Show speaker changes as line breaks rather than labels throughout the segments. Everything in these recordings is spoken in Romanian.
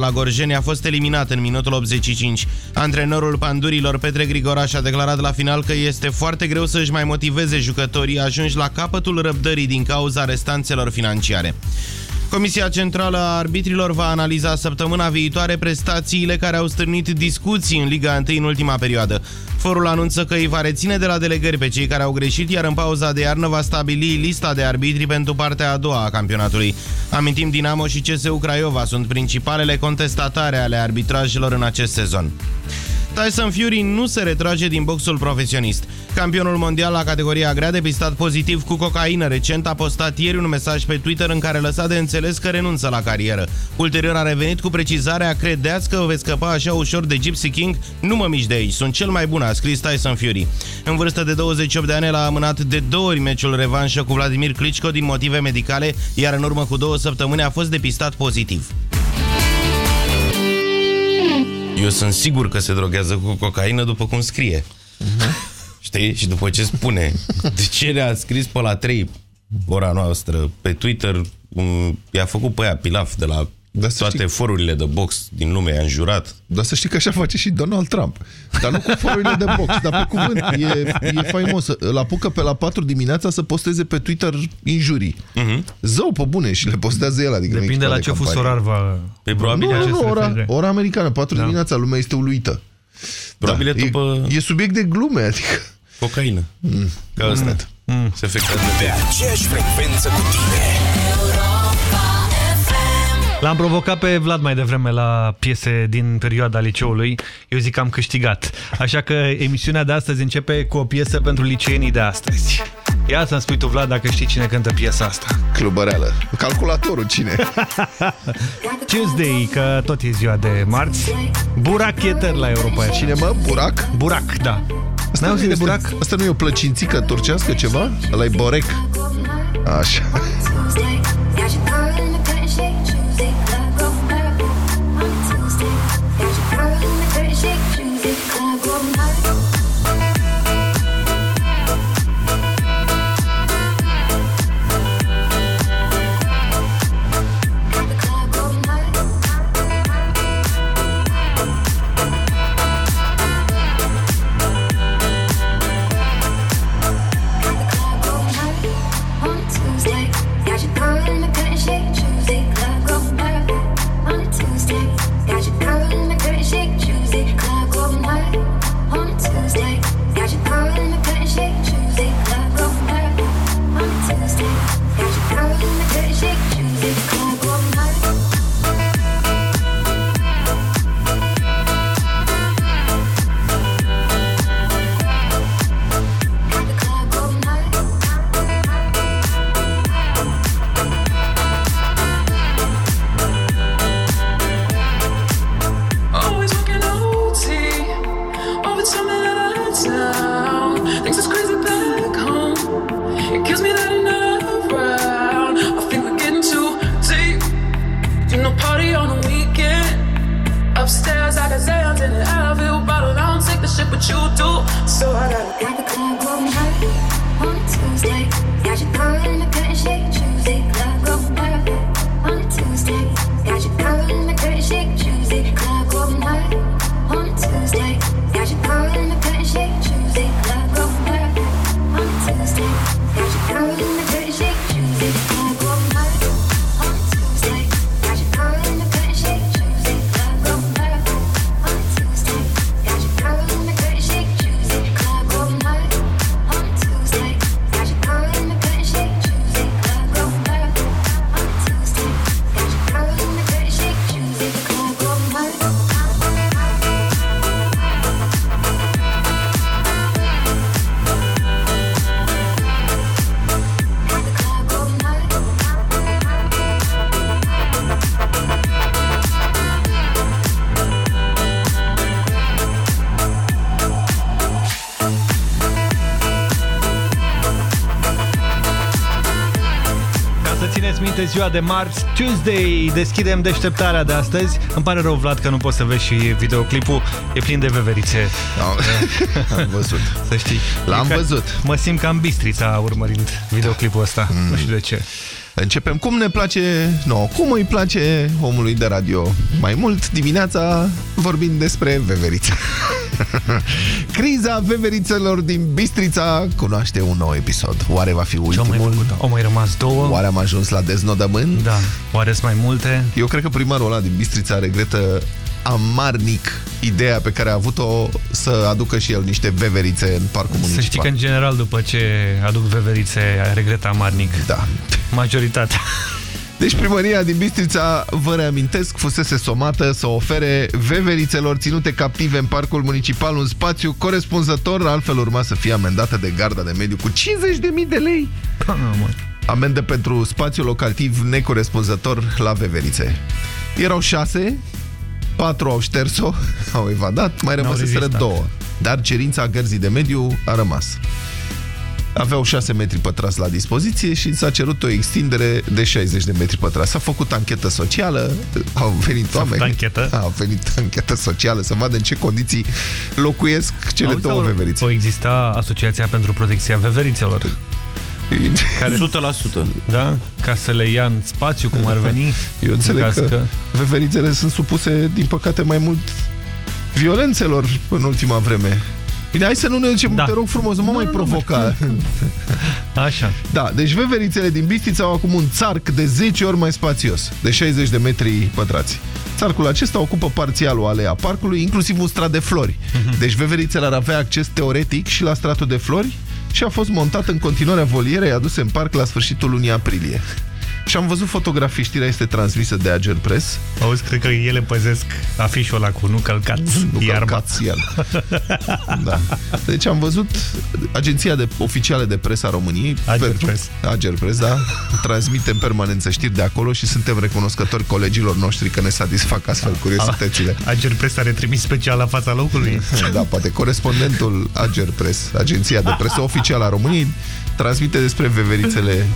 la Gorjeni a fost eliminat în minutul 85. Antrenorul pandurilor Petre Grigoraș a declarat la final că este foarte greu să-și mai motiveze jucătorii ajunși la capătul răbdării din cauza restanțelor financiare. Comisia Centrală a Arbitrilor va analiza săptămâna viitoare prestațiile care au stârnit discuții în Liga 1 în ultima perioadă. Forul anunță că îi va reține de la delegări pe cei care au greșit, iar în pauza de iarnă va stabili lista de arbitri pentru partea a doua a campionatului. Amintim, Dinamo și CSU Craiova sunt principalele contestatare ale arbitrajelor în acest sezon. Tyson Fury nu se retrage din boxul profesionist. Campionul mondial la categoria grea depistat pozitiv cu cocaină recent a postat ieri un mesaj pe Twitter în care lăsa de înțeles că renunță la carieră. Ulterior a revenit cu precizarea credeți că veți scăpa așa ușor de Gypsy King? Nu mă mici de aici, sunt cel mai bun, a scris Tyson Fury. În vârstă de 28 de ani l-a amânat de două ori meciul revanșă cu Vladimir Klitschko din motive medicale, iar în urmă cu două săptămâni a fost depistat pozitiv. Eu sunt sigur că se drogează cu cocaină după cum scrie. Uh -huh. Știi? Și după ce spune. De ce le-a scris pe la 3 ora noastră pe Twitter, i-a făcut pe aia pilaf de la da toate știi... forurile de box din lume, i-a înjurat.
Dar să știi că așa face și Donald Trump. Dar nu cu forurile de box, dar pe cuvânt. E, e faimos. Îl apucă pe la 4 dimineața să posteze pe Twitter injurii. Uh mhm. -huh. Zău pe bune și le postează el. Adică
Depinde la ce fus orar va...
Pe probabil
nu, nu, ora, ora americană, 4 da. dimineața, lumea este uluită.
Probabil da. e,
după... e subiect de glume, adică...
Cocaină. Mm. Ca ăsta. Mm. mm. Se fectează. Pe aceeași frecvență cu tine.
L-am provocat pe Vlad mai devreme la piese din perioada liceului. Eu zic că am câștigat. Așa că emisiunea de astăzi începe cu o piesă pentru liceenii de astăzi. Ia să-mi spui tu, Vlad, dacă știi cine cântă piesa asta.
Clubăreală. Calculatorul cine?
Tuesday, că tot e ziua de marți. Burac e la Europa.
Cine mă? Burac?
Burac, da. N-ai auzit de burac?
Asta nu e o plăcințică turcească ceva? Ăla e borec. Așa.
what you do. So I gotta grab the club, one night on Tuesday. Got you calling
ziua de marți, Tuesday. Deschidem deșteptarea de astăzi. Îmi pare rău, Vlad, că nu poți să vezi și videoclipul. E plin de veverițe.
No. Am văzut.
Să știi.
L-am văzut.
Mă simt cam bistrița urmărind videoclipul ăsta. Mm. Nu știu de ce.
Începem cum ne place, no, cum îi place omului de radio. Mai mult dimineața vorbind despre veveriță. Criza veverițelor din Bistrița cunoaște un nou episod. Oare va fi ultimul? Mai
Au mai rămas două.
Oare am ajuns la deznodământ?
Da. Oare sunt mai multe?
Eu cred că primarul ăla din Bistrița regretă amarnic ideea pe care a avut-o să aducă și el niște veverițe în parcul municipal.
Să știi că în general după ce aduc veverițe regretă amarnic.
Da.
Majoritatea.
Deci primăria din Bistrița, vă reamintesc, fusese somată să ofere veverițelor ținute captive în parcul municipal un spațiu corespunzător, altfel urma să fie amendată de garda de mediu cu 50.000 de lei. Amendă pentru spațiul locativ necorespunzător la veverițe. Erau șase, patru au șters-o, au evadat, mai rămăseseră două. Dar cerința gărzii de mediu a rămas. Aveau 6 metri pătrați la dispoziție și s-a cerut o extindere de 60 de metri pătrați. S-a făcut anchetă socială, au venit oameni.
anchetă?
A venit anchetă socială să vadă în ce condiții locuiesc cele Auzi, două veverițe.
O exista Asociația pentru Protecția Veverițelor.
Care 100%.
Da? Ca să le ia în spațiu, cum ar veni.
Eu înțeleg că, că veverițele sunt supuse, din păcate, mai mult violențelor în ultima vreme. Bine, hai să nu ne ducem, da. te rog frumos, nu mă nu, mai nu, provoca. Nu,
Așa.
Da, deci veverițele din Bistița au acum un țarc de 10 ori mai spațios, de 60 de metri pătrați. Țarcul acesta ocupă parțial o alea parcului, inclusiv un strat de flori. Uh mhm. -huh. Deci veverițele ar avea acces teoretic și la stratul de flori și a fost montat în continuare volierei aduse în parc la sfârșitul lunii aprilie. Și am văzut fotografii, știrea este transmisă de Ager Press.
Auzi, cred că ele păzesc afișul ăla cu nu călcați,
nu călcați iar. da. Deci am văzut agenția de, oficială de presă a României.
Ager pentru, Press.
Ager Press, da. Transmite în permanență știri de acolo și suntem recunoscători colegilor noștri că ne satisfac astfel curiozitățile.
Ager Press are trimis special la fața locului.
da, poate corespondentul Ager Press, agenția de presă oficială a României, transmite despre veverițele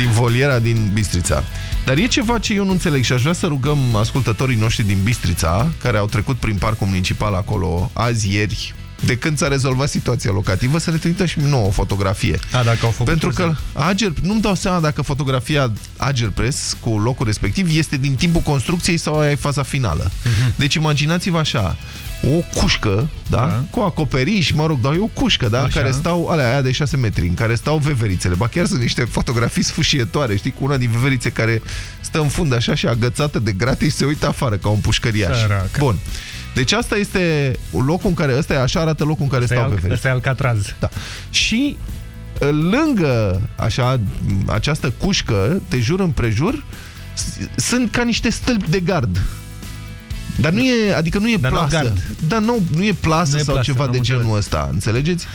din voliera din Bistrița. Dar e ceva ce eu nu înțeleg și aș vrea să rugăm ascultătorii noștri din Bistrița, care au trecut prin parcul municipal acolo azi, ieri, de când s-a rezolvat situația locativă, să ne trimită și nouă o fotografie.
A, dacă au făcut
Pentru că Ager, nu-mi dau seama dacă fotografia Ager Press cu locul respectiv este din timpul construcției sau e faza finală. Uh mhm. -huh. Deci imaginați-vă așa, o cușcă, da? da? Cu acoperiș, mă rog, dar e o cușcă, da? Așa. Care stau, alea aia de 6 metri, în care stau veverițele. Ba chiar sunt niște fotografii sfâșietoare, știi, cu una din veverițe care stă în fund așa și agățată de gratis și se uită afară ca un pușcăriaș. Săraca. Bun. Deci asta este locul în care, ăsta e, așa arată locul în care asta stau veverițele.
Asta e Alcatraz.
Da. Și lângă așa, această cușcă, de jur împrejur, sunt ca niște stâlpi de gard. Dar nu e, adică nu e Dar plasă. Dar nu, nu e plasă nu e sau plasă, ceva de genul înțeleg. ăsta, înțelegeți?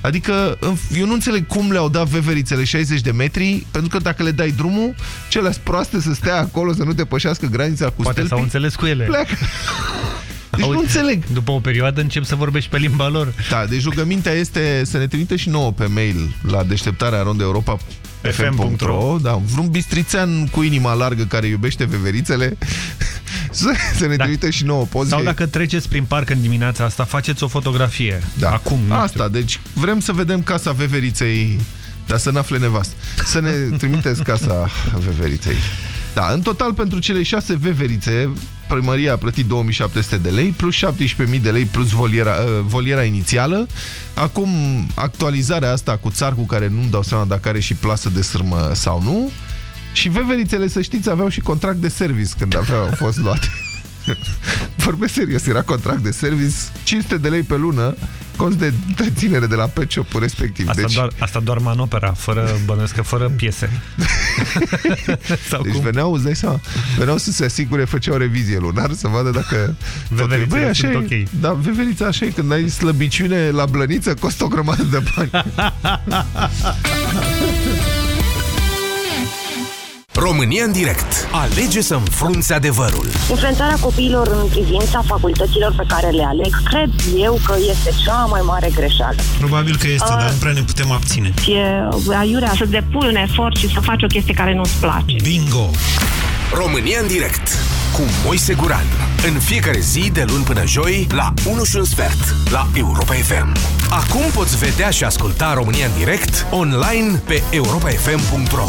Adică eu nu înțeleg cum le-au dat veverițele 60 de metri, pentru că dacă le dai drumul, cele proaste să stea acolo, să nu depășească granița cu
Poate s-au înțeles cu ele.
Pleacă. Deci Auzi, nu înțeleg.
După o perioadă încep să vorbești pe limba lor.
Da, deci rugămintea este să ne trimită și nouă pe mail la deșteptarea rondă Europa fm.ro da, vreun bistrițean cu inima largă care iubește veverițele să, să ne da. trimite și nouă poze.
Sau dacă treceți prin parc în dimineața asta, faceți o fotografie. Da. Acum.
Asta, știu. deci vrem să vedem casa veveriței, dar să n-afle nevastă. Să ne trimiteți casa veveriței. Da, în total pentru cele șase veverițe, primăria a plătit 2700 de lei, plus 17.000 de lei, plus voliera, uh, voliera inițială. Acum, actualizarea asta cu țarcul care nu-mi dau seama dacă are și plasă de sârmă sau nu. Și veverițele, să știți, aveau și contract de service când aveau fost luate. Vorbesc serios, era contract de service, 500 de lei pe lună, cost de întreținere de la pet shop respectiv.
Asta, deci... doar, asta doar manopera, fără bănesc, fără piese.
Sau deci cum? veneau, îți dai seama, veneau să se asigure, făceau revizie lunar, să vadă dacă...
Veverițele sunt ok.
Da, veverița așa e, când ai slăbiciune la blăniță, costă o grămadă de bani.
România în direct. Alege să înfrunți adevărul.
Influențarea copiilor în privința facultăților pe care le aleg, cred eu că este cea mai mare greșeală.
Probabil că este, A... dar nu prea ne putem abține.
E aiurea să depui un efort și să faci o chestie care nu-ți place.
Bingo!
România în direct cu Moise Guran. În fiecare zi, de luni până joi, la 1 și un sfert, la Europa FM. Acum poți vedea și asculta România în direct online pe europafm.ro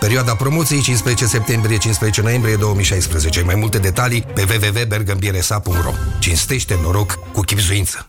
Perioada promoției 15 septembrie-15 noiembrie 2016. Mai multe detalii pe www.bergambiresa.ro Cinstește noroc cu chipzuință.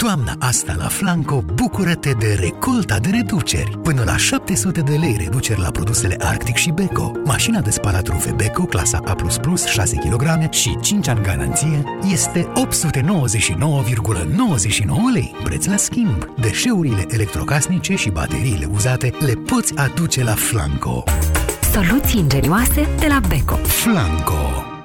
Toamna asta la Flanco, bucură-te de recolta de reduceri. Până la 700 de lei reduceri la produsele Arctic și Beko. Mașina de spălat rufe Beko, clasa A++, 6 kg și 5 ani garanție, este 899,99 lei. Preț la schimb. Deșeurile electrocasnice și bateriile uzate le poți aduce la Flanco.
Soluții ingenioase de la Beko.
Flanco.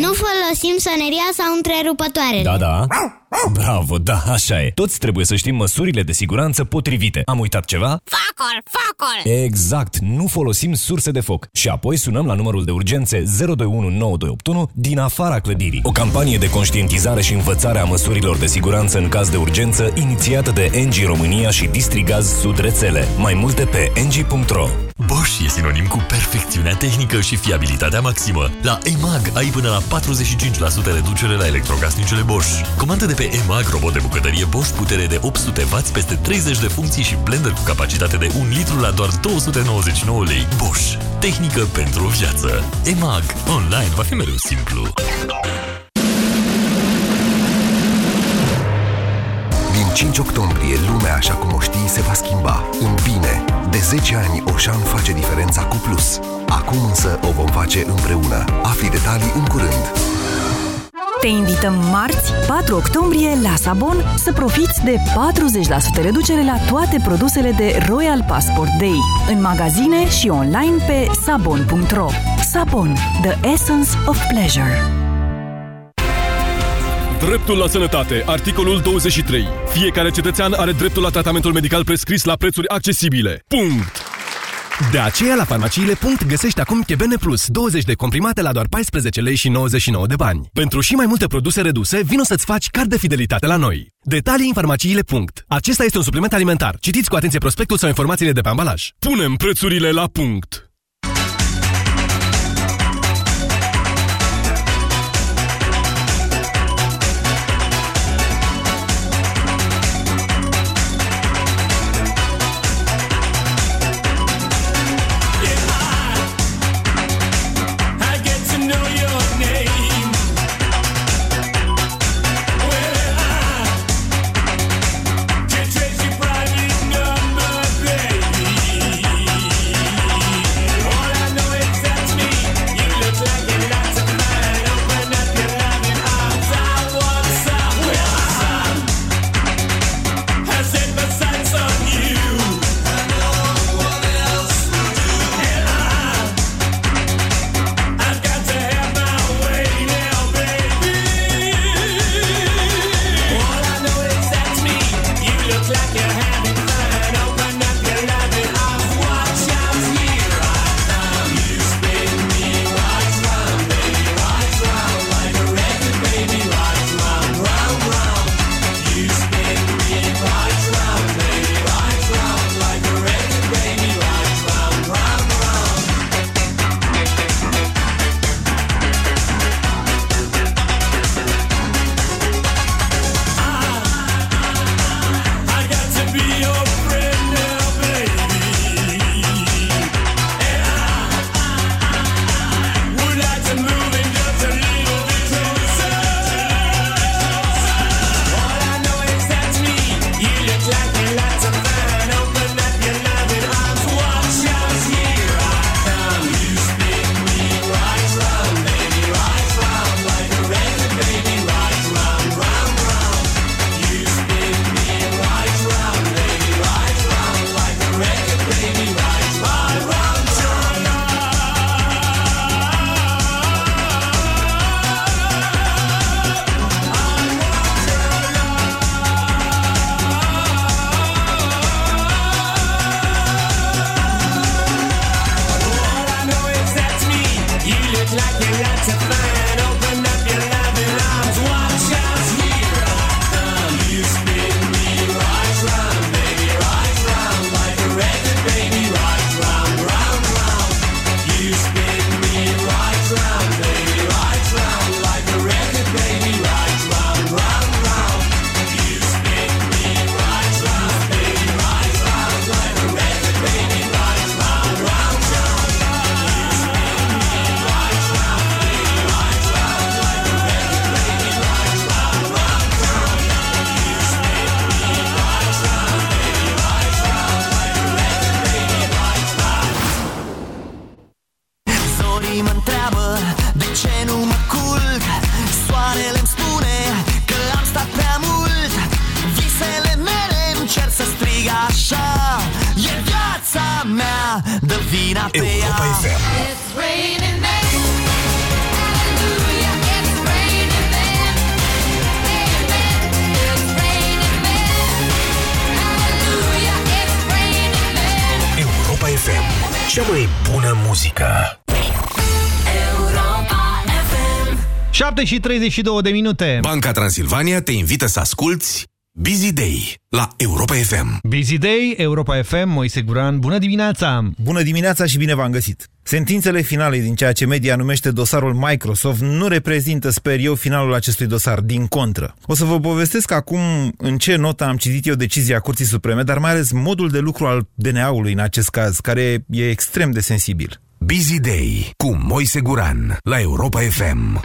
Nu folosim soneria sau întrerupătoarele.
Da, da. Bravo, da, așa e. Toți trebuie să știm măsurile de siguranță potrivite. Am uitat ceva?
Focul, focul!
Exact, nu folosim surse de foc. Și apoi sunăm la numărul de urgențe 0219281 din afara clădirii. O campanie de conștientizare și învățare a măsurilor de siguranță în caz de urgență inițiată de NG România și Distrigaz Sud Rețele. Mai multe pe ng.ro
Bosch e sinonim cu perfecțiunea tehnică și fiabilitatea maximă. La EMAG ai până la 45% reducere la electrocasnicele Bosch. Comandă de pe EMAG robot de bucătărie Bosch putere de 800W peste 30 de funcții și blender cu capacitate de 1 litru la doar 299 lei. Bosch. Tehnică pentru o viață. EMAG. Online va fi mereu simplu.
Din 5 octombrie, lumea așa cum o știi se va schimba. În bine. De 10 ani, Oșan face diferența cu plus. Acum însă o vom face împreună. Afli detalii în curând.
Te invităm marți, 4 octombrie, la Sabon să profiți de 40% reducere la toate produsele de Royal Passport Day, în magazine și online pe sabon.ro. Sabon, the essence of pleasure.
Dreptul la sănătate. Articolul 23. Fiecare cetățean are dreptul la tratamentul medical prescris la prețuri accesibile. Punct! De aceea, la farmaciile. Punct, găsești acum Chebene Plus, 20 de comprimate la doar 14 lei și 99 de bani. Pentru și mai multe produse reduse, vino să-ți faci card de fidelitate la noi. Detalii în farmaciile. Punct. Acesta este un supliment alimentar. Citiți cu atenție prospectul sau informațiile de pe ambalaj. Punem prețurile la punct!
7 și 32 de minute.
Banca Transilvania te invită să asculti Busy Day la Europa FM.
Busy Day, Europa FM, Moise Guran, bună dimineața!
Bună dimineața și bine v-am găsit! Sentințele finale din ceea ce media numește dosarul Microsoft nu reprezintă, sper eu, finalul acestui dosar, din contră. O să vă povestesc acum în ce notă am citit eu decizia Curții Supreme, dar mai ales modul de lucru al DNA-ului în acest caz, care e extrem de sensibil.
Busy Day cu Moise Guran la Europa FM.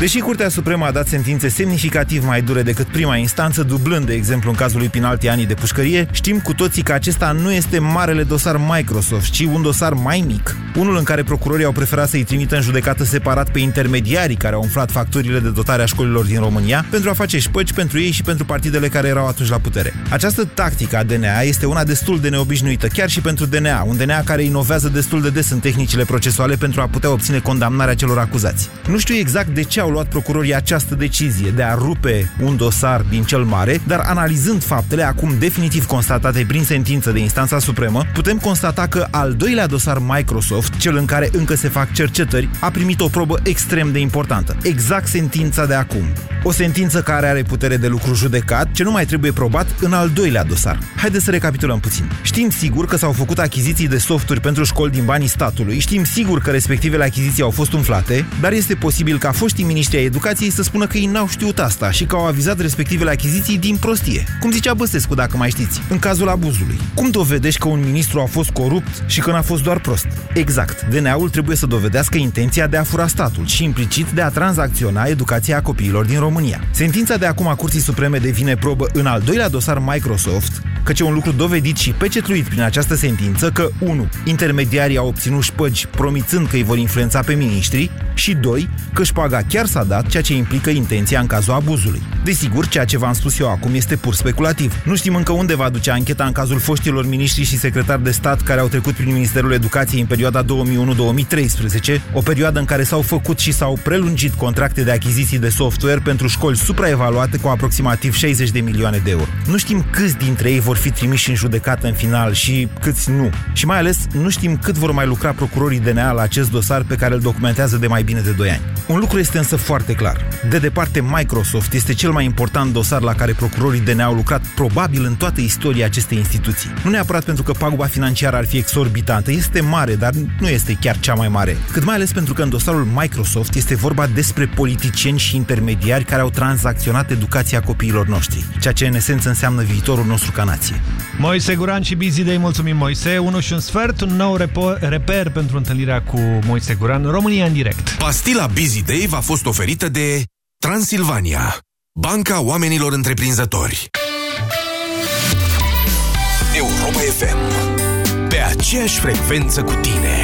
Deși Curtea Supremă a dat sentințe semnificativ mai dure decât prima instanță, dublând, de exemplu, în cazul lui Pinalti anii de pușcărie, știm cu toții că acesta nu este marele dosar Microsoft, ci un dosar mai mic. Unul în care procurorii au preferat să-i trimită în judecată separat pe intermediarii care au umflat facturile de dotare a școlilor din România pentru a face șpăci pentru ei și pentru partidele care erau atunci la putere. Această tactică a DNA este una destul de neobișnuită, chiar și pentru DNA, un DNA care inovează destul de des în tehnicile procesuale pentru a putea obține condamnarea celor acuzați. Nu știu exact de ce au luat procurorii această decizie de a rupe un dosar din cel mare, dar analizând faptele acum definitiv constatate prin sentință de instanța supremă, putem constata că al doilea dosar Microsoft, cel în care încă se fac cercetări, a primit o probă extrem de importantă. Exact sentința de acum. O sentință care are putere de lucru judecat, ce nu mai trebuie probat în al doilea dosar. Haideți să recapitulăm puțin. Știm sigur că s-au făcut achiziții de softuri pentru școli din banii statului, știm sigur că respectivele achiziții au fost umflate, dar este posibil ca foștii miniștri ai educației să spună că ei n-au știut asta și că au avizat respectivele achiziții din prostie. Cum zicea Băsescu, dacă mai știți, în cazul abuzului. Cum dovedești că un ministru a fost corupt și că n-a fost doar prost? Exact. DNA-ul trebuie să dovedească intenția de a fura statul și implicit de a tranzacționa educația copiilor din România. Sentința de acum a Curții Supreme devine probă în al doilea dosar Microsoft, căci e un lucru dovedit și pecetluit prin această sentință că 1. Intermediarii au obținut șpăgi promițând că îi vor influența pe miniștri și 2. că șpaga chiar s-a dat, ceea ce implică intenția în cazul abuzului. Desigur, ceea ce v-am spus eu acum este pur speculativ. Nu știm încă unde va duce ancheta în cazul foștilor miniștri și secretari de stat care au trecut prin Ministerul Educației în perioada 2001-2013, o perioadă în care s-au făcut și s-au prelungit contracte de achiziții de software pentru școli supraevaluate cu aproximativ 60 de milioane de euro. Nu știm câți dintre ei vor fi trimiși în judecată în final și câți nu. Și mai ales, nu știm cât vor mai lucra procurorii DNA la acest dosar pe care îl documentează de mai bine de 2 ani. Un lucru este însă foarte clar. De departe, Microsoft este cel mai important dosar la care procurorii DNA au lucrat probabil în toată istoria acestei instituții. Nu neapărat pentru că paguba financiară ar fi exorbitantă, este mare, dar nu este chiar cea mai mare. Cât mai ales pentru că în dosarul Microsoft este vorba despre politicieni și intermediari care au tranzacționat educația copiilor noștri, ceea ce în esență înseamnă viitorul nostru ca nație.
Moise Guran și Busy Day, mulțumim Moise. 1 și un sfert, un nou repo- reper pentru întâlnirea cu Moise Guran, România în direct.
Pastila Busy Day v-a fost oferită de Transilvania, banca oamenilor întreprinzători. Europa FM, pe aceeași frecvență cu tine.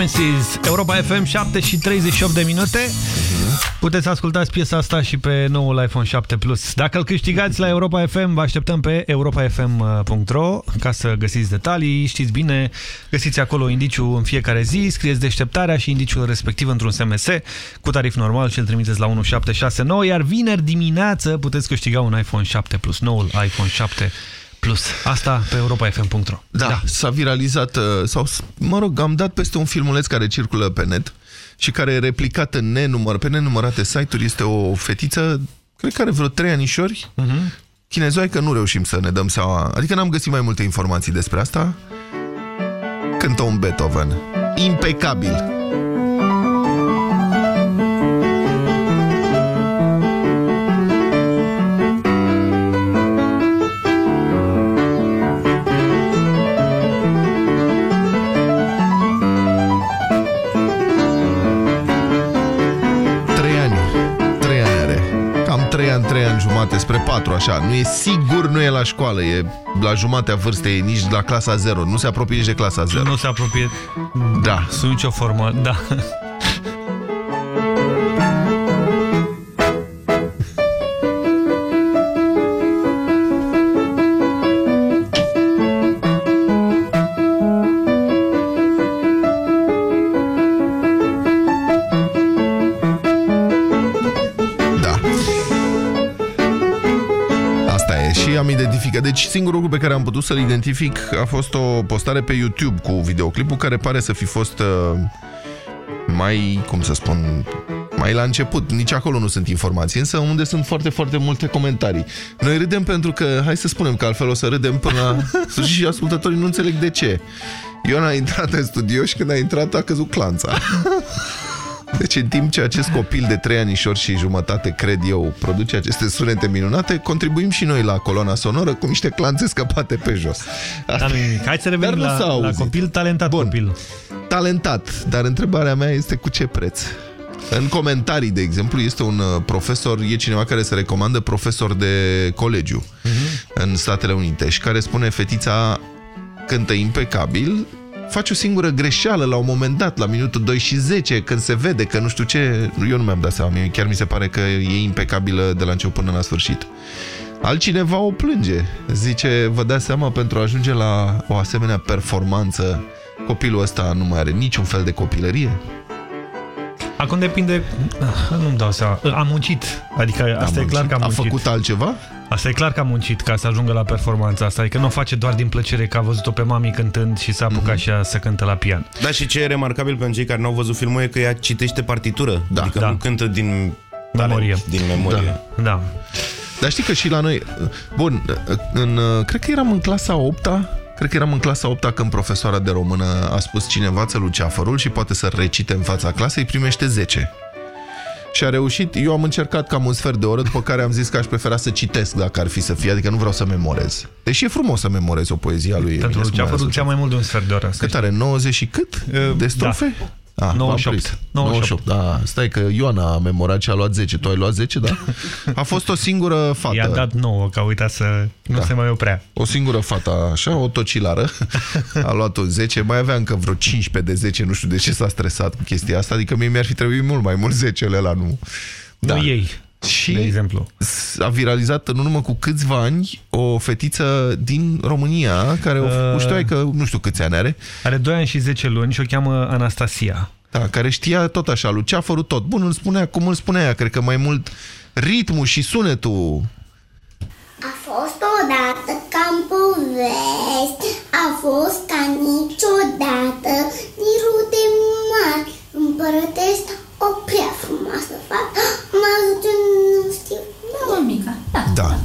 Frequencies, Europa FM 7 și 38 de minute. Puteți ascultați piesa asta și pe noul iPhone 7 Plus. Dacă îl câștigați la Europa FM, vă așteptăm pe europafm.ro ca să găsiți detalii. Știți bine, găsiți acolo indiciul în fiecare zi, scrieți deșteptarea și indiciul respectiv într-un SMS cu tarif normal și îl trimiteți la 1769, iar vineri dimineață puteți câștiga un iPhone 7 Plus, noul iPhone 7 Plus. Asta pe europafm.ro.
Da, da. s-a viralizat, uh, sau, mă rog, am dat peste un filmuleț care circulă pe net și care e replicat în nenumăr, pe nenumărate site-uri. Este o fetiță, cred că are vreo trei anișori, uh -huh. chinezoaică, nu reușim să ne dăm seama. Adică n-am găsit mai multe informații despre asta. Cântă un Beethoven. Impecabil. Jumate, spre patru, așa. Nu e sigur, nu e la școală, e la jumatea vârstei, nici la clasa 0. Nu se apropie nici de clasa 0.
Nu se apropie
Da.
sub nicio formă, da.
Da. Deci singurul lucru pe care am putut să-l identific a fost o postare pe YouTube cu videoclipul care pare să fi fost uh, mai, cum să spun, mai la început. Nici acolo nu sunt informații, însă unde sunt foarte, foarte multe comentarii. Noi râdem pentru că, hai să spunem că altfel o să râdem până la sfârșit și ascultătorii nu înțeleg de ce. Ion a intrat în studio și când a intrat a căzut clanța. Deci în timp ce acest copil de trei anișori și jumătate, cred eu, produce aceste sunete minunate, contribuim și noi la coloana sonoră cu niște clanțe scăpate pe jos.
Dar nu nimic. Hai să revenim
Dar nu
la,
s-a
la
auzit.
copil talentat
Bun.
copil.
Talentat, dar întrebarea mea este cu ce preț? În comentarii, de exemplu, este un uh, profesor, e cineva care se recomandă profesor de colegiu în Statele Unite și care spune fetița cântă impecabil, face o singură greșeală la un moment dat, la minutul 2 și 10, când se vede că nu știu ce... Eu nu mi-am dat seama, mie chiar mi se pare că e impecabilă de la început până la sfârșit. Altcineva o plânge. Zice, vă dați seama, pentru a ajunge la o asemenea performanță, copilul ăsta nu mai are niciun fel de copilărie?
Acum depinde... Ah, Nu-mi dau seama. Am muncit. Adică asta e clar că am
A
muncit.
făcut altceva?
Asta e clar că a muncit ca să ajungă la performanța asta. Adică nu o face doar din plăcere că a văzut-o pe mami cântând și s-a apucat și ea să cântă la pian.
Da, și ce e remarcabil pentru cei care n-au văzut filmul e că ea citește partitură. Da. Adică
Da.
nu cântă din
Memorie.
talent, din memorie.
Da. da.
Dar știi că și la noi... Bun, în, cred că eram în clasa 8 -a, Cred că eram în clasa 8 -a când profesoara de română a spus cine învață luceafărul și poate să recite în fața clasei, primește 10. Și a reușit, eu am încercat cam un sfert de oră, după care am zis că aș prefera să citesc dacă ar fi să fie, adică nu vreau să memorez. Deși e frumos să memorezi o poezie a lui
Pentru
Eminescu, mai
Luceafărul
ales
cea mai mult de un sfert de oră. să
Cât are? 90 și cât? De strofe?
Da.
Ah, v-am
98.
prins.
98.
98. Da, stai că Ioana a memorat și a luat 10. Tu ai luat 10, da? A fost o singură fată.
I-a dat 9, ca uita să nu
Da.
se mai oprea.
O singură fată, așa, o tocilară, a luat o 10, mai avea încă vreo 15 de 10, nu știu de ce s-a stresat cu chestia asta, adică mie mi-ar fi trebuit mult mai mult 10 la nu. Da.
Nu ei,
și
de exemplu.
a viralizat în urmă cu câțiva ani o fetiță din România, care o,
Uh.
știu că nu știu câți ani are,
Are 2 ani și 10 luni și o cheamă Anastasia.
da, care știa tot așa, luceafărul tot. Bun, îl spunea cum îl spunea ea, cred că mai mult ritmul și sunetul.
A fost odată ca în povesti, a fost ca niciodată, din rude mari, împărătești, o prea frumoasă fată, mă duce, nu știu,
Mămica, da.
Da.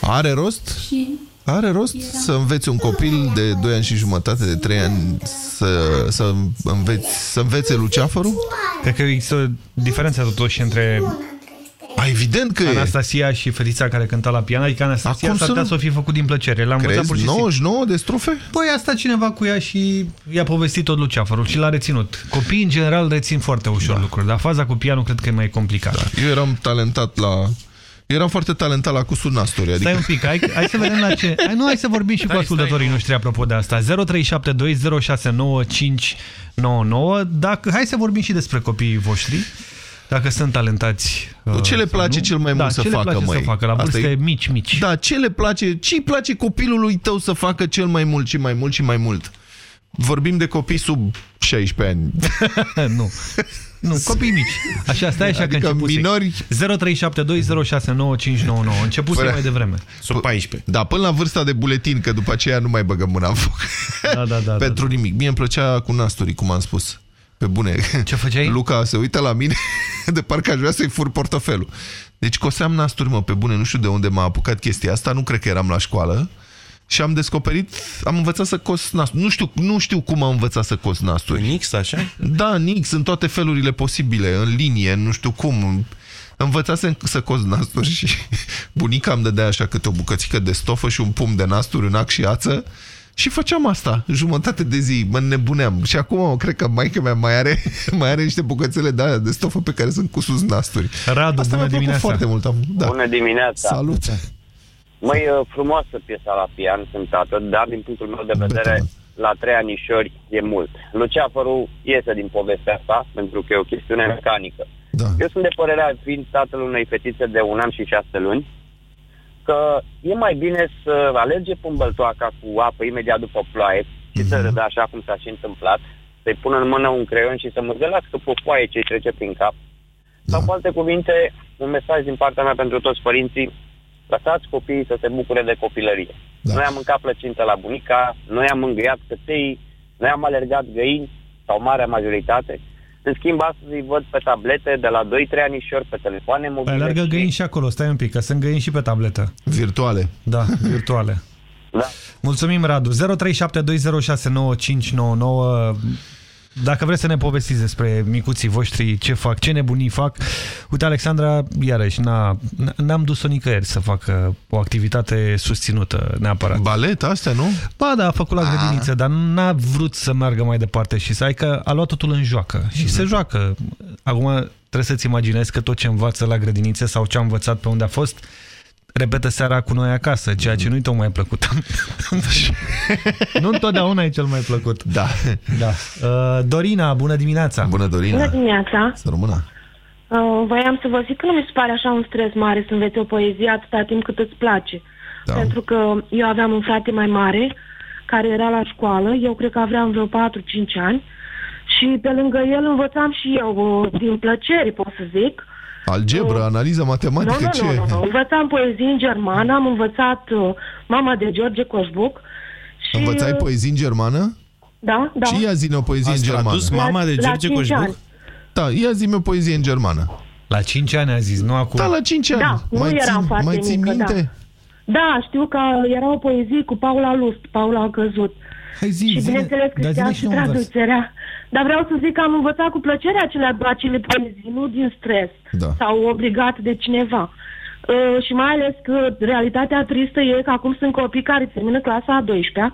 Are rost?
Și
Are rost să înveți un copil de 2 ani și jumătate, de 3 ani, să, să, înveți, să învețe luceafărul?
Cred că există o diferență totuși între
A, evident că e.
Anastasia și fetița care cânta la pian, adică Anastasia
Acum
s-ar
să
putea
nu-
să o fi făcut din plăcere. L-am învățat
Crezi?
pur și simplu.
99 de strofe?
Păi a stat cineva cu ea și i-a povestit tot luceafărul și l-a reținut. Copiii, în general, rețin foarte ușor da. lucruri, dar faza cu pianul cred că e mai complicată. Da.
Eu eram talentat la... Eu eram foarte talentat la cusul nasturi. Adică...
Stai un pic, hai, hai să vedem la ce... Hai, nu, hai să vorbim și cu ascultătorii noștri apropo de asta. 0372069599. Dacă, hai să vorbim și despre copiii voștri. Dacă sunt talentați uh,
Ce le
sau
place
nu.
cel mai
da,
mult să
ce le
facă,
place
măi?
să facă, la
Asta
vârste
e-
mici, mici.
Da, ce le place? ce îi place copilului tău să facă cel mai mult și mai mult și mai mult? Vorbim de copii sub 16 ani.
nu. Nu, copii mici. Așa, stai așa
Adică
că începuse.
minori-
0372069599. Începuse
Fără-
mai devreme.
Sub 14.
Da, până la vârsta de buletin, că după aceea nu mai băgăm mâna în foc.
Da, da, da.
Pentru nimic. Mie îmi plăcea cu nasturi, cum am spus. Pe bune.
Ce făceai?
Luca se uită la mine de parcă aș vrea să-i fur portofelul. Deci coseam nasturi, mă, pe bune. Nu știu de unde m-a apucat chestia asta. Nu cred că eram la școală. Și am descoperit, am învățat să cos nasturi. Nu știu, nu știu cum am învățat să cos nasturi.
Nix, așa?
Da, nix, în toate felurile posibile, în linie, nu știu cum. Învățasem să cos nasturi și bunica îmi dădea așa câte o bucățică de stofă și un pum de nasturi în ac și ață și făceam asta, jumătate de zi, mă nebuneam. Și acum cred că maica mea mai are, mai are niște bucățele de, alea de stofă pe care sunt cu sus nasturi.
Radu,
asta
bună
mi-a plăcut
dimineața.
foarte mult. Am, da.
Bună dimineața!
Salut!
Măi, uh, frumoasă piesa la pian cântată, dar din punctul meu de vedere, la trei anișori e mult. Luceafărul iese din povestea asta, pentru că e o chestiune mecanică.
Da.
Eu sunt de părerea, fiind tatăl unei fetițe de un an și șase luni, că e mai bine să alerge pâmbăltoaca cu apă imediat după ploaie și să râdă așa cum s-a și întâmplat, să-i pună în mână un creion și să mărgălească pe o foaie ce-i trece prin cap. Sau, cu alte cuvinte, un mesaj din partea mea pentru toți părinții, lăsați copiii să se bucure de copilărie. Da. Noi am mâncat plăcintă la bunica, noi am mângâiat căței, noi am alergat găini, sau marea majoritate. În schimb, astăzi îi văd pe tablete de la 2-3 anișori, pe telefoane
Păi
mobile.
alergă
și-
găini și acolo, stai un pic, că sunt găini și pe tabletă.
Virtuale.
Da, virtuale.
Da.
Mulțumim, Radu. 0372069599. Dacă vreți să ne povestiți despre micuții voștri, ce fac, ce nebunii fac. Uite, Alexandra, iarăși, n-a- n-am dus-o nicăieri să facă o activitate susținută neapărat.
Balet, astea, nu?
Ba, da, a făcut la grădiniță, dar n-a vrut să meargă mai departe și să ai că a luat totul în joacă. Și se joacă. Acum trebuie să-ți imaginezi că tot ce învață la grădinițe sau ce a învățat pe unde a fost, repetă seara cu noi acasă, ceea ce nu-i tocmai plăcut. nu întotdeauna e cel mai plăcut.
Da.
da. Uh, Dorina, bună dimineața!
Bună,
Bună dimineața!
Să rămână.
Uh, voiam să vă zic că nu mi se pare așa un stres mare să înveți o poezie atâta timp cât îți place.
Da.
Pentru că eu aveam un frate mai mare care era la școală, eu cred că aveam vreo 4-5 ani Și pe lângă el învățam și eu uh, din plăceri, pot să zic.
Algebră, analiză matematică,
nu, nu,
ce?
nu, nu, nu. Învățam poezii în germană, am învățat uh, Mama de George Coșbuc. Și,
Învățai
uh,
poezii în germană?
Da, da.
Și ia zi o poezie
Ați
în germană.
tradus Mama de
La- la George cinci Coșbuc? ani.
Da, ia zi o poezie în germană.
La 5 ani a zis, nu acum.
Da, la 5 ani.
Da, nu
mai
eram
ții,
foarte
mai ții
mică,
minte?
da. Da, știu că era o poezie cu Paula Lust, Paula a căzut.
Hai zi,
și
zine-
bineînțeles că
dar
știa
zine
și
și un vers.
Traducerea. Dar vreau să zic că am învățat cu plăcere acele, acele poezii, nu din stres
Da.
sau obligat de cineva. Uh, și mai ales că realitatea tristă e că acum sunt copii care termină clasa a 12-a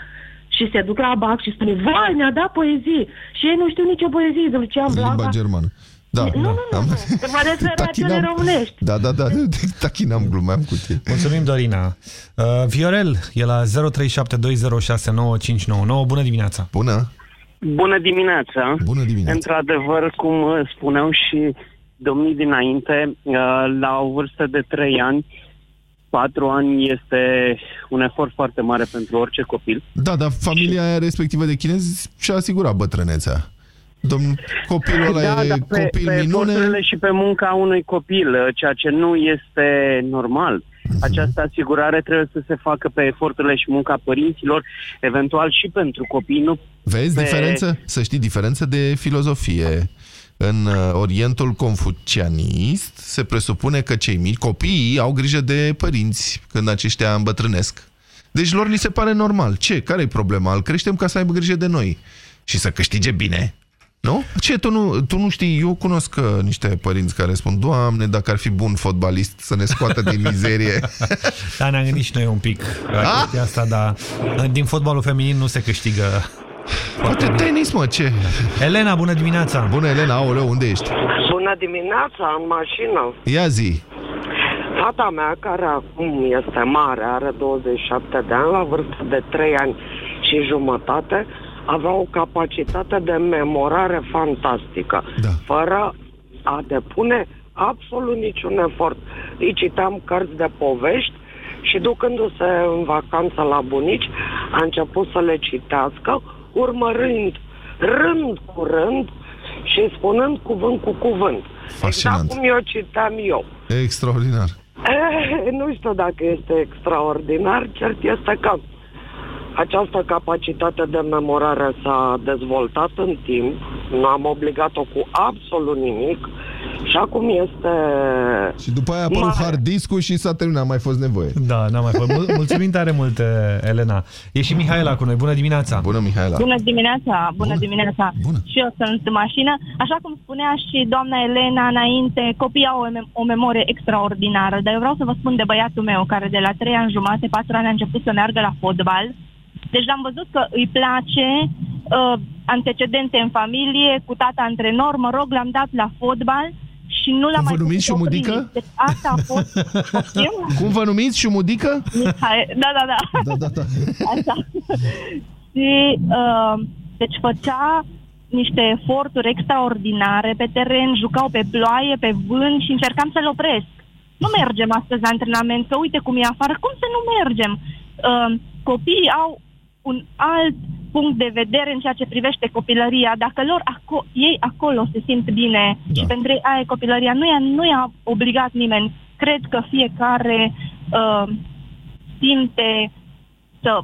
și se duc la BAC și spune, vai, mi-a dat poezie. Și ei nu știu nicio poezie, de Lucian
În limba
Blanca.
germană. Da,
Nu, nu,
da. Am...
Mă refer la cele
Tachinam.
românești.
Da, da, da, tachinam, glumeam cu tine.
Mulțumim, Dorina. Uh, Viorel e la 0372069599. Bună dimineața!
Bună!
Bună dimineața!
Bună dimineața!
Într-adevăr, cum uh, spuneau și domnii dinainte, uh, la o vârstă de 3 ani, 4 ani este un efort foarte mare pentru orice copil.
Da, dar familia aia respectivă de chinezi și-a asigurat bătrânețea. Domnul, copilul ăla
da,
e
da, pe,
copil
pe
minune.
eforturile și pe munca unui copil, uh, ceea ce nu este normal.
Mhm.
Această asigurare trebuie să se facă pe eforturile și munca părinților, eventual și pentru copii, nu
Vezi
pe...
diferență? Să știi, diferență de filozofie. În uh, Orientul confucianist se presupune că cei mici, copiii, au grijă de părinți când aceștia îmbătrânesc. Deci lor li se pare normal. Ce? Care e problema? Îl creștem ca să aibă grijă de noi. Și să câștige bine. Nu? Ce, tu nu, tu nu știi? Eu cunosc uh, niște părinți care spun Doamne, dacă ar fi bun fotbalist să ne scoată din mizerie.
Da, ne-am gândit și noi un pic la
Ah!
chestia asta, dar uh, din fotbalul feminin nu se câștigă
Poate tenis, mă, ce?
Elena, bună dimineața!
Bună, Elena, aoleu, unde ești?
Bună dimineața, în mașină.
Ia zi.
Fata mea, care acum este mare, are 27 de ani, la vârstă de 3 ani și jumătate, avea o capacitate de memorare fantastică,
da.
fără a depune absolut niciun efort. Îi citeam cărți de povești și ducându-se în vacanță la bunici, a început să le citească, urmărind rând cu rând și spunând cuvânt cu cuvânt.
Fascinant.
Exact cum eu citeam eu.
Extraordinar.
Eh, nu știu dacă este extraordinar, cert este că această capacitate de memorare s-a dezvoltat în timp, nu am obligat-o cu absolut nimic și acum este...
Și după aia a apărut hard discul și s-a terminat, a mai fost nevoie.
Da, n-am mai fost. Mul- Mulțumim tare mult, eh, Elena. E și Mihaela cu noi. Bună dimineața!
Bună, Mihaela!
Bună dimineața, bună, dimineața.
Bună.
Și eu sunt în mașină. Așa cum spunea și doamna Elena înainte, copiii au o, mem- o memorie extraordinară, dar eu vreau să vă spun de băiatul meu, care de la 3 ani jumate, 4 ani a început să meargă la fotbal. Deci l-am văzut că îi place, uh, antecedente în familie, cu tata antrenor, mă rog, l-am dat la fotbal și nu l-am
Cum
mai
vă numiți,
putut opri.
Șumudică?
Deci asta a fost... Poftim?
Cum vă numiți, Șumudică?
Mihai, da, da, da.
Da, da, da.
Așa. și, uh, deci făcea niște eforturi extraordinare pe teren, jucau pe ploaie, pe vânt și încercam să-l opresc. Nu mergem astăzi la antrenament, că uite cum e afară, cum să nu mergem? Uh, copiii au un alt punct de vedere în ceea ce privește copilăria. Dacă lor aco- ei acolo se simt bine da. și pentru ei aia e copilăria, nu i-a, nu i-a obligat nimeni. Cred că fiecare uh, simte să,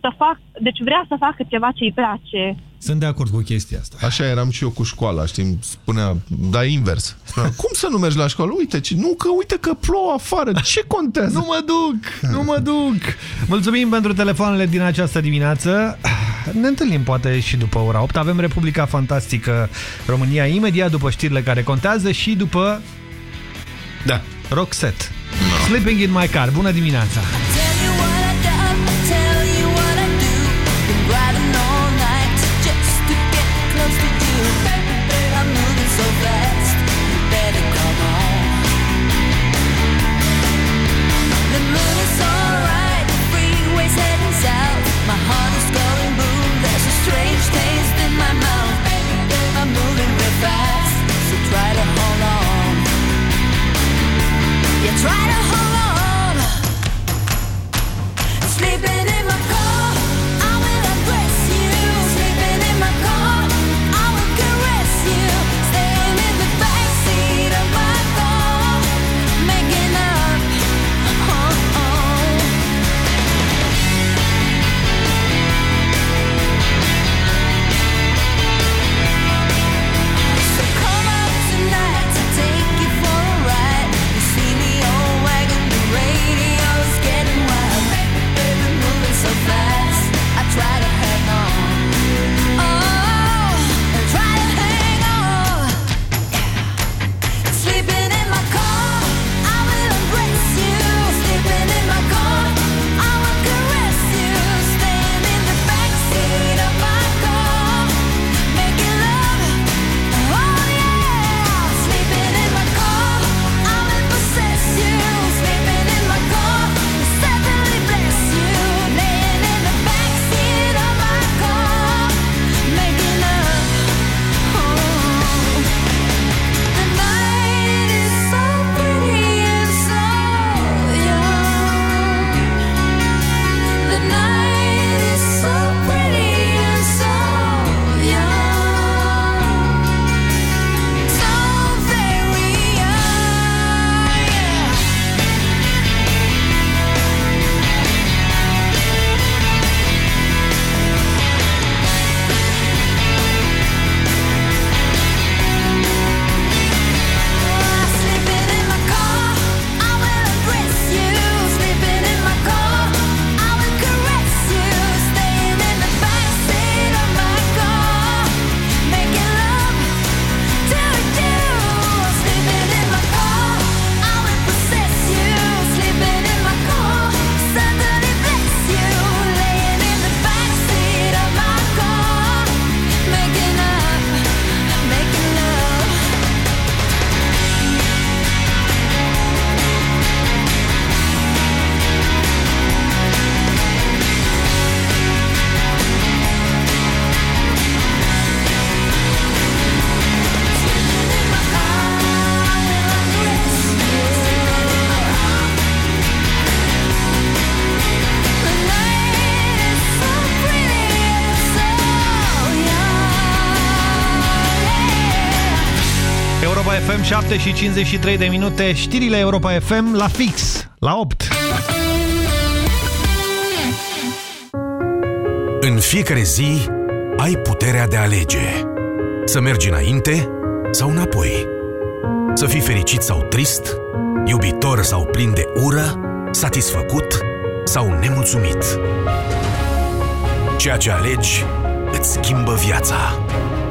să fac, deci vrea să facă ceva ce îi place.
Sunt de acord cu chestia asta.
Așa eram și eu cu școala, știi, spunea, da invers. Spunea, cum să nu mergi la școală? Uite, ce, nu, că uite că plouă afară, ce contează?
Nu mă duc, nu mă duc. Mulțumim pentru telefoanele din această dimineață. Ne întâlnim poate și după ora 8. Avem Republica Fantastică România imediat după știrile care contează și după
Da.
Roxette. No. Sleeping in my car. Bună dimineața. 7 și 53 de minute, știrile Europa FM la fix, la 8.
În fiecare zi ai puterea de a alege. Să mergi înainte sau înapoi. Să fii fericit sau trist, iubitor sau plin de ură, satisfăcut sau nemulțumit. Ceea ce alegi îți schimbă viața.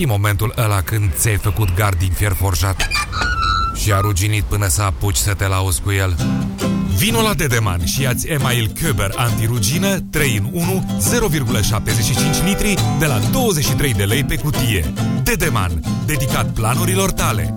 Știi momentul ăla când ți-ai făcut gard din fier forjat și a ruginit până să apuci să te lauzi cu el? Vino la Dedeman și ia-ți Email Köber antirugină 3 în 1 0,75 litri de la 23 de lei pe cutie. Dedeman, dedicat planurilor tale.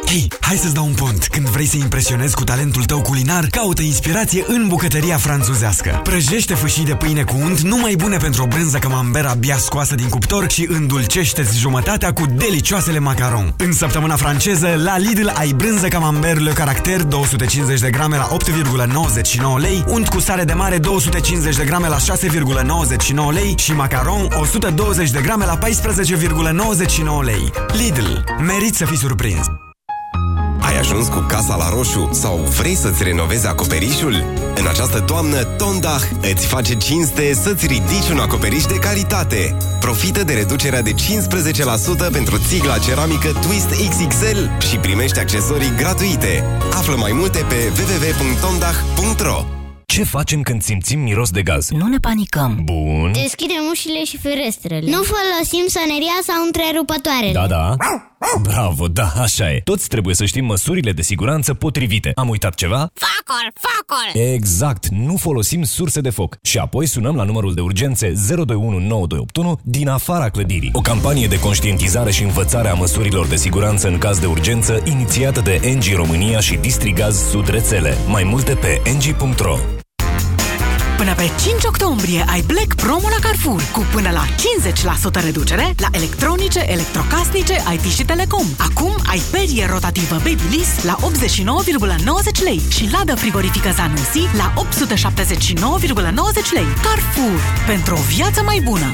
Hei, hai să-ți dau un pont. Când vrei să impresionezi cu talentul tău culinar, caută inspirație în bucătăria franțuzească. Prăjește fâșii de pâine cu unt, numai bune pentru o brânză camembert abia scoasă din cuptor și îndulcește-ți jumătatea cu delicioasele macaron. În săptămâna franceză, la Lidl ai brânză camembert Le Caracter 250 de grame la 8,99 lei, unt cu sare de mare 250 de grame la 6,99 lei și macaron 120 de grame la 14,99 lei. Lidl. Merit să fii surprins.
Ai ajuns cu casa la roșu sau vrei să-ți renovezi acoperișul? În această toamnă, Tondach îți face cinste să-ți ridici un acoperiș de calitate. Profită de reducerea de 15% pentru țigla ceramică Twist XXL și primești accesorii gratuite. Află mai multe pe www.tondach.ro
Ce facem când simțim miros de gaz?
Nu ne panicăm.
Bun.
Deschidem ușile și ferestrele. Nu folosim soneria sau întrerupătoarele.
Da, da. Bravo, da, așa e. Toți trebuie să știm măsurile de siguranță potrivite. Am uitat ceva?
Focul, focul!
Exact, nu folosim surse de foc. Și apoi sunăm la numărul de urgențe 0219281 din afara clădirii. O campanie de conștientizare și învățare a măsurilor de siguranță în caz de urgență inițiată de NG România și Distrigaz Sud Rețele. Mai multe pe ng.ro
Până pe 5 octombrie ai Black Promo la Carrefour cu până la 50% reducere la electronice, electrocasnice, IT și telecom. Acum ai perie rotativă Babyliss la 89,90 lei și ladă frigorifică Zanussi la 879,90 lei. Carrefour. Pentru o viață mai bună.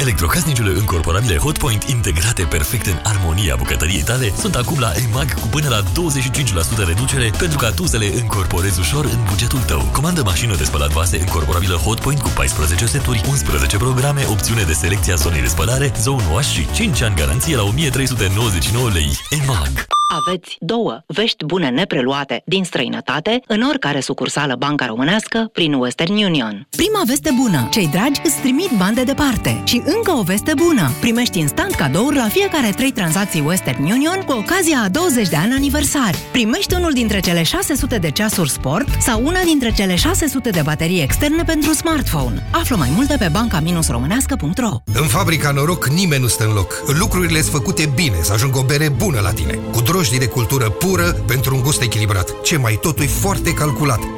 Electrocasnicele încorporabile Hotpoint integrate perfect în armonia bucătăriei tale sunt acum la EMAG cu până la 25% reducere pentru ca tu să le încorporezi ușor în bugetul tău. Comandă mașină de spălat vase încorporabilă Hotpoint cu 14 seturi, 11 programe, opțiune de selecție a zonei de spălare, zone wash și 5 ani garanție la 1399 lei. EMAG
Aveți două vești bune nepreluate din străinătate în oricare sucursală banca românească prin Western Union.
Prima veste bună. Cei dragi îți trimit bani de departe. Și încă o veste bună. Primești instant cadouri la fiecare trei tranzacții Western Union cu ocazia a 20 de ani aniversari. Primești unul dintre cele 600 de ceasuri sport sau una dintre cele 600 de baterii externe pentru smartphone. Află mai multe pe banca-românească.ro
În fabrica Noroc nimeni nu stă în loc. Lucrurile sunt făcute bine, să ajungă o bere bună la tine. Cu drojdii de cultură pură pentru un gust echilibrat. Ce mai totul e foarte calculat.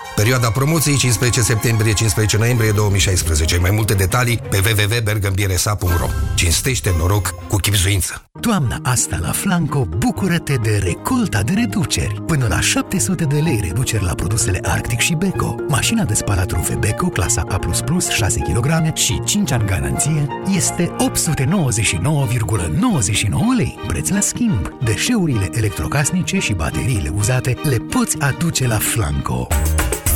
Perioada promoției 15 septembrie-15 noiembrie 2016. Mai multe detalii pe www.bergambiresa.ro Cinstește noroc cu chipzuință.
Toamna asta la Flanco, bucură-te de recolta de reduceri. Până la 700 de lei reduceri la produsele Arctic și Beko. Mașina de spălat rufe Beko, clasa A++, 6 kg și 5 ani garanție, este 899,99 lei. Preț la schimb. Deșeurile electrocasnice și bateriile uzate le poți aduce la Flanco.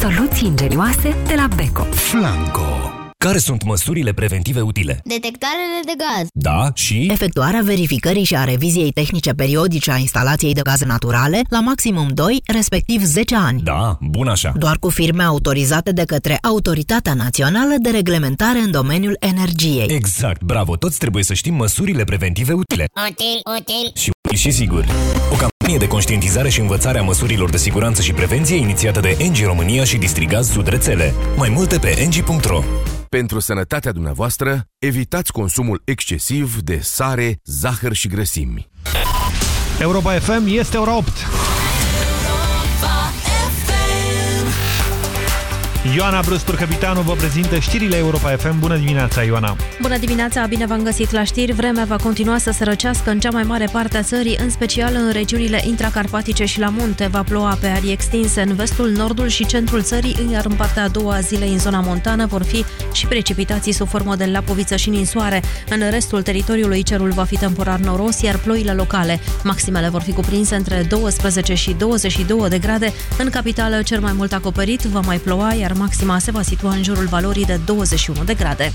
Soluții ingenioase de la Beko.
Flanco.
Care sunt măsurile preventive utile?
Detectarele de gaz.
Da, și...
Efectuarea verificării și a reviziei tehnice periodice a instalației de gaze naturale la maximum 2, respectiv 10 ani.
Da, bun așa.
Doar cu firme autorizate de către Autoritatea Națională de Reglementare în domeniul energiei.
Exact, bravo, toți trebuie să știm măsurile preventive utile.
Util, util.
Și și sigur. O campanie de conștientizare și învățare a măsurilor de siguranță și prevenție inițiată de Engie România și Distrigaz Sud Rețele. Mai multe pe engie.ro
Pentru sănătatea dumneavoastră, evitați consumul excesiv de sare, zahăr și grăsimi.
Europa FM este ora 8. Ioana Brustur, capitanul, vă prezintă știrile Europa FM. Bună dimineața, Ioana!
Bună dimineața, bine v-am găsit la știri. Vremea va continua să se răcească în cea mai mare parte a țării, în special în regiunile intracarpatice și la munte. Va ploua pe arii extinse în vestul, nordul și centrul țării, iar în partea a doua a zilei în zona montană vor fi și precipitații sub formă de lapoviță și ninsoare. În restul teritoriului cerul va fi temporar noros, iar ploile locale. Maximele vor fi cuprinse între 12 și 22 de grade. În capitală, cel mai mult acoperit, va mai ploua, iar maxima se va situa în jurul valorii de 21 de grade.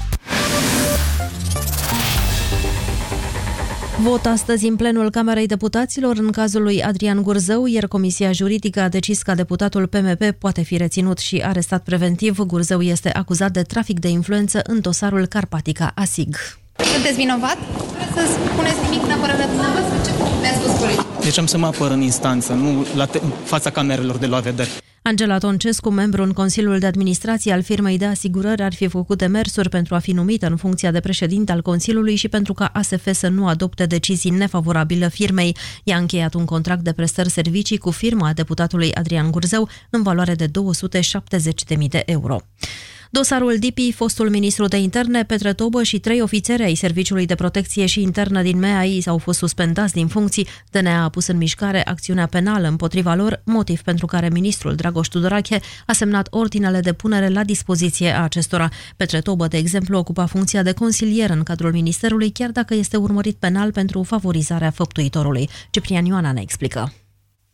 Vot astăzi în plenul Camerei Deputaților în cazul lui Adrian Gurzău, iar Comisia Juridică a decis că deputatul PMP poate fi reținut și arestat preventiv. Gurzău este acuzat de trafic de influență în dosarul Carpatica ASIG.
Sunteți vinovat? Vreți să spuneți nimic în apărarea dumneavoastră? Ce le-a spus colegii?
Deci am să mă apăr în instanță, nu la te- în fața camerelor de luat vedere.
Angela Toncescu, membru în Consiliul de Administrație al firmei de asigurări, ar fi făcut demersuri pentru a fi numită în funcția de președinte al Consiliului și pentru ca ASF să nu adopte decizii nefavorabile firmei. I-a încheiat un contract de prestări servicii cu firma deputatului Adrian Gurzău în valoare de 270.000 de euro. Dosarul Dipi, fostul ministru de interne, Petre Tobă și trei ofițeri ai Serviciului de Protecție și Internă din MEAI au fost suspendați din funcții. DNA a pus în mișcare acțiunea penală împotriva lor, motiv pentru care ministrul Dragoș Tudorache a semnat ordinele de punere la dispoziție a acestora. Petre Tobă, de exemplu, ocupa funcția de consilier în cadrul ministerului, chiar dacă este urmărit penal pentru favorizarea făptuitorului. Ciprian Ioana ne explică.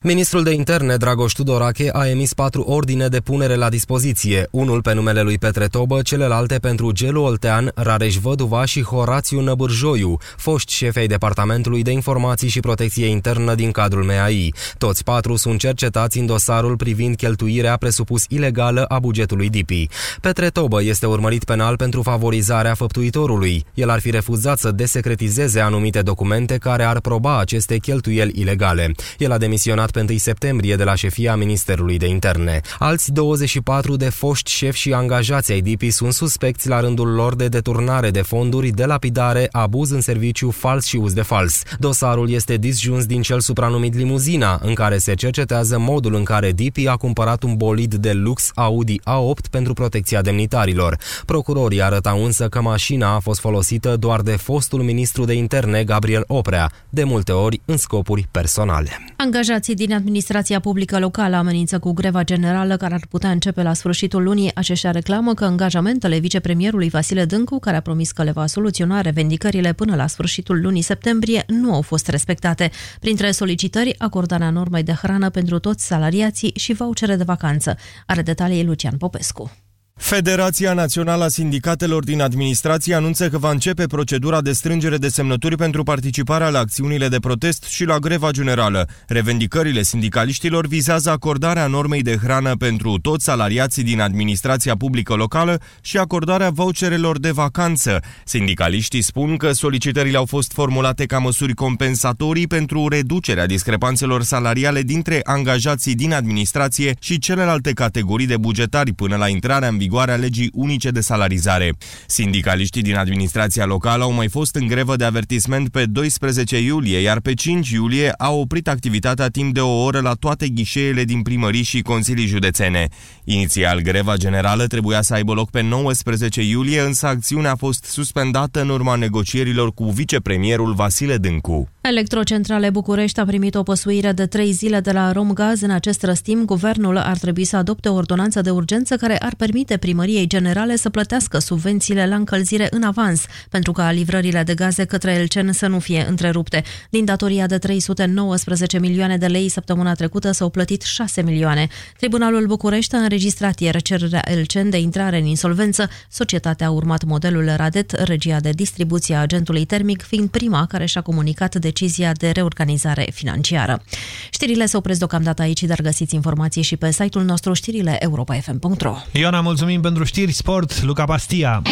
Ministrul de interne, Dragoș Tudorache, a emis patru ordine de punere la dispoziție, unul pe numele lui Petre Tobă, celelalte pentru Gelu Oltean, Rareș Văduva și Horațiu Năbârjoiu, foști șefei Departamentului de Informații și Protecție Internă din cadrul MEAI. Toți patru sunt cercetați în dosarul privind cheltuirea presupus ilegală a bugetului DIPI. Petre Tobă este urmărit penal pentru favorizarea făptuitorului. El ar fi refuzat să desecretizeze anumite documente care ar proba aceste cheltuieli ilegale. El a demisionat demisionat pe 1 septembrie de la șefia Ministerului de Interne. Alți 24 de foști șefi și angajați ai DP sunt suspecți la rândul lor de deturnare de fonduri, de lapidare, abuz în serviciu fals și uz de fals. Dosarul este disjuns din cel supranumit limuzina, în care se cercetează modul în care DP a cumpărat un bolid de lux Audi A8 pentru protecția demnitarilor. Procurorii arătau însă că mașina a fost folosită doar de fostul ministru de interne Gabriel Oprea, de multe ori în scopuri personale.
Angajații din administrația publică locală amenință cu greva generală care ar putea începe la sfârșitul lunii. Aceștia reclamă că angajamentele vicepremierului Vasile Dâncu, care a promis că le va soluționa revendicările până la sfârșitul lunii septembrie, nu au fost respectate. Printre solicitări, acordarea normei de hrană pentru toți salariații și vouchere de vacanță. Are detalii Lucian Popescu.
Federația Națională a Sindicatelor din Administrație anunță că va începe procedura de strângere de semnături pentru participarea la acțiunile de protest și la greva generală. Revendicările sindicaliștilor vizează acordarea normei de hrană pentru toți salariații din administrația publică locală și acordarea voucherelor de vacanță. Sindicaliștii spun că solicitările au fost formulate ca măsuri compensatorii pentru reducerea discrepanțelor salariale dintre angajații din administrație și celelalte categorii de bugetari până la intrarea în vigoare a legii unice de salarizare. Sindicaliștii din administrația locală au mai fost în grevă de avertisment pe 12 iulie, iar pe 5 iulie au oprit activitatea timp de o oră la toate ghișeele din primării și consilii județene. Inițial, greva generală trebuia să aibă loc pe 19 iulie, însă acțiunea a fost suspendată în urma negocierilor cu vicepremierul Vasile Dâncu.
Electrocentrale București a primit o păsuire de trei zile de la Romgaz. În acest răstim, guvernul ar trebui să adopte o ordonanță de urgență care ar permite primăriei generale să plătească subvențiile la încălzire în avans, pentru ca livrările de gaze către Elcen să nu fie întrerupte. Din datoria de 319 milioane de lei săptămâna trecută s-au plătit 6 milioane. Tribunalul București a înregistrat ieri cererea Elcen de intrare în insolvență. Societatea a urmat modelul Radet, regia de distribuție a agentului termic, fiind prima care și-a comunicat decizia de reorganizare financiară. Știrile se opresc deocamdată aici, dar găsiți informații și pe site-ul nostru știrile europa.fm.ro
Ioana, mulțumim pentru știri, sport, Luca Pastia.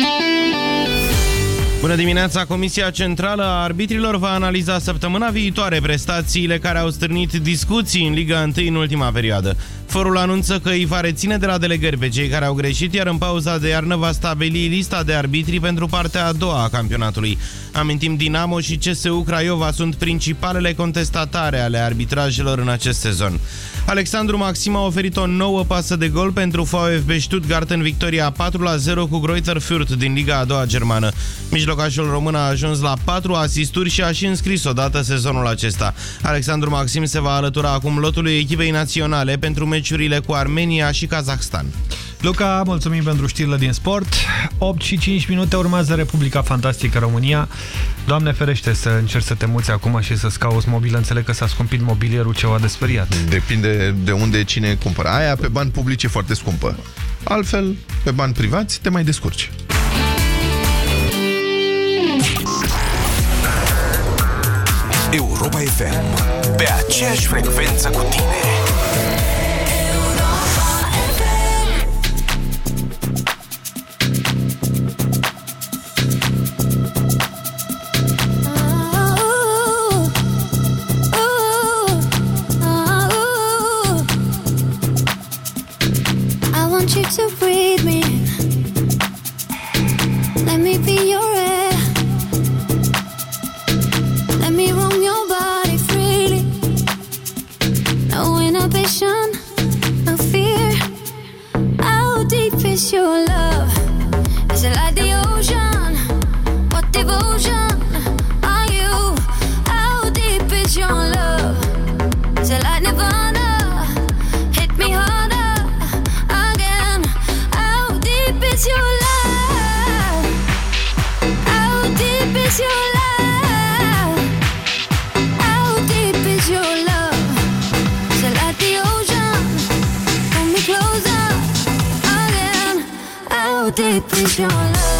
Bună dimineața! Comisia Centrală a Arbitrilor va analiza săptămâna viitoare prestațiile care au stârnit discuții în Liga 1 în ultima perioadă. Forul anunță că îi va reține de la delegări pe cei care au greșit, iar în pauza de iarnă va stabili lista de arbitri pentru partea a doua a campionatului. Amintim, Dinamo și CSU Craiova sunt principalele contestatare ale arbitrajelor în acest sezon. Alexandru Maxim a oferit o nouă pasă de gol pentru VfB Stuttgart în victoria 4-0 cu Greuther Fürth din Liga a doua germană. Mijlocașul român a ajuns la 4 asisturi și a și înscris odată sezonul acesta. Alexandru Maxim se va alătura acum lotului echipei naționale pentru meciurile cu Armenia și Kazahstan.
Luca, mulțumim pentru știrile din sport. 8 și 5 minute urmează Republica Fantastică România. Doamne ferește să încerci să te muți acum și să-ți cauți mobilă. Înțeleg că s-a scumpit mobilierul ceva de speriat.
Depinde de unde cine cumpără. Aia pe bani publici e foarte scumpă. Altfel, pe bani privați, te mai descurci.
Europa FM. Pe aceeași frecvență cu tine.
Want you to breathe me. Let me be your air. Let me roam your body freely. No inhibition, no fear. How deep is your love? Is it like the How deep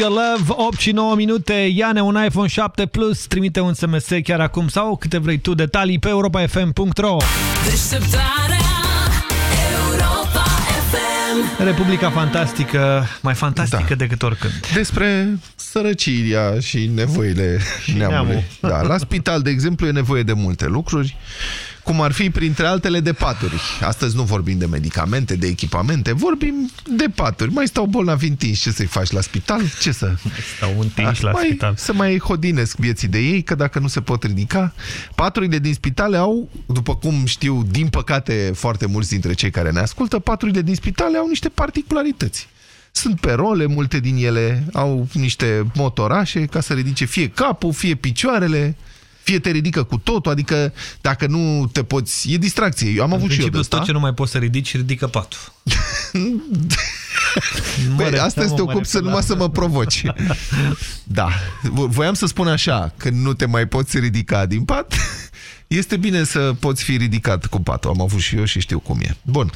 Your Love,
8 și 9 minute, Iane, un iPhone 7 Plus, trimite un SMS chiar acum sau câte vrei tu detalii pe europafm.ro
Deșteptarea Europa FM
Republica Fantastică, mai fantastică da. decât oricând.
Despre sărăcirea și nevoile și neamului.
neamul.
Da, la spital, de exemplu, e nevoie de multe lucruri, cum ar fi, printre altele, de paturi. Astăzi nu vorbim de medicamente, de echipamente, vorbim de paturi. Mai stau bolnavi întinși, ce să-i faci la spital? Ce să...
Stau întinși la
mai,
spital.
Să mai hodinesc vieții de ei, că dacă nu se pot ridica... Paturile din spitale au, după cum știu, din păcate, foarte mulți dintre cei care ne ascultă, paturile din spitale au niște particularități. Sunt perole, multe din ele au niște motorașe ca să ridice fie capul, fie picioarele, fie te ridică cu totul, adică dacă nu te poți... E distracție. Eu am
În
avut și eu de
principiu,
asta.
tot ce nu mai poți să ridici, ridică patul.
Băi,
Mă
asta
referam,
este o
mă
cum să
refer la-
numai să mă provoci. Da. Vo- Voiam să spun așa, când nu te mai poți ridica din pat, este bine să poți fi ridicat cu patul. Am avut și eu și știu cum e. Bun.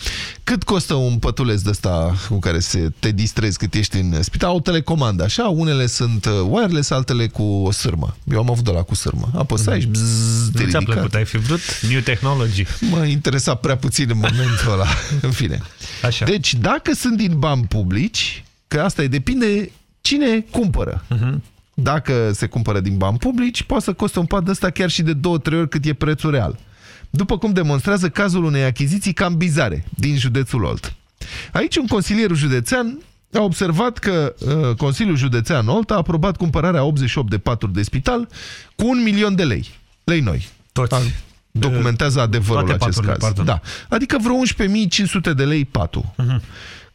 Cât costă un pătuleț de ăsta cu care se te distrezi cât ești în spital? O telecomandă, așa? Unele sunt uh, wireless, altele cu o sârmă. Eu am avut de la cu sârmă. Apăsași și bzzz, te
Nu ți-a
ridica.
plăcut, ai fi vrut New Technology.
Mă interesa prea puțin în momentul ăla. În fine.
Așa.
Deci, dacă sunt din bani publici, că asta e, depinde cine cumpără.
Mhm.
Dacă se cumpără din bani publici, poate să coste un pat de ăsta chiar și de două, trei ori cât e prețul real. După cum demonstrează cazul unei achiziții cam bizare din județul Olt. Aici un consilier județean a observat că uh, Consiliul Județean Olt a aprobat cumpărarea 88 de paturi de spital cu un milion de lei. Lei noi.
Toți.
A, documentează adevărul
Toate
acest
paturile,
caz.
pardon.
Da. Adică vreo 11.500 de lei patul.
Mhm.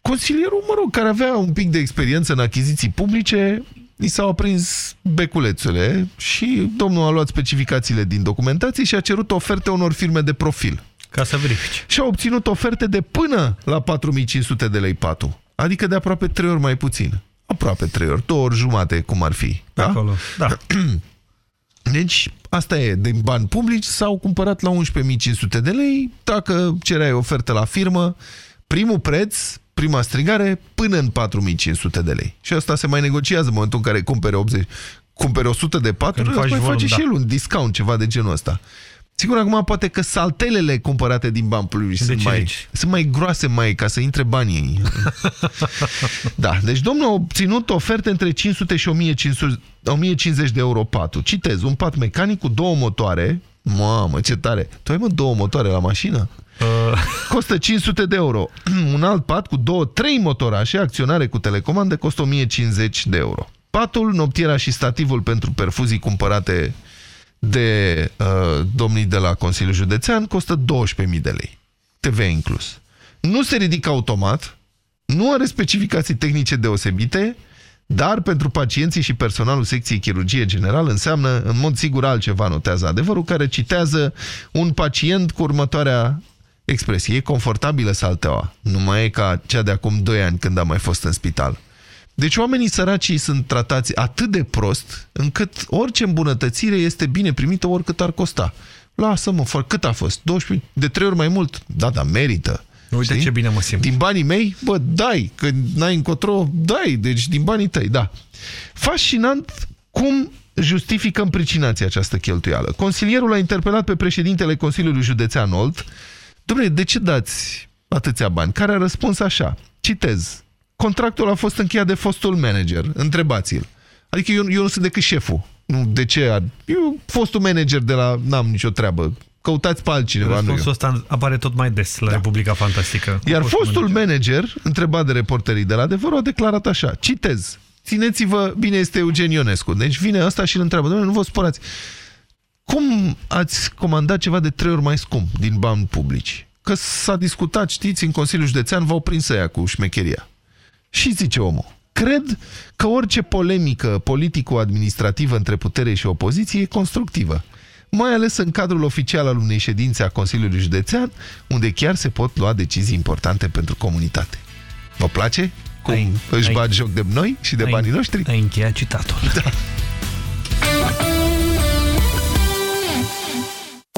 Consilierul, mă rog, care avea un pic de experiență în achiziții publice, i s-au aprins beculețele și domnul a luat specificațiile din documentație și a cerut oferte unor firme de profil.
Ca să verifici.
Și a obținut oferte de până la 4500 de lei patul. Adică de aproape 3 ori mai puțin. Aproape 3 ori, 2 ori jumate, cum ar fi. Da?
Acolo, da.
Deci, asta e, din bani publici s-au cumpărat la 11.500 de lei. Dacă cereai ofertă la firmă, primul preț, prima strigare, până în 4.500 de lei. Și asta se mai negociază în momentul în care cumpere 80, cumpere 100 de paturi,
Când
îți
faci
mai
volum,
face
da.
și el un discount, ceva de genul ăsta. Sigur, acum poate că saltelele cumpărate din bani publici
De
sunt
ce
mai,
zici?
sunt mai groase, mai ca să intre banii. da, deci domnul a obținut oferte între 500 și 1500, 1050 de euro patul. Citez, un pat mecanic cu două motoare. Mamă, ce tare! Tu ai, mă, două motoare la mașină?
Uh.
Costă 500 de euro. Un alt pat cu două, trei motorașe, acționare cu telecomandă, costă 1050 de euro. Patul, noptiera și stativul pentru perfuzii cumpărate de uh, domnii de la Consiliul Județean costă 12.000 de lei. TVA inclus. Nu se ridică automat, nu are specificații tehnice deosebite, dar pentru pacienții și personalul secției chirurgie general înseamnă în mod sigur altceva, notează adevărul, care citează un pacient cu următoarea expresie. E confortabilă salteaua, nu mai e ca cea de acum 2 ani când a mai fost în spital. Deci oamenii săraci sunt tratați atât de prost, încât orice îmbunătățire este bine primită oricât ar costa. Lasă-mă, fă, cât a fost? 12, de trei ori mai mult? Da, da, merită.
Uite
Știi?
ce bine mă simt.
Din banii mei, bă, dai. Când n-ai încotro, dai. Deci din banii tăi, da. Fascinant cum justificăm pricinația această cheltuială. Consilierul a interpelat pe președintele Consiliului Județean Olt. Dom'le, de ce dați atâția bani? Care a răspuns așa. Citez. Contractul a fost încheiat de fostul manager. Întrebați-l. Adică eu, eu nu sunt decât șeful. Nu, de ce? Ar... Eu, fostul manager de la... N-am nicio treabă. Căutați pe altcineva. nu eu.
Răspunsul ăsta apare tot mai des la Republica Fantastică.
Iar fostul manager, întrebat de reporterii de la adevăr, a declarat așa, citez, țineți-vă, bine este Eugen Ionescu, deci vine ăsta și îl întreabă, domnule, nu vă spărați, cum ați comandat ceva de trei ori mai scump din bani publici? Că s-a discutat, știți, în Consiliul Județean v-au prins ea cu șmecheria. Și zice omul, cred că orice polemică politico-administrativă între putere și opoziție e constructivă mai ales în cadrul oficial al unei ședințe a Consiliului Județean, unde chiar se pot lua decizii importante pentru comunitate. Vă place? Cum ai, își
ai-
bat joc de noi și de
ai-
banii noștri?
Ai încheiat citatul.
Da.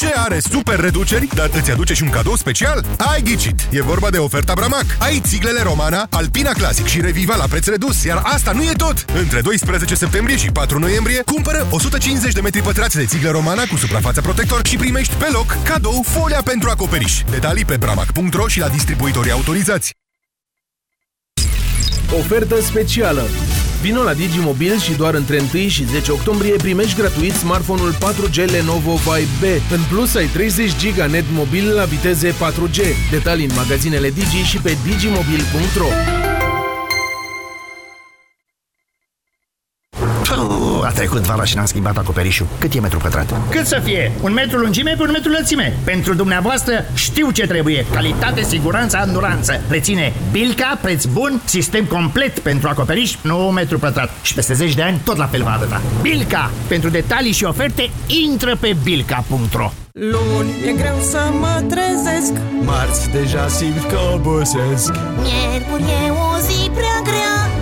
Ce are super reduceri, dar îți aduce și un cadou special? Ai ghicit! E vorba de oferta Bramac. Ai țiglele Romana, Alpina Classic și Reviva la preț redus, iar asta nu e tot! Între 12 septembrie și 4 noiembrie, cumpără 150 de metri pătrați de țiglă Romana cu suprafața protector și primești pe loc cadou folia pentru acoperiș. Detalii pe bramac.ro și la distribuitorii autorizați.
Ofertă specială. Vino la Digimobil și doar între 1 și 10 octombrie primești gratuit smartphone-ul 4G Lenovo Vibe B. În plus, ai 30 GB net mobil la viteze 4G. Detalii în magazinele Digi și pe digimobil.ro
Puh, a trecut vara și n-am schimbat acoperișul. Cât e metru pătrat?
Cât să fie? Un metru lungime pe un metru lățime. Pentru dumneavoastră știu ce trebuie. Calitate, siguranță, anduranță. Reține Bilca, preț bun, sistem complet pentru acoperiș, nu metru pătrat. Și peste 10 de ani tot la fel va arăta. Bilca! Pentru detalii și oferte, intră pe bilca.ro
Luni e greu să mă trezesc
Marți deja simt că obosesc
Miercuri e o zi prea grea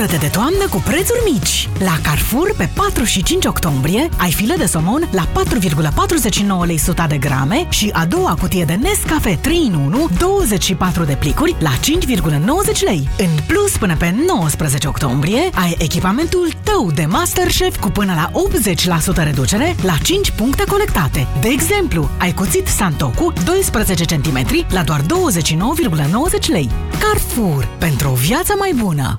Bucură-te de toamnă cu prețuri mici! La Carrefour, pe 4 și 5 octombrie, ai file de somon la 4,49 lei 100 de grame și a doua cutie de Nescafe 3 în 1, 24 de plicuri la 5,90 lei. În plus, până pe 19 octombrie, ai echipamentul tău de Masterchef cu până la 80% reducere la 5 puncte colectate. De exemplu, ai cuțit Santoku 12 cm la doar 29,90 lei. Carrefour, pentru o viață mai bună!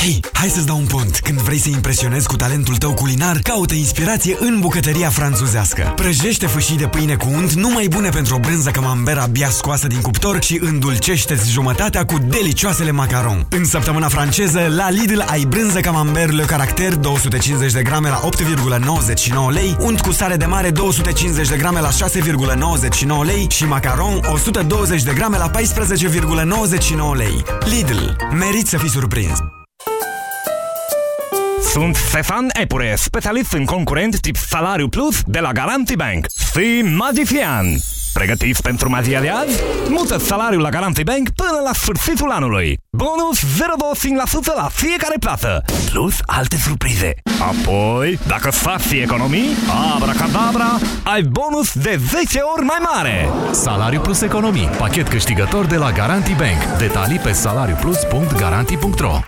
Hei, hai să-ți dau un pont. Când vrei să impresionezi cu talentul tău culinar, caută inspirație în bucătăria franțuzească. Prăjește fâșii de pâine cu unt numai bune pentru o brânză camembert abia scoasă din cuptor și îndulcește-ți jumătatea cu delicioasele macaron. În săptămâna franceză, la Lidl ai brânză camembert Le Caracter 250 de grame la 8,99 lei, unt cu sare de mare 250 de grame la 6,99 lei și macaron 120 de grame la 14,99 lei. Lidl. Merit să fii surprins!
Sunt Stefan Epure, specialist în concurent tip Salariu Plus de la Garanti Bank. Fii magician!
Pregătiți pentru magia de azi? Mută salariul la Garanti Bank până la sfârșitul anului. Bonus 0,25% la fiecare plată, plus alte surprize. Apoi, dacă faci economii, abracadabra, ai bonus de 10 ori mai mare.
Salariu plus economii. Pachet câștigător de la Garanti Bank. Detalii pe salariuplus.garanti.ro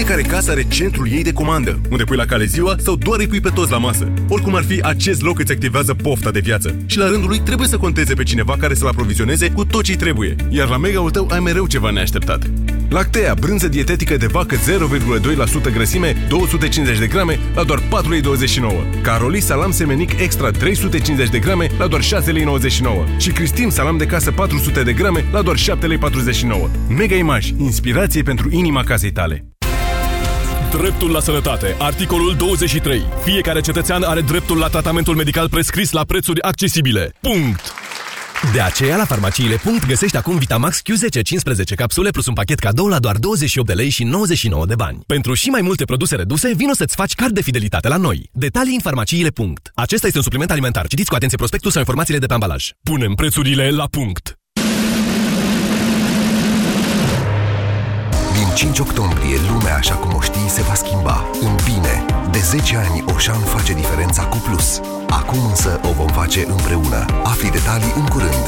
Fiecare casă are centrul ei de comandă, unde pui la cale ziua sau doar îi pui pe toți la masă. Oricum ar fi, acest loc îți activează pofta de viață. Și la rândul lui trebuie să conteze pe cineva care să-l aprovizioneze cu tot ce trebuie. Iar la mega-ul tău ai mereu ceva neașteptat. Lactea, brânză dietetică de vacă 0,2% grăsime, 250 de grame, la doar 4,29 lei. Caroli salam semenic extra 350 de grame, la doar 6,99 lei. Și Cristin salam de casă 400 de grame, la doar 7,49 lei. Mega Image, inspirație pentru inima casei tale.
Dreptul la sănătate. Articolul 23. Fiecare cetățean are dreptul la tratamentul medical prescris la prețuri accesibile. Punct!
De aceea, la farmaciile. Punct, găsești acum Vitamax Q10 15 capsule plus un pachet cadou la doar 28 de lei și 99 de bani. Pentru și mai multe produse reduse, vino să-ți faci card de fidelitate la noi. Detalii în farmaciile. Punct. Acesta este un supliment alimentar. Citiți cu atenție prospectul sau informațiile de pe ambalaj.
Punem prețurile la punct.
Din 5 octombrie, lumea așa cum o știi se va schimba. În bine. De 10 ani, Oșan face diferența cu plus. Acum însă o vom face împreună. Afli detalii în curând.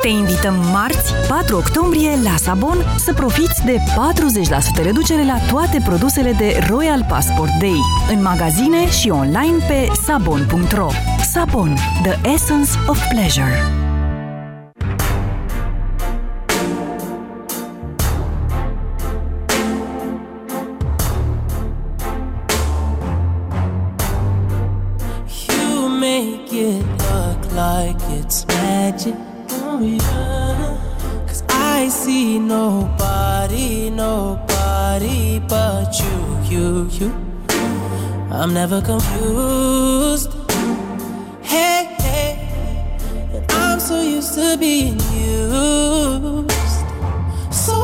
Te invităm marți, 4 octombrie, la Sabon să profiți de 40% reducere la toate produsele de Royal Passport Day, în magazine și online pe sabon.ro. Sabon, the essence of pleasure.
Make it look like it's magic. Oh, yeah. Cause I see nobody, nobody but you, you, you. I'm never confused. Hey, hey. And I'm so used to being used. So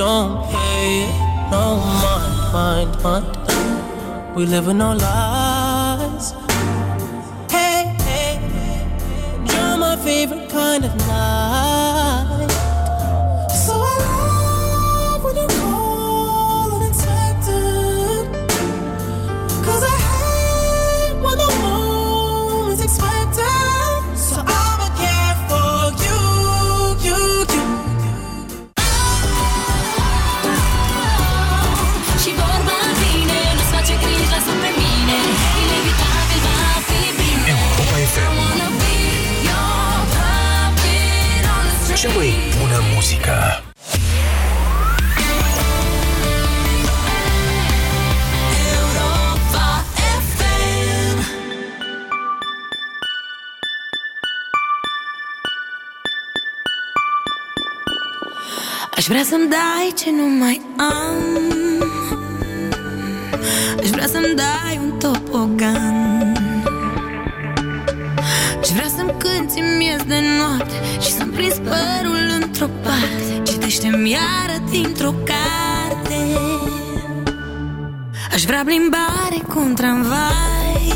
don't pay. No mind, mind, mind. We with no lies. Hey, hey, you're my favorite kind of night.
On the string
Cea mai bună muzică.
Europa FM Aș vrea să-mi dai ce nu mai am. Aș vrea să-mi dai un topogan Aș vrea să-mi cânti miez de noapte Și să-mi prins părul într-o parte. Citește-mi iară dintr-o carte. Aș vrea plimbare cu un tramvai.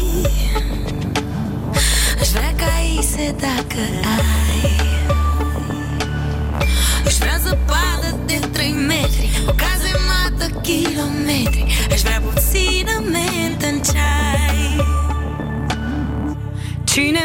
Aș vrea caise dacă ai. Aș vrea zăpadă de 3 metri O cazemată kilometri. Aș vrea puțină mentă în ceai. Cine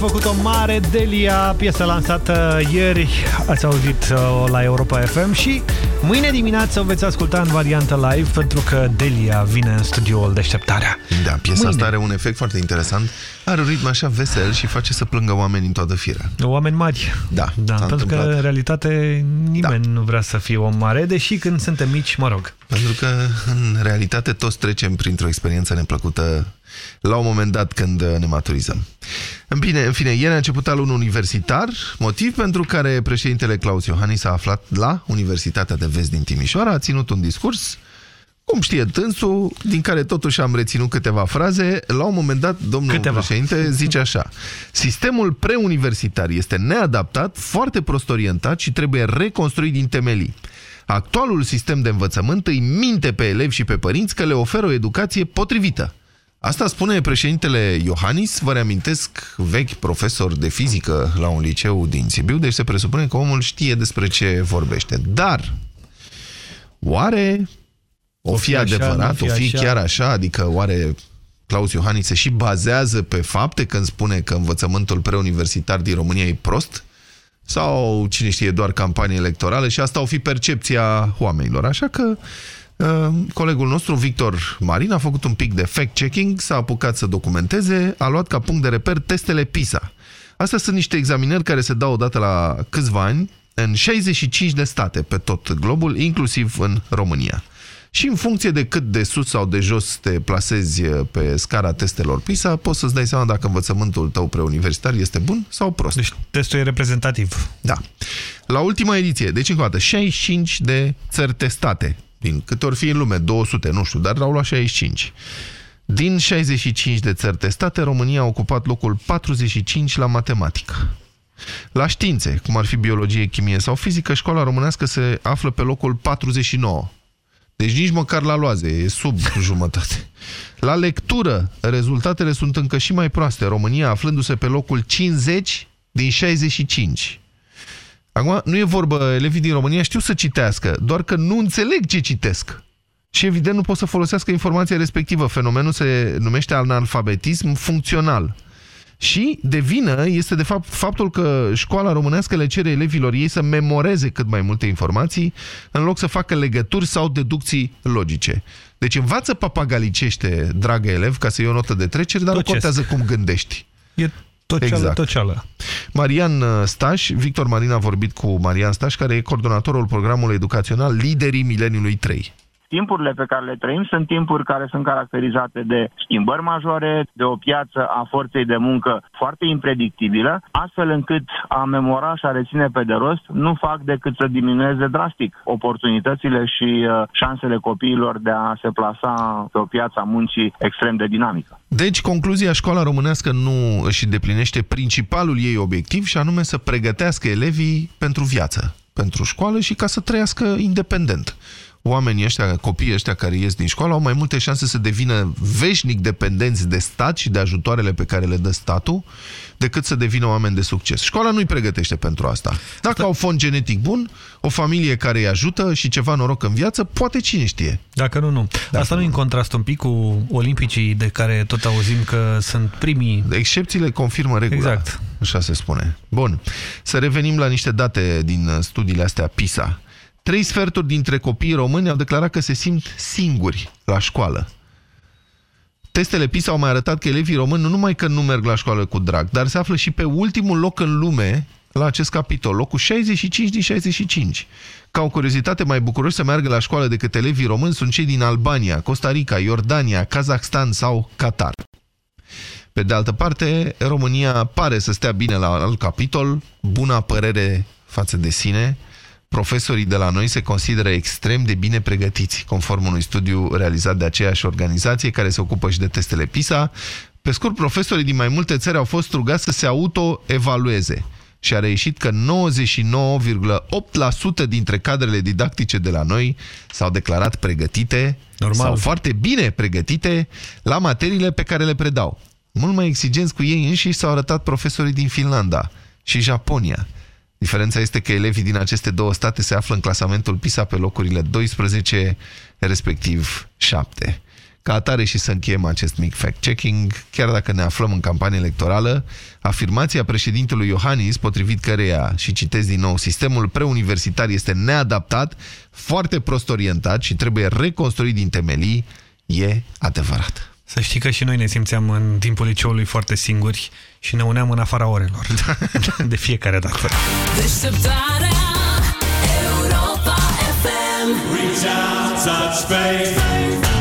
Cine m-a făcut
o mare Delia, piesă lansată ieri, ați auzit-o la Europa FM și mâine dimineață o veți asculta în variantă live pentru că Delia vine în studioul Deșteptarea.
Da, piesa
Mâine.
asta are un efect foarte interesant. Are un ritm așa vesel și face să plângă oamenii în toată firea.
Oameni mari.
Da,
Da,
s-a
pentru că
întâmplat.
în realitate nimeni da. nu vrea să fie om mare, deși când suntem mici, mă rog.
Pentru că, în realitate, toți trecem printr-o experiență neplăcută la un moment dat când ne maturizăm. În bine, în fine, ieri a început anul universitar, motiv pentru care președintele Claus Iohannis a aflat la Universitatea de Vest din Timișoara, a ținut un discurs cum știe tânsul, din care totuși am reținut câteva fraze, la un moment dat, domnul câteva. președinte zice așa Sistemul preuniversitar este neadaptat, foarte prost orientat și trebuie reconstruit din temelii. Actualul sistem de învățământ îi minte pe elevi și pe părinți că le oferă o educație potrivită. Asta spune președintele Iohannis, vă reamintesc, vechi profesor de fizică la un liceu din Sibiu, deci se presupune că omul știe despre ce vorbește. Dar, oare o fi,
așa,
adevărat,
nu
o
fi
fi
așa?
chiar așa, adică oare Claus Iohannis se și bazează pe fapte când spune că învățământul preuniversitar din România e prost? Sau, cine știe, doar campanie electorală și asta o fi percepția oamenilor. Așa că uh, colegul nostru, Victor Marin, a făcut un pic de fact-checking, s-a apucat să documenteze, a luat ca punct de reper testele PISA. Astea sunt niște examinări care se dau odată la câțiva ani în 65 de state pe tot globul, inclusiv în România. Și în funcție de cât de sus sau de jos te plasezi pe scara testelor PISA, poți să-ți dai seama dacă învățământul tău preuniversitar este bun sau prost.
Deci testul e reprezentativ.
Da. La ultima ediție, deci încă o dată, 65 de țări testate, din câte ori fi în lume, 200, nu știu, dar au luat 65. Din 65 de țări testate, România a ocupat locul 45 la matematică. La științe, cum ar fi biologie, chimie sau fizică, școala românească se află pe locul 49. Deci nici măcar la loaze, e sub jumătate. La lectură, rezultatele sunt încă și mai proaste. România aflându-se pe locul 50 din 65. Acum, nu e vorbă, elevii din România știu să citească, doar că nu înțeleg ce citesc. Și evident nu pot să folosească informația respectivă. Fenomenul se numește analfabetism funcțional. Și de vină este de fapt faptul că școala românească le cere elevilor ei să memoreze cât mai multe informații în loc să facă legături sau deducții logice. Deci învață papagalicește, dragă elev, ca să iei o notă de trecere, dar nu
Tocesc.
contează cum gândești.
E toceală, exact. toceală.
Marian uh, Staș, Victor Marin a vorbit cu Marian Staș, care e coordonatorul programului educațional Liderii Mileniului 3.
Timpurile pe care le trăim sunt timpuri care sunt caracterizate de schimbări majore, de o piață a forței de muncă foarte impredictibilă, astfel încât a memora și a reține pe de rost nu fac decât să diminueze drastic oportunitățile și uh, șansele copiilor de a se plasa pe o piață a muncii extrem de dinamică.
Deci, concluzia, școala românească nu își deplinește principalul ei obiectiv și anume să pregătească elevii pentru viață, pentru școală și ca să trăiască independent oamenii ăștia, copiii ăștia care ies din școală au mai multe șanse să devină veșnic dependenți de stat și de ajutoarele pe care le dă statul decât să devină oameni de succes. Școala nu-i pregătește pentru asta. Dacă au fond genetic bun, o familie care îi ajută și ceva noroc în viață, poate cine știe.
Dacă nu, nu. Dacă asta nu în contrast un pic cu olimpicii de care tot auzim că sunt primii...
Excepțiile confirmă regula.
Exact.
Așa se spune. Bun. Să revenim la niște date din studiile astea PISA. Trei sferturi dintre copiii români au declarat că se simt singuri la școală. Testele PISA au mai arătat că elevii români nu numai că nu merg la școală cu drag, dar se află și pe ultimul loc în lume la acest capitol, locul 65 din 65. Ca o curiozitate mai bucuroși să meargă la școală decât elevii români sunt cei din Albania, Costa Rica, Iordania, Kazakhstan sau Qatar. Pe de altă parte, România pare să stea bine la alt capitol, bună părere față de sine, profesorii de la noi se consideră extrem de bine pregătiți, conform unui studiu realizat de aceeași organizație care se ocupă și de testele PISA. Pe scurt, profesorii din mai multe țări au fost rugați să se auto-evalueze și a reieșit că 99,8% dintre cadrele didactice de la noi s-au declarat pregătite
Normal.
sau foarte bine pregătite la materiile pe care le predau. Mult mai exigenți cu ei înșiși s-au arătat profesorii din Finlanda și Japonia. Diferența este că elevii din aceste două state se află în clasamentul PISA pe locurile 12, respectiv 7. Ca atare și să încheiem acest mic fact-checking, chiar dacă ne aflăm în campanie electorală, afirmația președintelui Iohannis, potrivit căreia, și citesc din nou, sistemul preuniversitar este neadaptat, foarte prost orientat și trebuie reconstruit din temelii, e adevărat.
Să știi că și noi ne simțeam în timpul liceului foarte singuri și ne uneam în afara orelor. De fiecare dată.
Deșteptarea Europa FM
Reach out, touch faith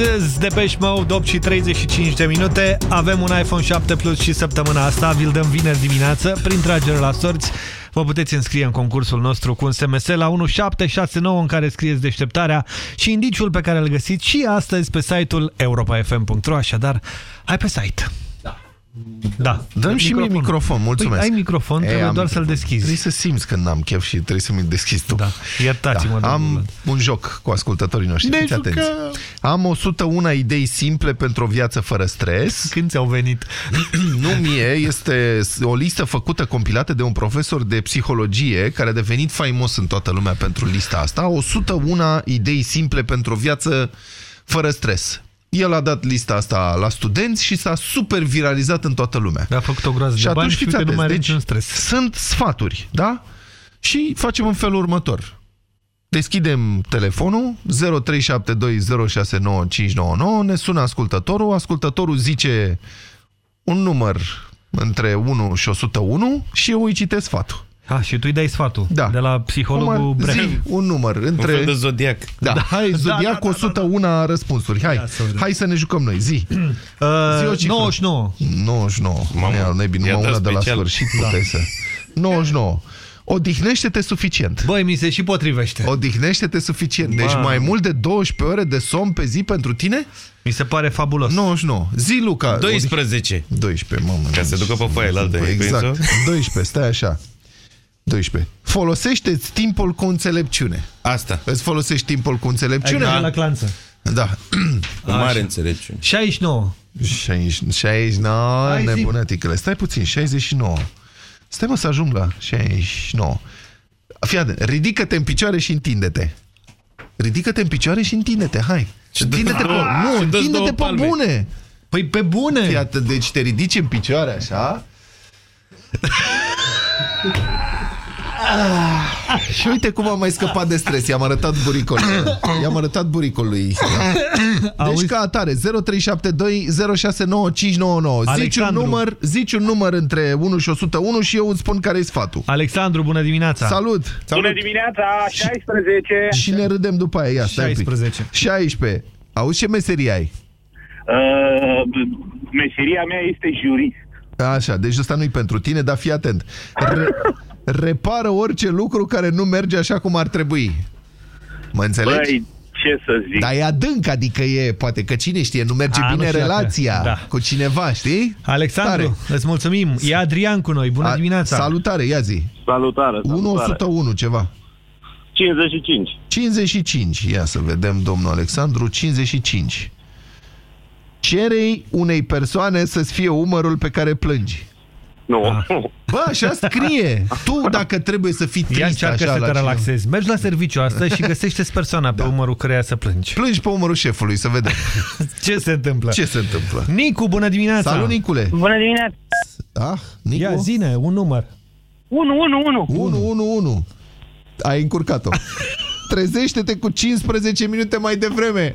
Personal Jesus, Depeche Mode, 8 și 35 de minute. Avem un iPhone 7 Plus și săptămâna asta, vi-l dăm vineri dimineață, prin tragere la sorți. Vă puteți înscrie în concursul nostru cu un SMS la 1769 în care scrieți deșteptarea și indiciul pe care îl găsiți și astăzi pe site-ul europa.fm.ro, așadar, hai pe site. Da.
Dăm și mie microfon, mulțumesc.
Păi, ai microfon, trebuie
am
doar să-l
microfon.
deschizi.
Trebuie să simți când n-am chef și trebuie să mi-l deschizi tu.
Da. Iertați-mă,
Da.
domnul
Am
Vlad.
un joc cu ascultătorii noștri.
Ne
Fiți
jucăm!
Atenți. Am 101 idei simple pentru o viață fără stres.
Când ți-au venit?
nu mie, este o listă făcută, compilată de un profesor de psihologie care a devenit faimos în toată lumea pentru lista asta. 101 idei simple pentru o viață fără stres. El a dat lista asta la studenți și s-a super viralizat în toată lumea.
A făcut o groază
și
de bani
atunci
și
fiți
uite, nu mai are
atenți. Deci,
niciun stres.
sunt sfaturi, da? Și facem în felul următor. Deschidem telefonul 0372069599, ne sună ascultătorul, ascultătorul zice un număr între 1 și 101 și eu îi citesc sfatul.
Ah, și tu îi dai sfatul.
Da.
De la psihologul
Număr,
Brecht.
zi, un număr între...
Un fel de zodiac.
Da,
Da,
hai,
da,
zodiac
da, da,
101 răspunsuri. Hai,
Ia să vedem.
hai să ne jucăm noi. Zi.
Uh,
Zi o cifră.
99.
99.
Mamă,
Ia, nebii,
i-a
numai
dat
una de la
special.
sfârșit puteai să... 99. Odihnește-te suficient.
Băi, mi se și potrivește.
Odihnește-te suficient. Deci
Mamă.
mai mult de 12 ore de somn pe zi pentru tine?
Mi se pare fabulos.
99. Zi, Luca.
12.
12, mamă.
Ca să ducă pe foaia la altă. ai
Exact.
prins-o?
12, stai așa. 12. Folosește-ți timpul cu înțelepciune.
Asta.
Îți folosești timpul cu înțelepciune?
Ai la clanță.
Da.
Cu mare înțelepciune.
69.
60, 69,
Hai, zi.
nebuneticele. Stai puțin, 69. Stai mă să ajung la 69. Fii atent, ridică-te în picioare și întinde-te. Ridică-te în picioare și întinde-te, hai. Întinde-te pe...
două-
Nu,
și dă-ți două
întinde-te pe
palme.
bune.
Păi pe bune.
Fii atent, deci te ridici în picioare așa. Ah, și uite cum am mai scăpat de stres. I-am arătat buricul. I-am arătat buricul lui. Deci
Auzi?
ca atare 0372 069599 Zici un,
Alexandru.
număr, zici un număr între 1 și 101 și eu îți spun care e sfatul.
Alexandru, bună dimineața.
Salut! Salut!
Bună dimineața, 16.
Și ne râdem după aia. Ia, stai un pic.
16.
16. Auzi ce meserie ai?
Uh, meseria mea este jurist.
Așa, deci ăsta nu-i pentru tine, dar fii atent. Re repară orice lucru care nu merge așa cum ar trebui. Mă înțelegi?
Băi, ce să zic.
Dar e adânc, adică e, poate că cine știe, nu merge
A, nu
bine
știu dacă-
relația
da.
cu cineva, știi?
Alexandru, îți mulțumim. E Adrian cu noi. Bună
A-
dimineața.
Salutare, ia zi.
Salutare,
1-101, ceva.
55.
55, ia să vedem, domnul Alexandru, 55. Cerei unei persoane să-ți fie umărul pe care plângi.
Nu.
Ah.
Bă, așa scrie. Tu, dacă trebuie să fii
Ia
trist
încearcă
așa
să
la
te
cineva.
relaxezi. Mergi la serviciu astăzi și găsește persoana pe umărul căreia să plângi.
Plângi pe umărul șefului, să vedem.
Ce se întâmplă?
Ce se întâmplă?
Nicu, bună dimineața.
Salut, Nicule.
Bună dimineața.
Ah, Nicu?
Ia, zine, un număr.
1, 1, 1.
1, 1, 1. Ai încurcat-o. Trezește-te cu 15 minute mai devreme.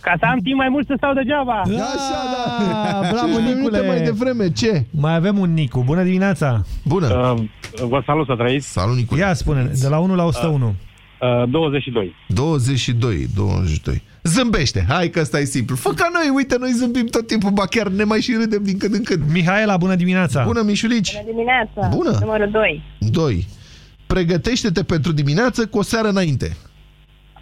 Ca să am timp mai mult să stau degeaba.
Așa, da.
Ah, bravo,
15 minute
Nicule.
mai devreme. Ce?
Mai avem un Nicu. Bună dimineața.
Bună.
Uh, vă salut să trăiți.
Salut, Nicule.
Ia spune, de la 1 la 101.
Uh, 22.
22, 22. Zâmbește. Hai că ăsta e simplu. Fă ca noi, uite, noi zâmbim tot timpul, ba chiar ne mai și râdem din când în când.
Mihaela, bună dimineața.
Bună, Mișulici.
Bună dimineața.
Bună.
Numărul 2.
2. Pregătește-te pentru dimineață cu o seară înainte.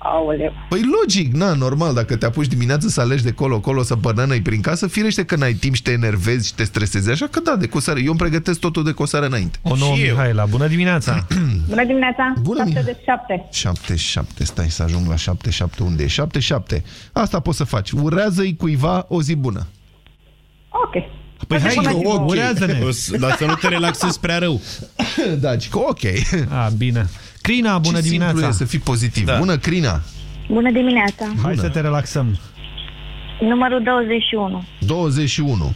Aoleu.
Păi logic, na, normal, dacă te apuci dimineața să alegi de colo-colo să bănănăi prin casă, firește că n-ai timp și te enervezi și te stresezi, așa că da, de cu o seară. Eu îmi pregătesc totul de cu o seară înainte.
O nouă Mihaela, bună dimineața.
Bună dimineața.
Bună, Miha.
77.
77, stai să ajung la 77, unde e? 77. Asta poți să faci. Urează-i cuiva o zi bună.
Ok.
Păi hai,
Bună ziua.
ok. urează-ne.
O să- Dar să nu te relaxezi prea rău.
da, că ok.
A, bine. Crina, bună
Ce
dimineața.
simplu e să fii pozitiv. Da. Bună, Crina.
Bună dimineața.
Hai să te relaxăm.
Numărul 21.
21.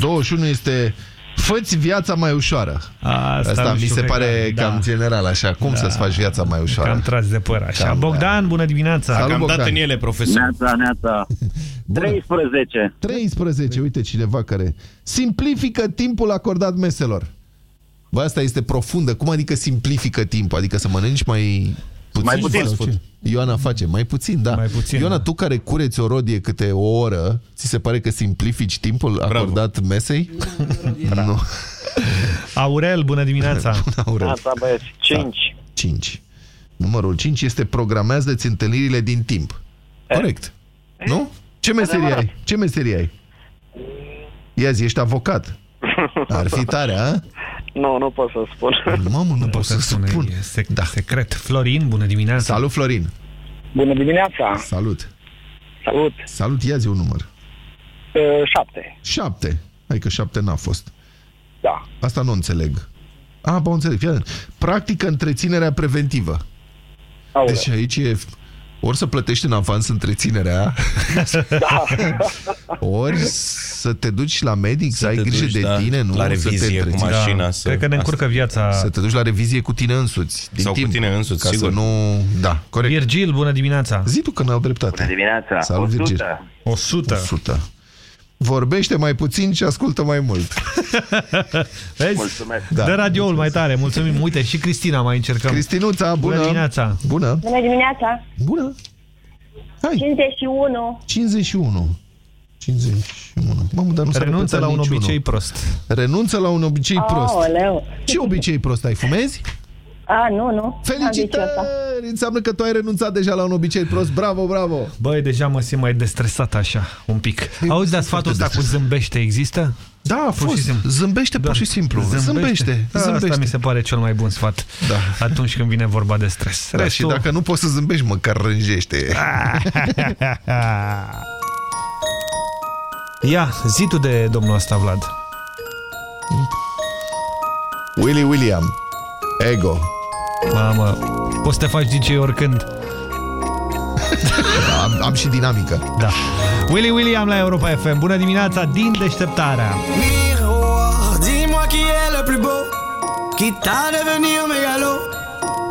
21 este Fă-ți viața mai ușoară.
Asta,
Asta
nu
mi
știu
se
pe
pare
care-
cam
da.
general așa. Cum
Da.
să-ți faci viața mai ușoară?
Cam tras de păr așa.
Cam,
Bogdan, bună dimineața.
Salut,
Cam dat
Bogdan.
în ele, profesor.
Neața, neața. 13.
13, uite cineva care simplifică timpul acordat meselor. Bă, asta este profundă. Cum adică simplifică timpul? Adică să mănânci mai puțin?
Mai puțin.
Fast food? Ioana face mai puțin, da.
Mai puțin,
Ioana,
da.
tu care cureți o rodie câte o oră, ți se pare că simplifici timpul acordat mesei? nu.
Aurel, bună dimineața!
Aurel.
Asta băieți, 5.
5. Numărul 5 este programează-ți întâlnirile din timp. Corect. Nu? Ce meserie ai? Ce meserie ai? Ia zi, ești avocat. Ar fi tare, a?
Nu, nu pot să spun.
Mamă, nu pot să spun.
E sec da. secret. Florin, bună dimineața!
Salut, Florin!
Bună dimineața!
Salut!
Salut!
Salut, ia zi un număr.
Uh, 7.
7. Hai că 7 n-a fost.
Da.
Asta nu înțeleg. A, bă, înțeleg. Fii atent. Practică întreținerea preventivă.
Aoleu.
Deci aici e... Ori să plătești în avans întreținerea,
Da.
ori să te duci la medic, să, ai
te
grijă
duci,
de
da,
tine, nu?
la
să te
revizie cu
întreții.
mașina, să-
Cred că ne încurcă viața.
Să te duci la revizie cu tine însuți. Din
Sau cu
timp,
tine însuți,
ca
sigur.
să nu... Da, corect.
Virgil, bună dimineața!
Zi tu că n-au dreptate.
Bună dimineața!
Salut,
100.
Virgil.
100.
100. Vorbește mai puțin și ascultă mai mult.
Vezi?
Mulțumesc.
Da.
Dă radioul mai tare, mulțumim. Uite, și Cristina mai încercăm.
Cristinuța, bună!
Bună dimineața!
Bună!
Bună dimineața!
Bună! Hai!
51.
51. 51. Mamă, dar nu s-a
Renunță
repetat
la un
niciunul.
obicei prost.
Renunță la un obicei prost.
Aoleu.
Ce obicei prost ai? Fumezi?
A, nu, nu. N-am zis
Felicitări!
asta.
Înseamnă că tu ai renunțat deja la un obicei prost. Bravo, bravo!
Băi, deja mă simt mai destresat așa, un pic. Auzi, dar sfatul ăsta cu zâmbește există?
Da, a
Pur și
fost.
simplu.
Zâmbește pur și simplu. Zâmbește.
Da,
Zâmbește.
Asta mi se pare cel mai bun sfat
Da.
atunci când vine vorba de stres.
Da, și dacă nu poți să zâmbești, măcar rânjește.
Ia, zi tu de domnul ăsta, Vlad.
Willy William. Ego.
Mamă, poți să te faci DJ oricând.
Da, am, am și dinamică.
Da. Willy William la Europa FM. Bună dimineața din deșteptarea.
Miroir, dis-moi qui est le plus beau, quitte à devenir mégalo.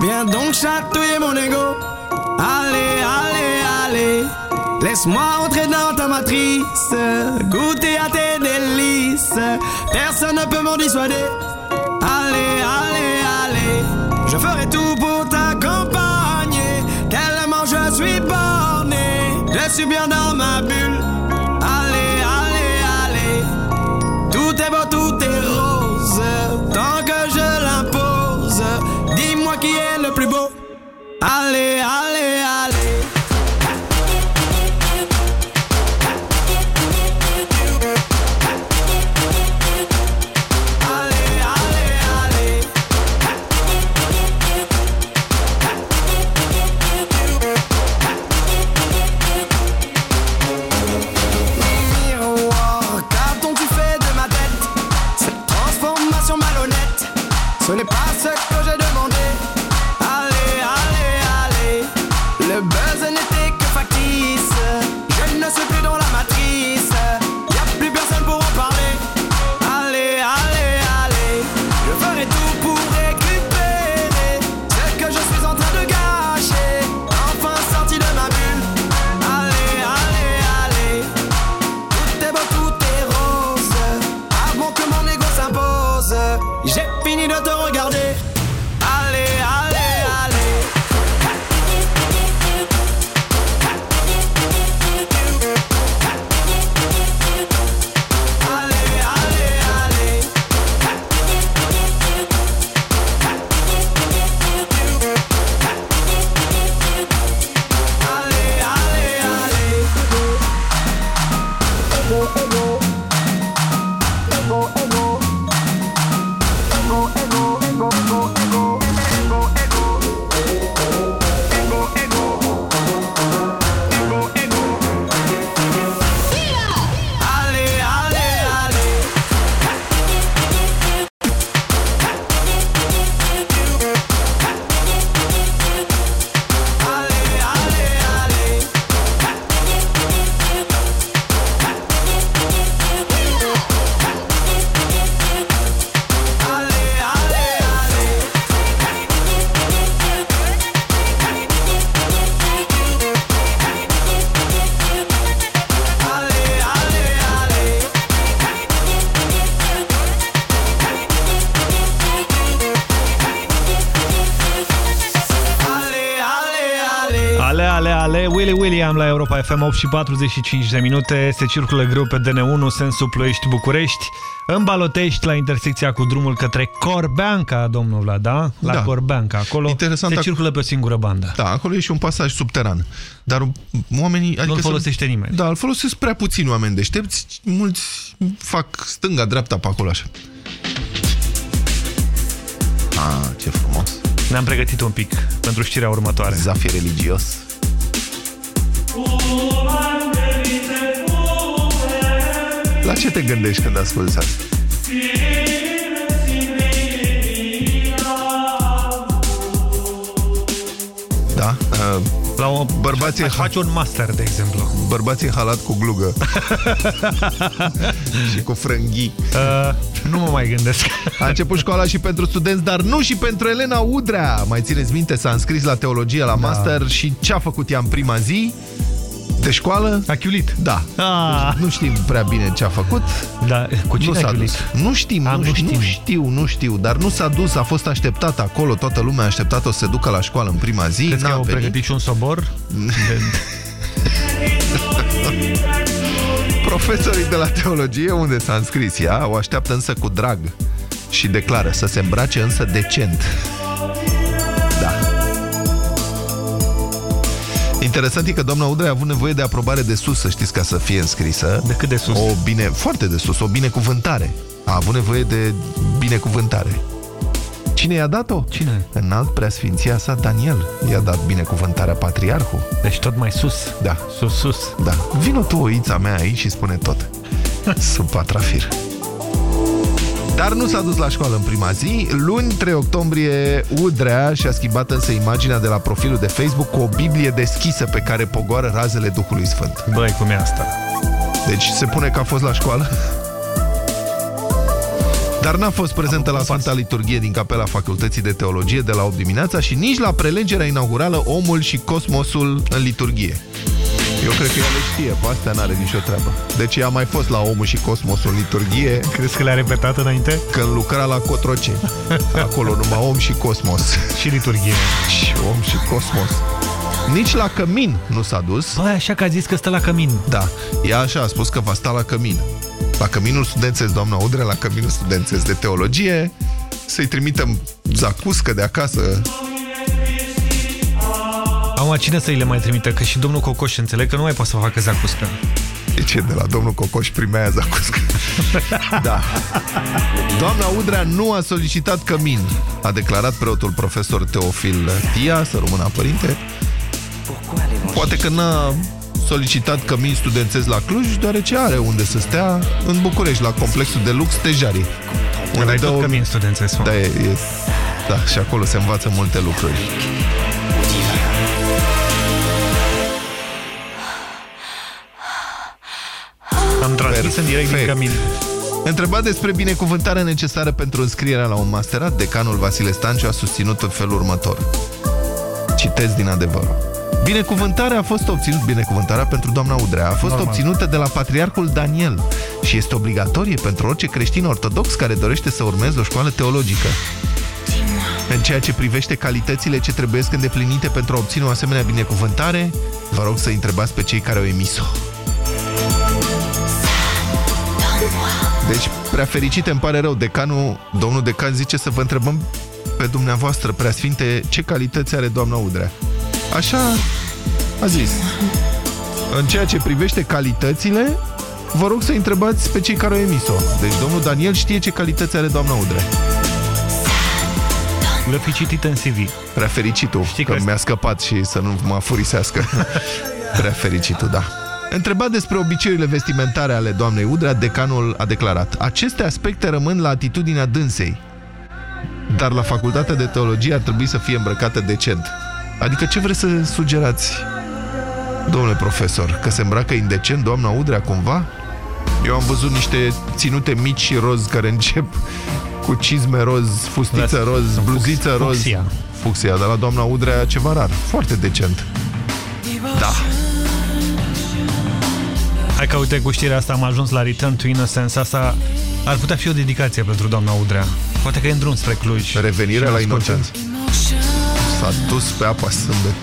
Viens donc chatouiller mon ego. Allez, allez, allez, laisse-moi entrer dans ta matrice, goûter à tes délices. Personne ne peut m'en dissuader. Allez, allez, allez, je ferai tout pour t'accompagner. Tellement je suis borné, je suis bien dans ma bulle.
FM 8 și 45 de minute. Se circulă greu pe DN1, sensul Ploiești-București. În Balotești, la intersecția cu drumul către Corbeanca, domnul Vlad, da? La
Da.
Corbeanca, acolo
Interesant,
se
ac-
circulă pe o singură bandă.
Da, acolo e și un pasaj subteran. Dar oamenii... Adică
Nu-l
să-
folosește nimeni.
Da, îl folosesc prea puțini oameni deștepți. Mulți fac stânga-dreapta pe acolo așa. Ah, ce frumos.
Ne-am pregătit un pic pentru știrea următoare.
Zafir religios. La ce te gândești când asculti asta? Da? Uh,
La o...
Bărbații...
Faci un master, de exemplu.
Bărbații halat cu glugă. și cu frânghii.
Uh, nu mă mai gândesc.
A început școala și pentru studenți, dar nu și pentru Elena Udrea. Mai țineți minte, s-a înscris la teologie la master și ce a făcut ea în prima zi de școală?
A chiulit.
Da.
Ah.
Nu știm prea bine ce a făcut.
Da, cu cine
nu
a
s-a
chiulit?
dus. Nu știm,
Am,
nu,
nu
știu,
știm.
nu știu, nu știu, dar nu s-a dus, a fost așteptat acolo, toată lumea a așteptat-o să se ducă la școală în prima zi.
Crezi că
n-a
au
venit.
pregătit și un sobor?
Profesorii de la teologie, unde s-a înscris ea, o așteaptă însă cu drag și declară să se îmbrace însă decent. Interesant e că doamna Udrea a avut nevoie de aprobare de sus, să știți, ca să fie înscrisă.
De cât de sus?
O bine, foarte de sus, o binecuvântare. A avut nevoie de binecuvântare. Cine i-a dat-o?
Cine?
Înalt preasfinția sa Daniel i-a dat binecuvântarea patriarhul.
Deci tot mai sus.
Da.
Sus, sus.
Da. Vino tu, oița mea, aici și spune tot. Sub patrafir. Dar nu s-a dus la școală în prima zi. Luni, 3 octombrie, Udrea și-a schimbat însă imaginea de la profilul de Facebook cu o Biblie deschisă pe care pogoară razele Duhului Sfânt.
Băi, cum e asta?
Deci se pune că a fost la școală? Dar n-a fost prezentă la Sfânta Liturghie din capela Facultății de Teologie de la 8 dimineața și nici la prelegerea inaugurală Omul și Cosmosul în liturghie. Eu cred că ea le știe, pe astea n-are nicio treabă. Deci ea a mai fost la Omul și Cosmosul în liturghie.
Crezi că le-a repetat înainte?
Când lucra la Cotroce. Acolo numai Om și Cosmos.
Și liturghie.
Și Om și Cosmos. Nici la cămin nu s-a dus.
Băi, așa că a zis că stă la cămin.
Da, ea așa a spus că va sta la cămin. La căminul studențesc, doamna Udrea, la căminul studențesc de teologie, să-i trimitem zacuscă de acasă.
Acum, cine să-i le mai trimită? Că și domnul Cocoș înțeleg că nu mai poate să facă zacuscă.
De ce? De la domnul Cocoș primea aia zacuscă. da. Doamna Udrea nu a solicitat cămin, a declarat preotul profesor Teofil Tia, să rămână părinte. Poate că n-a solicitat cămin studențesc la Cluj, deoarece are unde să stea în București, la complexul de lux Tejarii.
Unde ai tot cămin studențesc, mă.
Da, e, e, da, și acolo se învață multe lucruri.
Am transmis în direct din
Perfect.
cămin.
Întrebat despre binecuvântarea necesară pentru înscrierea la un masterat, decanul Vasile Stanciu a susținut în felul următor. Citez din adevăr. Binecuvântarea a fost obținută, binecuvântarea pentru doamna Udrea a fost
Normal.
obținută de la patriarhul Daniel și este obligatorie pentru orice creștin ortodox care dorește să urmeze o școală teologică. În ceea ce privește calitățile ce trebuie îndeplinite pentru a obține o asemenea binecuvântare, vă rog să întrebați pe cei care au emis-o. Deci, prea fericite, îmi pare rău, decanul, domnul decan zice să vă întrebăm pe dumneavoastră, preasfinte, ce calități are doamna Udrea. Așa a zis. În ceea ce privește calitățile, vă rog să întrebați pe cei care au emis-o. Deci domnul Daniel știe ce calități are doamna Udrea.
Le fi citit în CV.
Prea fericitul,
Știi
că
că-
mi-a scăpat și să nu mă furisească. Prea fericitul, da. Întrebat despre obiceiurile vestimentare ale doamnei Udrea, decanul a declarat Aceste aspecte rămân la atitudinea dânsei, dar la facultatea de teologie ar trebui să fie îmbrăcată decent. Adică ce vreți să sugerați, domnule profesor? Că se îmbracă indecent doamna Udrea cumva? Eu am văzut niște ținute mici și roz care încep cu cizme roz, fustiță
Da,
roz, bluziță roz.
fucsia.
Fucsia, dar la doamna Udrea ceva rar. Foarte decent. Da.
Hai că uite, cu știrea asta am ajuns la Return to Innocence. Asta ar putea fi o dedicație pentru doamna Udrea. Poate că e în drum spre Cluj.
Revenirea
Și
la
ne ascultă.
inocență. S-a dus pe apa sâmbet.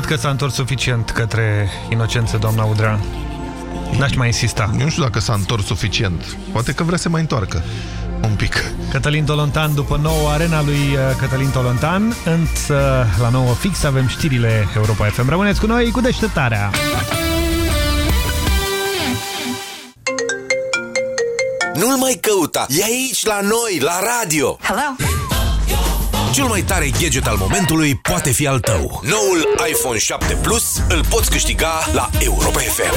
Cred că s-a întors suficient către inocență, doamna Udrea. N-aș mai insista.
Eu nu știu dacă s-a întors suficient. Poate că vrea să mai întoarcă. Un pic.
Cătălin Tolontan după nouă arena lui uh, Cătălin Tolontan. Însă la nouă fix avem știrile Europa FM. Rămâneți cu noi cu deșteptarea.
Nu-l mai căuta, e aici la noi, la radio
Hello?
Cel mai tare gadget al momentului poate fi al tău. Noul iPhone 7 Plus îl poți câștiga la Europa FM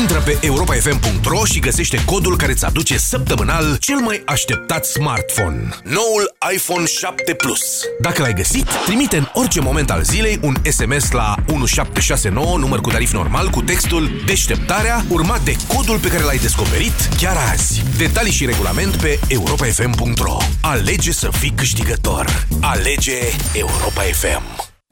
Intră pe europafm.ro și găsește codul care îți aduce săptămânal cel mai așteptat smartphone. Noul iPhone 7 Plus. Dacă l-ai găsit, trimite în orice moment al zilei un SMS la 1769, număr cu tarif normal, cu textul Deșteptarea, urmat de codul pe care l-ai descoperit chiar azi. Detalii și regulament pe europafm.ro. Alege să fii câștigător. Alege Europa FM.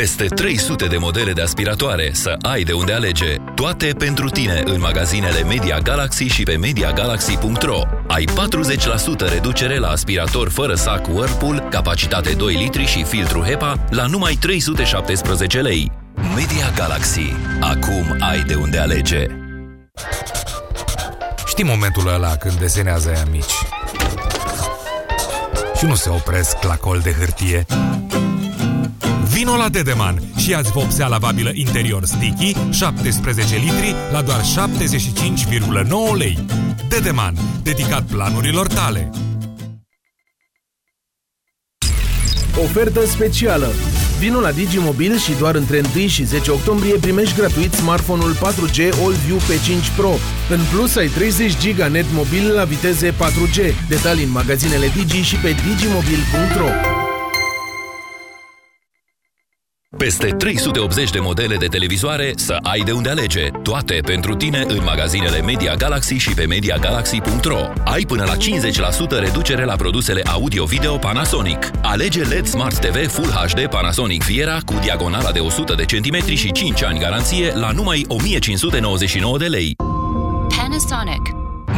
Peste 300 de modele de aspiratoare să ai de unde alege. Toate pentru tine în magazinele Media Galaxy și pe MediaGalaxy.ro. Ai 40% reducere la aspirator fără sac Whirlpool, capacitate 2 litri și filtru HEPA la numai 317 lei. Media Galaxy. Acum ai de unde alege.
Știi momentul ăla când desenează aia mici și nu se opresc la col de hârtie? Vino la Dedeman și ia-ți vopsea lavabilă interior sticky 17 litri la doar 75,9 lei. Dedeman, dedicat planurilor tale.
Ofertă specială. Vino la Digimobil și doar între 1 și 10 octombrie primești gratuit smartphone-ul 4G AllView P5 Pro. În plus, ai 30 GB net mobil la viteze 4G. Detalii în magazinele Digi și pe digimobil.ro.
Peste 380 de modele de televizoare să ai de unde alege. Toate pentru tine în magazinele Media Galaxy și pe MediaGalaxy.ro. Ai până la 50% reducere la produsele audio-video Panasonic. Alege LED Smart TV Full HD Panasonic Viera cu diagonala de 100 de centimetri și 5 ani garanție la numai 1599 de lei.
Panasonic.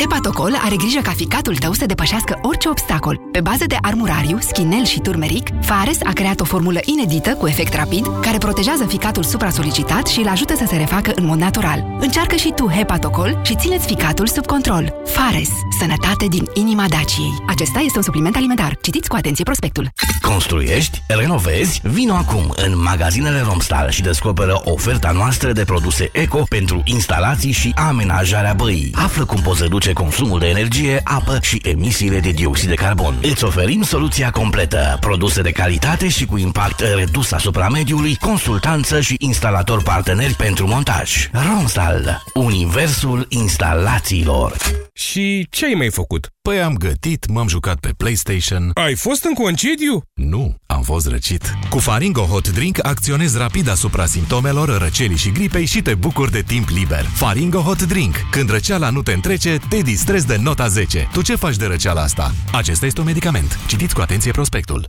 Hepatocol are grijă ca ficatul tău să depășească orice obstacol. Pe bază de armurariu, schinel și turmeric, Fares a creat o formulă inedită cu efect rapid care protejează ficatul supra-solicitat și îl ajută să se refacă în mod natural. Încearcă și tu Hepatocol și țineți ficatul sub control. Fares. Sănătate din inima Daciei. Acesta este un supliment alimentar. Citiți cu atenție prospectul.
Construiești? Renovezi? Vino acum în magazinele Romstal și descoperă oferta noastră de produse eco pentru instalații și amenajarea băii. Află cum poți reduce consumul de energie, apă și emisiile de dioxid de carbon. Îți oferim soluția completă, produse de calitate și cu impact redus asupra mediului, consultanță și instalator parteneri pentru montaj. Romstal, universul instalațiilor.
Și ce ai mai făcut?
Păi am gătit, m-am jucat pe PlayStation.
Ai fost în concediu?
Nu, am fost răcit. Cu Faringo Hot Drink acționezi rapid asupra simptomelor răcelii și gripei și te bucuri de timp liber. Faringo Hot Drink. Când răceala nu te întrece, te distrezi de nota 10. Tu ce faci de răceala asta? Acesta este un medicament. Citiți cu atenție prospectul.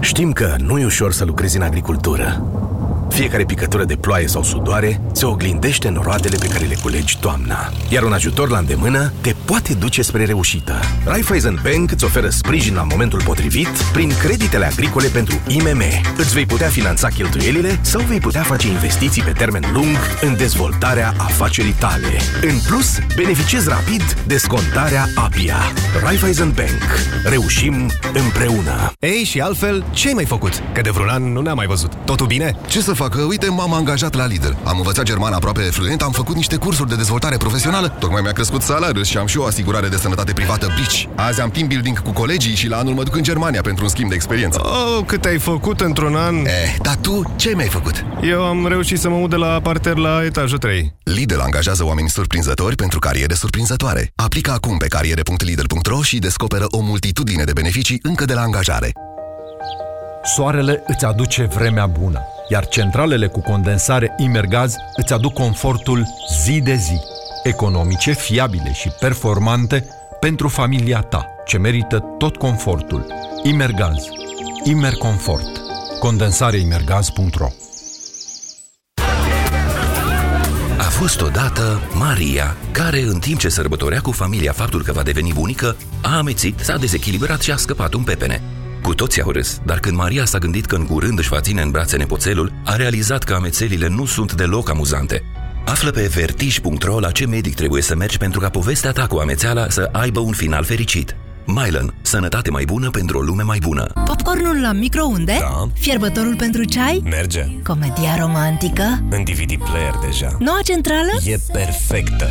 Știm că nu e ușor să lucrezi în agricultură.
Fiecare picătură de ploaie sau sudoare se oglindește în roadele pe care le culegi toamna. Iar un ajutor la îndemână te poate duce spre reușită. Raiffeisen Bank îți oferă sprijin la momentul potrivit prin creditele agricole pentru IMM. Îți vei putea finanța cheltuielile sau vei putea face investiții pe termen lung în dezvoltarea afacerii tale. În plus, beneficiezi rapid de scontarea APIA. Raiffeisen Bank. Reușim împreună.
Ei, și altfel, ce ai mai făcut? Că de vreun an nu ne-am mai văzut. Totul bine?
Ce să facă? Uite, m-am angajat la Lidl. Am învățat german aproape fluent, am făcut niște cursuri de dezvoltare profesională, tocmai mi-a crescut salariul și am și o asigurare de sănătate privată Bici. Azi am team building cu colegii și la anul mă duc în Germania pentru un schimb de experiență.
Oh, cât ai făcut într-un an?
Eh, dar tu ce mi-ai făcut?
Eu am reușit să mă mut de la parter la etajul 3.
Lidl angajează oameni surprinzători pentru cariere surprinzătoare. Aplică acum pe cariere.lidl.ro și descoperă o multitudine de beneficii încă de la angajare.
Soarele îți aduce vremea bună, iar centralele cu condensare Imergaz îți aduc confortul zi de zi, economice, fiabile și performante pentru familia ta, ce merită tot confortul. Imergaz. Imerconfort. Condensareimergaz.ro
A fost odată Maria, care în timp ce sărbătorea cu familia faptul că va deveni bunică, a amețit, s-a dezechilibrat și a scăpat un pepene. Cu toții au râs, dar când Maria s-a gândit că în curând își va ține în brațe nepoțelul, a realizat că amețelile nu sunt deloc amuzante. Află pe vertij.ro la ce medic trebuie să mergi pentru ca povestea ta cu amețeala să aibă un final fericit. Mylan. Sănătate mai bună pentru o lume mai bună.
Popcornul la microunde?
Da.
Fierbătorul pentru ceai?
Merge.
Comedia romantică?
În DVD player deja.
Noua centrală?
E perfectă.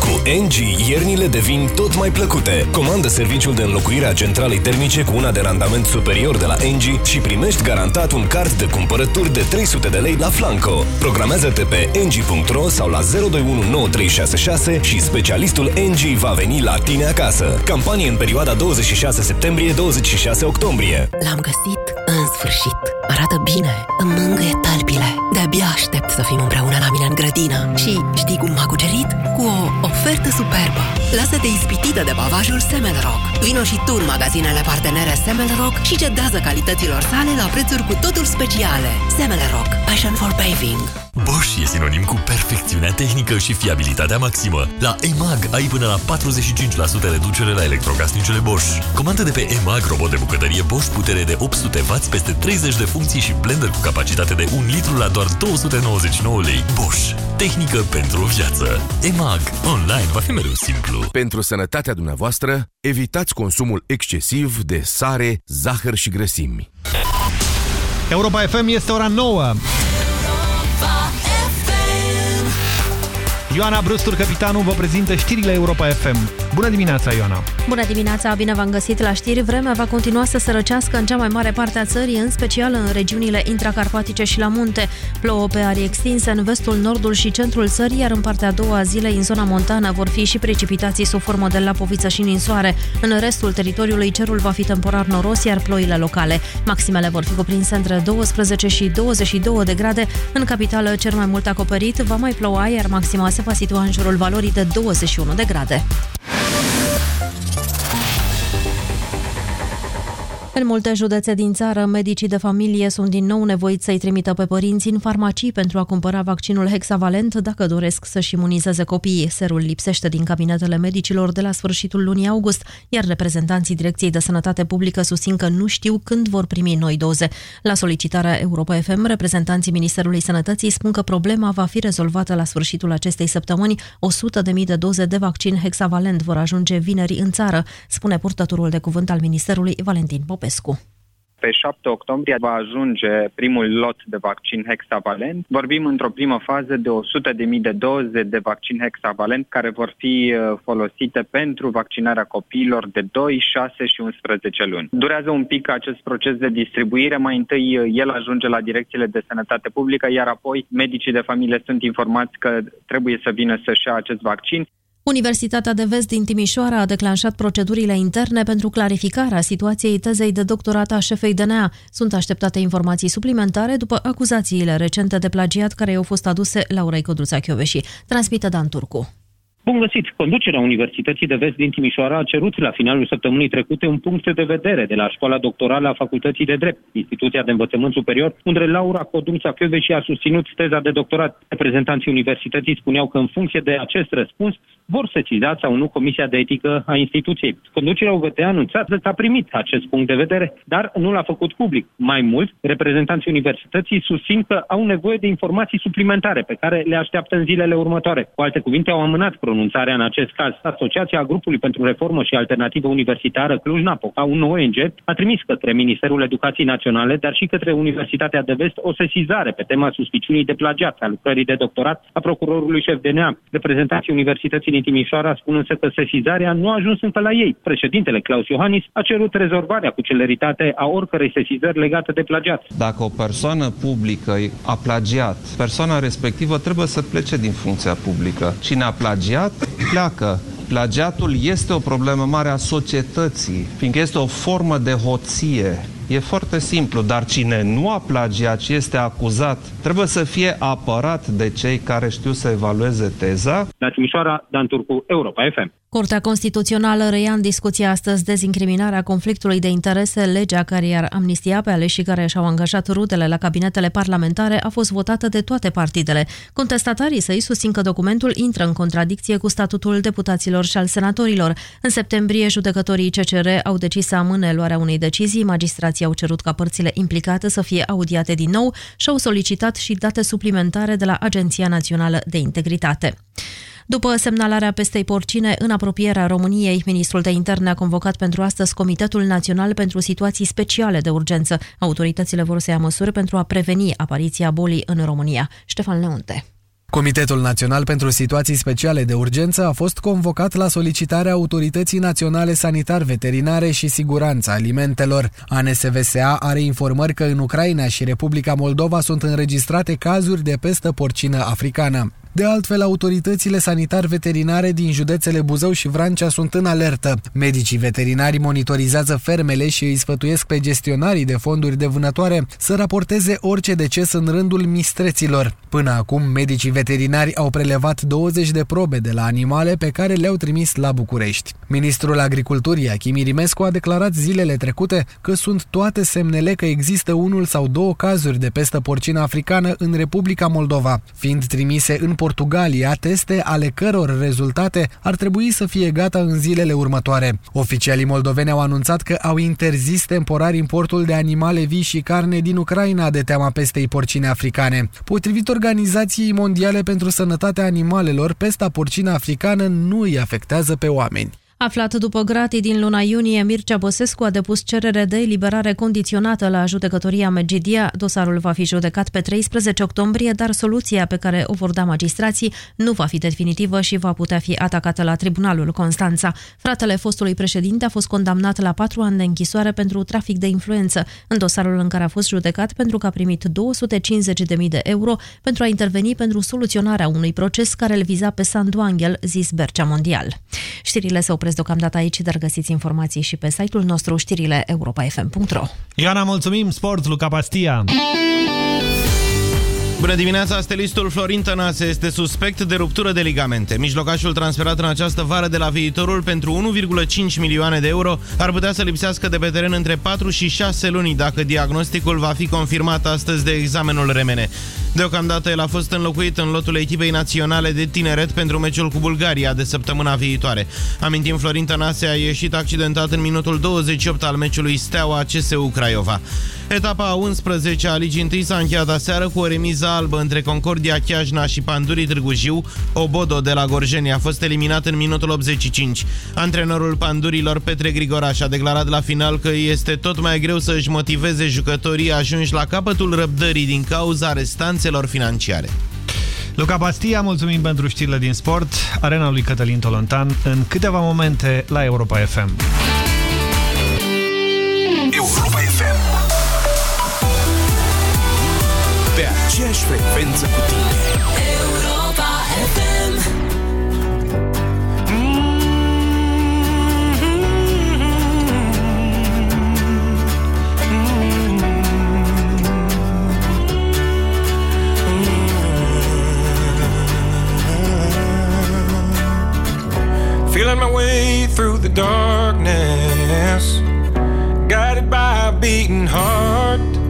Cu NG, iernile devin tot mai plăcute. Comandă serviciul de înlocuire a centralei termice cu una de randament superior de la NG și primești garantat un card de cumpărături de 300 de lei la Flanco. Programează-te pe ng.ro sau la 0219366 și specialistul NG va veni la tine acasă. Campanie în perioada 26 septembrie-26 octombrie.
L-am găsit în sfârșit. Arată bine, îmi mângâie talpile. De-abia aștept să fim împreună la mine în grădină. Și știi cum m-a cucerit? Cu o ofertă superbă. Lasă-te ispitită de bavajul Semelrock. Vino și tu în magazinele partenere Semelrock și cedează calităților sale la prețuri cu totul speciale. Semelrock. Passion for paving.
Bosch e sinonim cu perfecțiunea tehnică și fiabilitatea maximă. La EMAG ai până la 45% reducere la electrocasnicele Bosch. Comandă de pe EMAG robot de bucătărie Bosch putere de 800W peste 30 de funcții și blender cu capacitate de 1 litru la doar 299 lei. Bosch. Tehnică pentru o viață. EMAG. Online va fi mereu simplu.
Pentru sănătatea dumneavoastră, evitați consumul excesiv de sare, zahăr și grăsimi.
Europa FM este ora 9. Ioana Brustur, capitanul, vă prezintă știrile Europa FM. Bună dimineața, Ioana!
Bună dimineața, bine v-am găsit la știri. Vremea va continua să se răcească în cea mai mare parte a țării, în special în regiunile intracarpatice și la munte. Plouă pe arii extinse în vestul, nordul și centrul țării, iar în partea a doua a zilei, în zona montană, vor fi și precipitații sub formă de lapoviță și ninsoare. În restul teritoriului, cerul va fi temporar noros, iar ploile locale. Maximele vor fi cuprinse între 12 și 22 de grade. În capitală, cer mai mult acoperit, va mai ploua, iar maxima se va situa în jurul valorii de 21 de grade. Yeah. În multe județe din țară, medicii de familie sunt din nou nevoiți să-i trimită pe părinți în farmacii pentru a cumpăra vaccinul hexavalent dacă doresc să-și imunizeze copiii. Serul lipsește din cabinetele medicilor de la sfârșitul lunii august, iar reprezentanții Direcției de Sănătate Publică susțin că nu știu când vor primi noi doze. La solicitarea Europa FM, reprezentanții Ministerului Sănătății spun că problema va fi rezolvată la sfârșitul acestei săptămâni. 100.000 de doze de vaccin hexavalent vor ajunge vineri în țară, spune purtătorul de cuvânt al Ministerului Valentin Popescu.
Pe 7 octombrie va ajunge primul lot de vaccin hexavalent. Vorbim într-o primă fază de 100.000 de doze de vaccin hexavalent care vor fi uh, folosite pentru vaccinarea copiilor de 2, 6 și 11 luni. Durează un pic acest proces de distribuire. Mai întâi uh, el ajunge la direcțiile de sănătate publică, iar apoi medicii de familie sunt informați că trebuie să vină să-și ia acest vaccin.
Universitatea de Vest din Timișoara a declanșat procedurile interne pentru clarificarea situației tezei de doctorat a șefei DNA. Sunt așteptate informații suplimentare după acuzațiile recente de plagiat care i-au fost aduse Laurei Codruța Chioveși. Transmite Dan Turcu.
Bun găsit! Conducerea Universității de Vest din Timișoara a cerut la finalul săptămânii trecute un punct de vedere de la școala doctorală a Facultății de Drept, instituția de învățământ superior, unde Laura Codunța și a susținut teza de doctorat. Reprezentanții universității spuneau că în funcție de acest răspuns vor sesiza sau nu Comisia de Etică a instituției. Conducerea UVT a anunțat că a primit acest punct de vedere, dar nu l-a făcut public. Mai mult, reprezentanții universității susțin că au nevoie de informații suplimentare pe care le așteaptă în zilele următoare. Cu alte cuvinte, au amânat pronunțarea în acest caz. Asociația Grupului pentru Reformă și Alternativă Universitară Cluj-Napoca, un ONG, a trimis către Ministerul Educației Naționale, dar și către Universitatea de Vest o sesizare pe tema suspiciunii de plagiat a lucrării de doctorat a procurorului șef DNA. Reprezentanții Universității din Timișoara spun însă că sesizarea nu a ajuns încă la ei. Președintele Claus Iohannis a cerut rezolvarea cu celeritate a oricărei sesizări legate de plagiat.
Dacă o persoană publică a plagiat, persoana respectivă trebuie să plece din funcția publică. Cine a plagiat plagiat, pleacă. Plagiatul este o problemă mare a societății, fiindcă este o formă de hoție. E foarte simplu, dar cine nu a plagiat, ci este acuzat, trebuie să fie apărat de cei care știu să evalueze teza.
La Timișoara, Dan Turcu, Europa FM.
Curtea Constituțională reia în discuție astăzi dezincriminarea conflictului de interese. Legea care iar amnistia pe aleșii care și-au angajat rudele la cabinetele parlamentare a fost votată de toate partidele. Contestatarii săi susțin că documentul intră în contradicție cu statutul deputaților și al senatorilor. În septembrie, judecătorii CCR au decis să amâne luarea unei decizii. Magistrații au cerut ca părțile implicate să fie audiate din nou și au solicitat și date suplimentare de la Agenția Națională de Integritate. După semnalarea pestei porcine în apropierea României, ministrul de interne a convocat pentru astăzi Comitetul Național pentru Situații Speciale de Urgență. Autoritățile vor să ia măsuri pentru a preveni apariția bolii în România. Ștefan Leonte.
Comitetul Național pentru Situații Speciale de Urgență a fost convocat la solicitarea Autorității Naționale Sanitar Veterinare și Siguranța Alimentelor. ANSVSA are informări că în Ucraina și Republica Moldova sunt înregistrate cazuri de pestă porcină africană. De altfel, autoritățile sanitar-veterinare din județele Buzău și Vrancea sunt în alertă. Medicii veterinari monitorizează fermele și îi sfătuiesc pe gestionarii de fonduri de vânătoare să raporteze orice deces în rândul mistreților. Până acum, medicii veterinari au prelevat 20 de probe de la animale pe care le-au trimis la București. Ministrul Agriculturii, Achim Irimescu, a declarat zilele trecute că sunt toate semnele că există unul sau două cazuri de pestă porcină africană în Republica Moldova, fiind trimise în Portugalia teste ale căror rezultate ar trebui să fie gata în zilele următoare. Oficialii moldoveni au anunțat că au interzis temporar importul de animale vii și carne din Ucraina de teama pestei porcine africane. Potrivit Organizației Mondiale pentru Sănătatea Animalelor, pesta porcină africană nu îi afectează pe oameni.
Aflat după gratii din luna iunie, Mircea Băsescu a depus cerere de eliberare condiționată la judecătoria Megidia. Dosarul va fi judecat pe 13 octombrie, dar soluția pe care o vor da magistrații nu va fi definitivă și va putea fi atacată la Tribunalul Constanța. Fratele fostului președinte a fost condamnat la patru ani de închisoare pentru trafic de influență, în dosarul în care a fost judecat pentru că a primit 250.000 de euro pentru a interveni pentru soluționarea unui proces care îl viza pe Sandu Angel, zis Bercea Mondial. Știrile se opresc opresc deocamdată aici, dar găsiți informații și pe site-ul nostru știrile europa.fm.ro
Ioana, mulțumim! Sport, Luca Pastia!
Bună dimineața, stelistul Florin Tănase este suspect de ruptură de ligamente. Mijlocașul transferat în această vară de la viitorul pentru 1,5 milioane de euro ar putea să lipsească de pe teren între 4 și 6 luni dacă diagnosticul va fi confirmat astăzi de examenul remene. Deocamdată el a fost înlocuit în lotul echipei naționale de tineret pentru meciul cu Bulgaria de săptămâna viitoare. Amintim, Florin Tănase a ieșit accidentat în minutul 28 al meciului Steaua CSU Craiova. Etapa 11 a Ligii 1 s-a încheiat aseară cu o remiză albă între Concordia Chiajna și Pandurii Târgu Jiu. Obodo de la Gorjeni a fost eliminat în minutul 85. Antrenorul Pandurilor Petre Grigoraș a declarat la final că este tot mai greu să își motiveze jucătorii ajunși la capătul răbdării din cauza restanțelor financiare.
Luca Bastia, mulțumim pentru știrile din sport. Arena lui Cătălin Tolontan în câteva momente la Europa FM.
Europa aceeași frecvență cu tine. Europa FM. through the darkness, guided by a beating heart.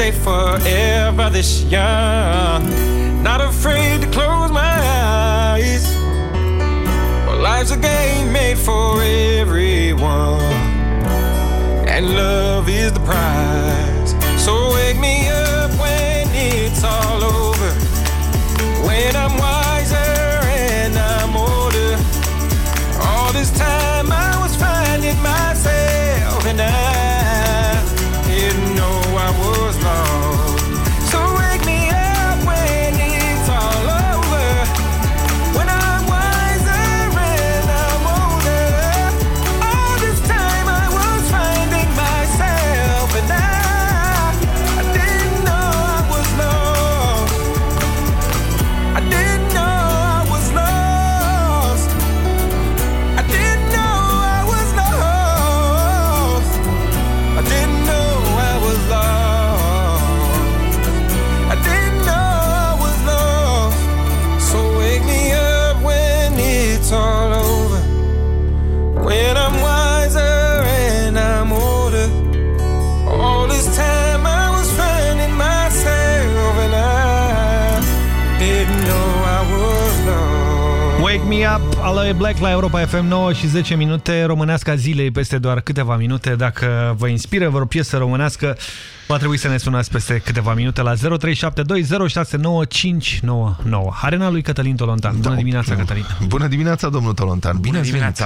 stay forever this young, not afraid to close my eyes. Well, life's a game made for everyone and love is the prize.
Up, Aloe Black la Europa FM 9 și 10 minute, românească zilei peste doar câteva minute. Dacă vă inspiră vreo piesă românească, va trebui să ne sunați peste câteva minute la 0372069599. Arena lui Cătălin Tolontan. Bună dimineața, Cătălin.
Bună dimineața, domnul Tolontan. Bine
Bună
ați venit.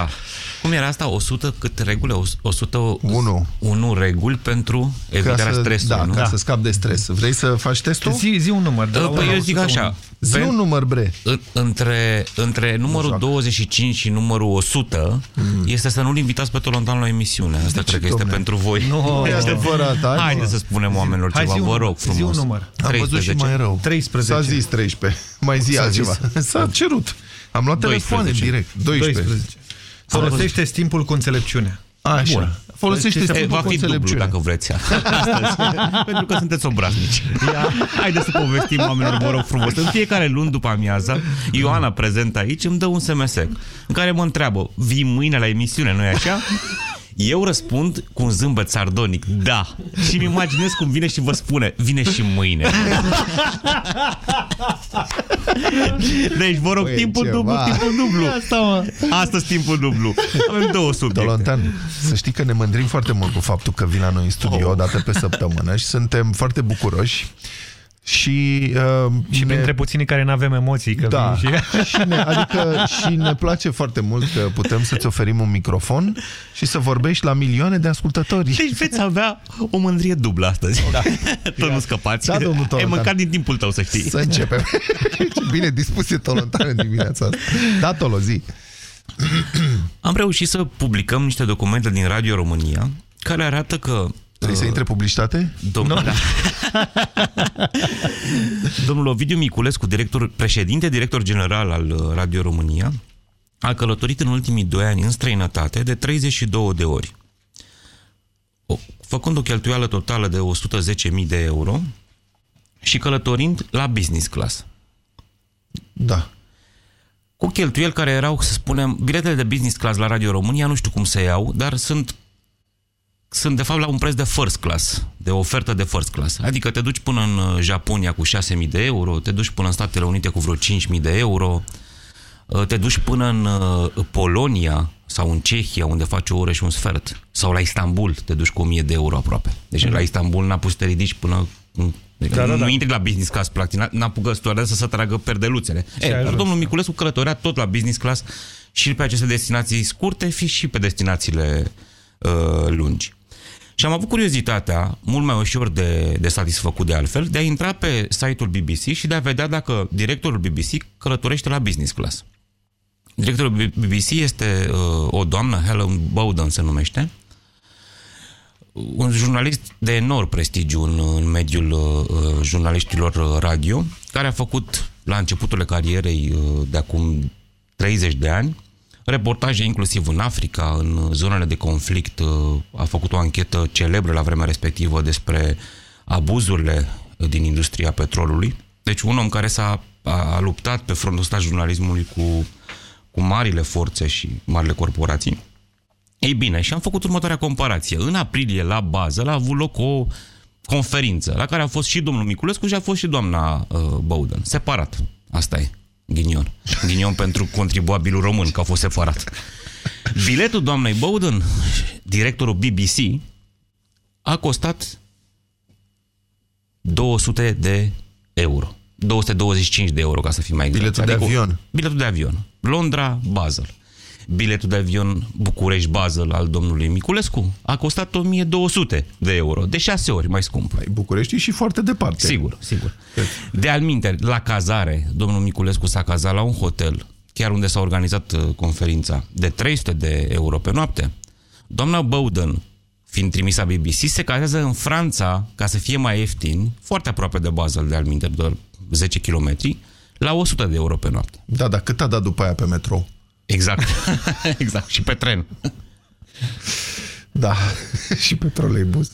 Dimineața. Cum era asta? 100 cât reguli? 101 1 reguli pentru evitarea
să,
stresului,
da,
nu?
ca să scapi de stres. Vrei să faci testul?
Zi, zi un număr. De la
Păi
unu
eu
la
zic
101.
așa.
Zi un număr, bre.
în- Între, între numărul 25 și numărul 100 este să nu-l invitați pe Tolontan la emisiune. Asta cred că este
domne?
pentru voi.
Nu, e adevărat, hai,
Haideți
mă.
să spunem oamenilor
Hai,
ceva,
zi un
vă
număr,
rog
zi un
frumos.
număr.
Am văzut și mai rău.
13.
S-a zis 13. Mai zi
S-a
altceva.
zis.
S-a cerut. Am luat telefoane
12.
direct. 12.
12. Folosește timpul cu înțelepciune.
Așa.
Bun.
Folosește
E,
timpul
Va
cu
fi dublu
înțelepciune.
dacă vreți. Astăzi. Pentru că sunteți obraznici. Haideți să povestim oamenilor, vă rog frumos. În fiecare luni după amiază, Ioana prezent aici îmi dă un SMS în care mă întreabă, vii mâine la emisiune, nu-i așa? Eu răspund cu un zâmbet sardonic, da. Și îmi imaginez cum vine și vă spune, vine și mâine. Deci, vă rog,
Băi,
timpul
ceva.
dublu, timpul dublu.
Asta, mă.
Astăzi timpul dublu. Avem două subiecte.
Tolontan, să știi că ne mândrim foarte mult cu faptul că vii la noi în studio
Oh.
o dată pe săptămână și suntem foarte bucuroși.
Și, uh,
și
ne...
printre puținii care nu avem emoții. Că
da,
și...
și, ne, adică, și ne place foarte mult că putem să-ți oferim un microfon și să vorbești la milioane de ascultători.
Deci veți avea o mândrie dublă astăzi. Da. Tot nu scăpați.
Da, domnul
E măcar din timpul tău, să știi.
Să începem. Ce bine dispus e Tolontan în dimineața asta. Da, Tolo, zi.
Am reușit să publicăm niște documente din Radio România care arată că
Trebuie să intre publicitate?
Domnul, da. Domnul Ovidiu Miculescu, director, președinte, director general al uh, Radio România, a călătorit în ultimii doi ani în străinătate de 32 de ori. O, făcând o cheltuială totală de 110.000 de euro și călătorind la business class.
Da.
Cu cheltuieli care erau, să spunem, biletele de business class la Radio România, nu știu cum se iau, dar sunt sunt de fapt la un preț de first class, de ofertă de first class. Adică te duci până în uh, Japonia cu 6.000 de euro, te duci până în Statele Unite cu vreo 5.000 de euro, uh, te duci până în uh, Polonia sau în Cehia, unde faci o oră și un sfert, sau la Istanbul, te duci cu 1.000 de euro aproape. Deci mm. la Istanbul n-a pus să te ridici până... Deci da, da, da. Nu intri la business class, practic, n-a apucat să să tragă perdeluțele. E, dar domnul Miculescu călătorea tot la business class și pe aceste destinații scurte, fi și pe destinațiile uh, lungi. Și am avut curiozitatea, mult mai ușor de, de satisfăcut de altfel, de a intra pe site-ul BBC și de a vedea dacă directorul BBC călătorește la business class. Directorul BBC este uh, o doamnă, Helen Bowden se numește, un jurnalist de enorm prestigiu în, în mediul uh, jurnaliștilor radio, care a făcut la începutul carierei uh, de acum 30 de ani reportaje inclusiv în Africa, în zonele de conflict. Uh, a făcut o anchetă celebră la vremea respectivă despre abuzurile din industria petrolului. Deci un om care s-a a luptat pe frontul ăsta jurnalismului cu, cu marile forțe și marile corporații. Ei bine, și am făcut următoarea comparație. În aprilie, la bază, a avut loc o conferință la care a fost și domnul Miculescu și a fost și doamna uh, Bowden. Separat. Asta e. Ghinion. Ghinion pentru contribuabilul român, că a fost separat. Biletul doamnei Bowden, directorul BBC, a costat 200 de euro. 225 de euro, ca să fim mai exact.
Biletul adică de avion.
Biletul de avion. Londra, Basel biletul de avion București-Basel al domnului Miculescu a costat 1200 de euro, de șase ori mai scump.
Păi București și foarte departe.
Sigur, sigur. De alminte, la cazare, domnul Miculescu s-a cazat la un hotel, chiar unde s-a organizat uh, conferința, de 300 de euro pe noapte. Doamna Bowden, fiind trimisă BBC, se cazează în Franța ca să fie mai ieftin, foarte aproape de Basel, de alminte, doar 10 km, la 100 de euro pe noapte.
Da, dar cât a dat după aia pe metrou?
Exact. exact. Și pe tren.
Da. și pe troleibus.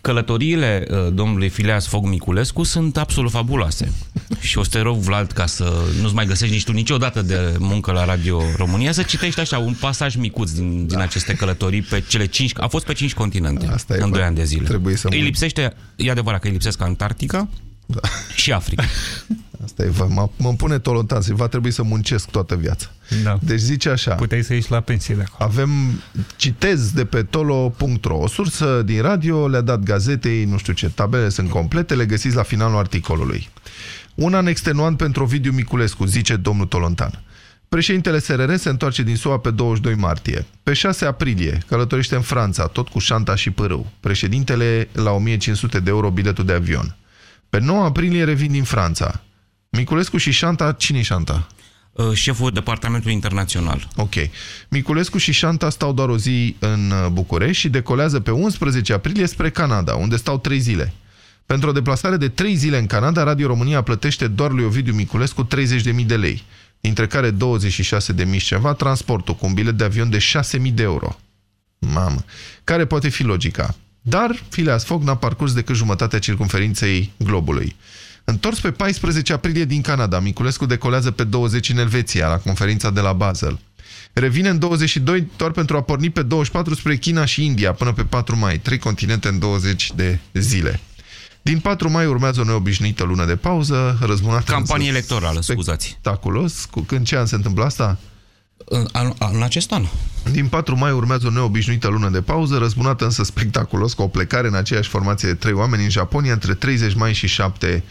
Călătoriile uh, domnului Fileas Fog Miculescu sunt absolut fabuloase. Și o să te rog, Vlad, ca să nu-ți mai găsești nici tu niciodată de muncă la Radio România, să citești așa un pasaj micuț din, din aceste călătorii pe cele cinci... A fost pe cinci continente Asta în doi ani de zile.
Trebuie să
îi lipsește, e adevărat că îi lipsesc Antarctica, da. Și Africa.
Asta e, mă, mă pune tolontan, va trebui să muncesc toată viața.
Da.
Deci zice așa.
Puteai să ieși la pensie de acolo.
Avem, citez de pe tolo.ro, o sursă din radio le-a dat gazetei, nu știu ce, tabele sunt complete, le găsiți la finalul articolului. Un an extenuant pentru Ovidiu Miculescu, zice domnul Tolontan. Președintele SRR se întoarce din SUA pe 22 martie. Pe 6 aprilie călătorește în Franța, tot cu șanta și pârâu. Președintele la 1500 de euro biletul de avion. Pe 9 aprilie revin din Franța. Miculescu și Șanta, cine Șanta?
Uh, șeful Departamentului Internațional.
Ok. Miculescu și Șanta stau doar o zi în uh, București și decolează pe 11 aprilie spre Canada, unde stau 3 zile. Pentru o deplasare de 3 zile în Canada, Radio România plătește doar lui Ovidiu Miculescu 30.000 de lei, dintre care 26.000 ceva transportul cu un bilet de avion de 6.000 de euro. Mamă! Care poate fi logica? Dar Phileas Fogg n-a parcurs decât jumătatea circunferinței globului. Întors pe 14 aprilie din Canada, Miculescu decolează pe 20 în Elveția, la conferința de la Basel. Revine în 22 doar pentru a porni pe 24 spre China și India până pe 4 mai, trei continente în 20 de zile. Din 4 mai urmează o neobișnuită lună de pauză, răzbunată...
Campanie electorală, scuzați.
Spectaculos. Când ce an se întâmplă asta?
În, în, în acest an.
Din 4 mai urmează o neobișnuită lună de pauză, răzbunată însă spectaculos cu o plecare în aceeași formație de trei oameni în Japonia între 30 mai și 7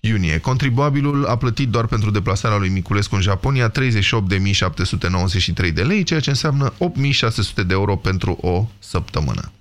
iunie. Contribuabilul a plătit doar pentru deplasarea lui Miculescu în Japonia 38.793 de lei, ceea ce înseamnă 8.600 de euro pentru o săptămână.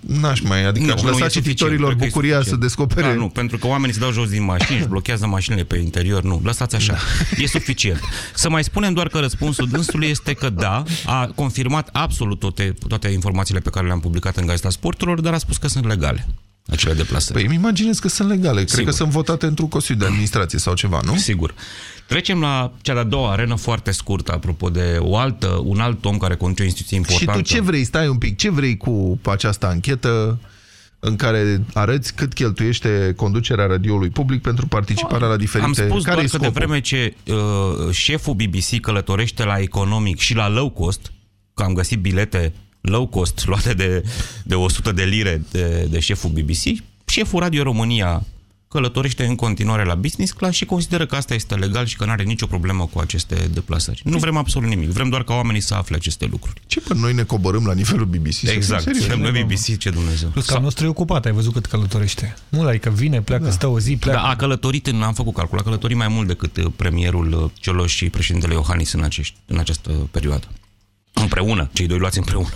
N-aș mai, adică
Nu,
aș
nu,
lăsa
e
cititorilor
suficient, cred că e
bucuria să
suficient.
descopere...
Da, nu, pentru că oamenii se dau jos din mașini, își blochează mașinile pe interior. Nu, lăsați așa. E suficient. Să mai spunem doar că răspunsul dânsului este că da, a confirmat absolut toate, toate informațiile pe care le-am publicat în Gazeta Sporturilor, dar a spus că sunt legale acele deplasări.
Păi îmi imaginez că sunt legale. Cred
Sigur.
că sunt votate într-un Consiliu de Administrație sau ceva, nu?
Sigur. Trecem la cea de-a doua arenă foarte scurtă, apropo de o altă, un alt om care conduce o instituție
Și
importantă.
tu ce vrei? Stai un pic. Ce vrei cu această anchetă în care arăți cât cheltuiește conducerea radioului public pentru participarea la diferite...
Am spus
care
doar
e
că de
scopul?
vreme ce uh, șeful BBC călătorește la economic și la low cost, că am găsit bilete low cost luate de, de 100 de lire de, de șeful BBC, șeful Radio România călătorește în continuare la business class și consideră că asta este legal și că nu are nicio problemă cu aceste deplasări. Nu vrem absolut nimic, vrem doar ca oamenii să afle aceste lucruri.
Ce păi noi ne coborâm la nivelul BBC? să fim
Exact,
serioși.
suntem noi BBC, ce Dumnezeu.
Plus că al nostru e ocupat, ai văzut cât călătorește. Mult, adică vine, pleacă, da. stă o zi, pleacă.
Da, a călătorit, în, am făcut calcul, a călătorit mai mult decât uh, premierul uh, Cioloș și președintele Iohannis în, acești, în această perioadă. Împreună, cei doi luați împreună.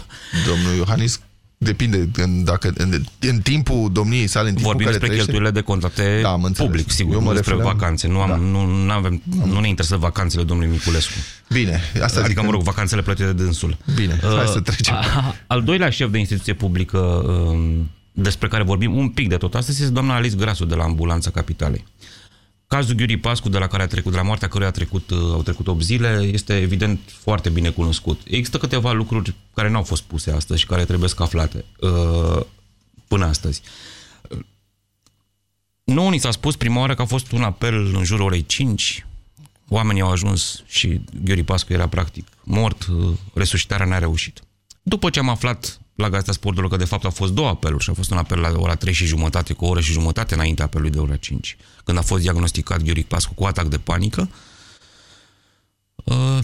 Domnul Iohannis depinde în, dacă, în, în timpul domniei sale, în timpul
Vorbim
care
despre
trăiește,
cheltuielile de contracte
Da, am înțeles.
public, sigur,
Eu mă
nu despre
refeream-
vacanțe. Nu, am,
Da.
nu, avem, nu ne interesează vacanțele domnului Miculescu.
Bine, asta
adică,
zic
mă
că-
rog, vacanțele plătite de dânsul.
Bine, hai să trecem.
a- Al doilea șef de instituție publică um, despre care vorbim un pic de tot astăzi este doamna Alice Grasu de la Ambulanța Capitalei. Cazul Ghiuri Pascu, de la care a trecut, de la moartea căruia a trecut, uh, au trecut 8 zile, este evident foarte bine cunoscut. Există câteva lucruri care nu au fost puse astăzi și care trebuie să aflate uh, până astăzi. Nu, ni s-a spus prima oară că a fost un apel în jurul orei 5, oamenii au ajuns și Ghiuri Pascu era practic mort, uh, resuscitarea n-a reușit. După ce am aflat la Gazeta Sportului că de fapt au fost două apeluri și a fost un apel la ora 3 și jumătate, cu o oră și jumătate înainte apelului de ora 5, când a fost diagnosticat Ghiuric Pascu cu atac de panică, uh,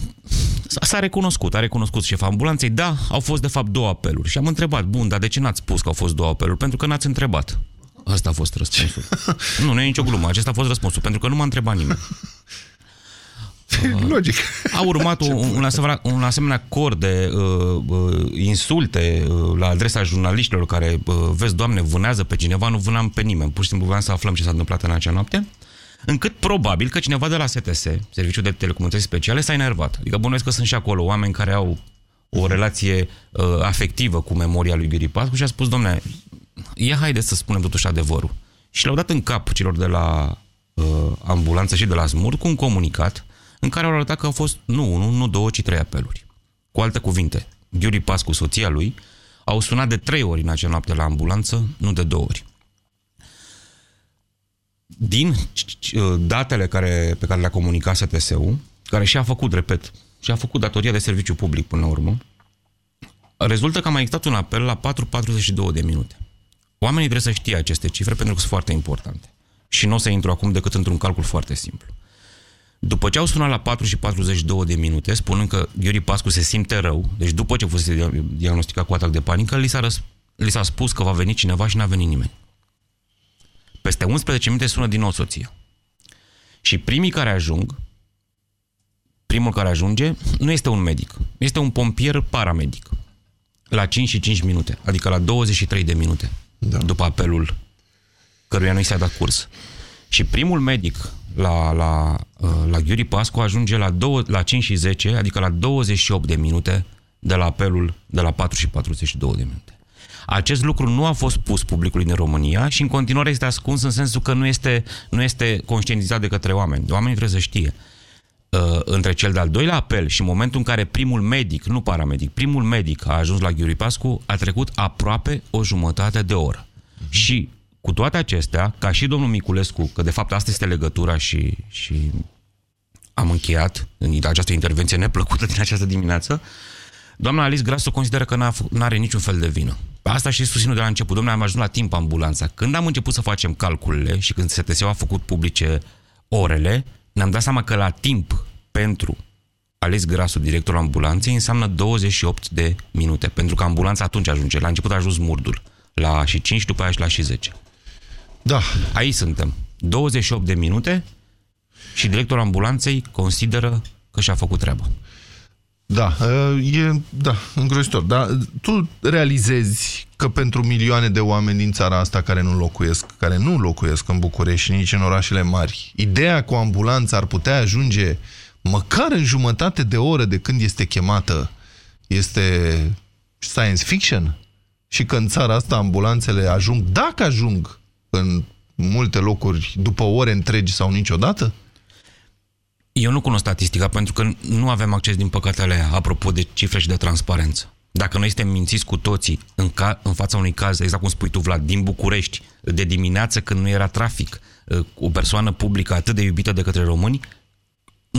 s-a recunoscut, a recunoscut șefa ambulanței, da, au fost de fapt două apeluri. Și am întrebat, bun, dar de ce n-ați spus că au fost două apeluri? Pentru că n-ați întrebat. Asta a fost răspunsul. nu, nu e nicio glumă, acesta a fost răspunsul, pentru că nu m-a întrebat nimeni.
Logic.
A urmat un, un, asemenea, un asemenea cor de uh, uh, insulte uh, la adresa jurnaliștilor care, uh, vezi, Doamne, vânează pe cineva, nu vânam pe nimeni. Pur și simplu voiam să aflăm ce s-a întâmplat în acea noapte. Încât probabil că cineva de la STS, Serviciul de Telecomunicații Speciale, s-a enervat. Adică bănuiesc că sunt și acolo oameni care au o relație uh, afectivă cu memoria lui Ghiri Pascu și a spus, domne, ia haide să spunem totuși adevărul. Și le-au dat în cap celor de la uh, ambulanță și de la SMUR cu un comunicat în care au arătat că au fost nu unul, nu două, ci trei apeluri. Cu alte cuvinte, Ghiuri Pascu, soția lui, au sunat de trei ori în acea noapte la ambulanță, nu de două ori. Din uh, datele care, pe care le-a comunicat STS-ul, care și-a făcut, repet, și-a făcut datoria de serviciu public până la urmă, rezultă că a mai existat un apel la 4.42 de minute. Oamenii trebuie să știe aceste cifre pentru că sunt foarte importante. Și nu o să intru acum decât într-un calcul foarte simplu. După ce au sunat la 4 și 42 de minute, spunând că Ghiuri Pascu se simte rău, deci după ce fusese dia- diagnosticat cu atac de panică, li s-a, răs- li s-a spus că va veni cineva și n-a venit nimeni. Peste 11 minute sună din nou soția. Și primii care ajung, primul care ajunge, nu este un medic, este un pompier paramedic. La 5 și 5 minute, adică la 23 de minute, da. după apelul căruia nu i s-a dat curs. Și primul medic la, la, uh, la Ghiuri Pascu ajunge la, două, la 5 și 10, adică la 28 de minute de la apelul de la 4 și 42 de minute. Acest lucru nu a fost pus publicului din România și în continuare este ascuns în sensul că nu este, nu este conștientizat de către oameni. Oamenii trebuie să știe. Uh, între cel de-al doilea apel și momentul în care primul medic, nu paramedic, primul medic a ajuns la Ghiuri Pascu, a trecut aproape o jumătate de oră. Și cu toate acestea, ca și domnul Miculescu, că de fapt asta este legătura și, și am încheiat în această intervenție neplăcută din această dimineață, doamna Alice Grasu consideră că nu are niciun fel de vină. Asta și susținut de la început. Domnule, am ajuns la timp ambulanța. Când am început să facem calculele și când STS-ul a făcut publice orele, ne-am dat seama că la timp pentru ales grasul directorul ambulanței, înseamnă 28 de minute, pentru că ambulanța atunci ajunge. La început a ajuns murdul, la și 5, după aia și la și 10.
Da.
Aici suntem. 28 de minute și directorul ambulanței consideră că și-a făcut treaba.
Da, e da, îngrozitor. Dar tu realizezi că pentru milioane de oameni din țara asta care nu locuiesc, care nu locuiesc în București și nici în orașele mari, ideea cu ambulanța ar putea ajunge măcar în jumătate de oră de când este chemată este science fiction? Și că în țara asta ambulanțele ajung, dacă ajung, în multe locuri după ore întregi sau niciodată?
Eu nu cunosc statistica pentru că nu avem acces, din păcate, alea, apropo de cifre și de transparență. Dacă noi suntem mințiți cu toții în, ca, în fața unui caz, exact cum spui tu, Vlad, din București, de dimineață când nu era trafic, o persoană publică atât de iubită de către români,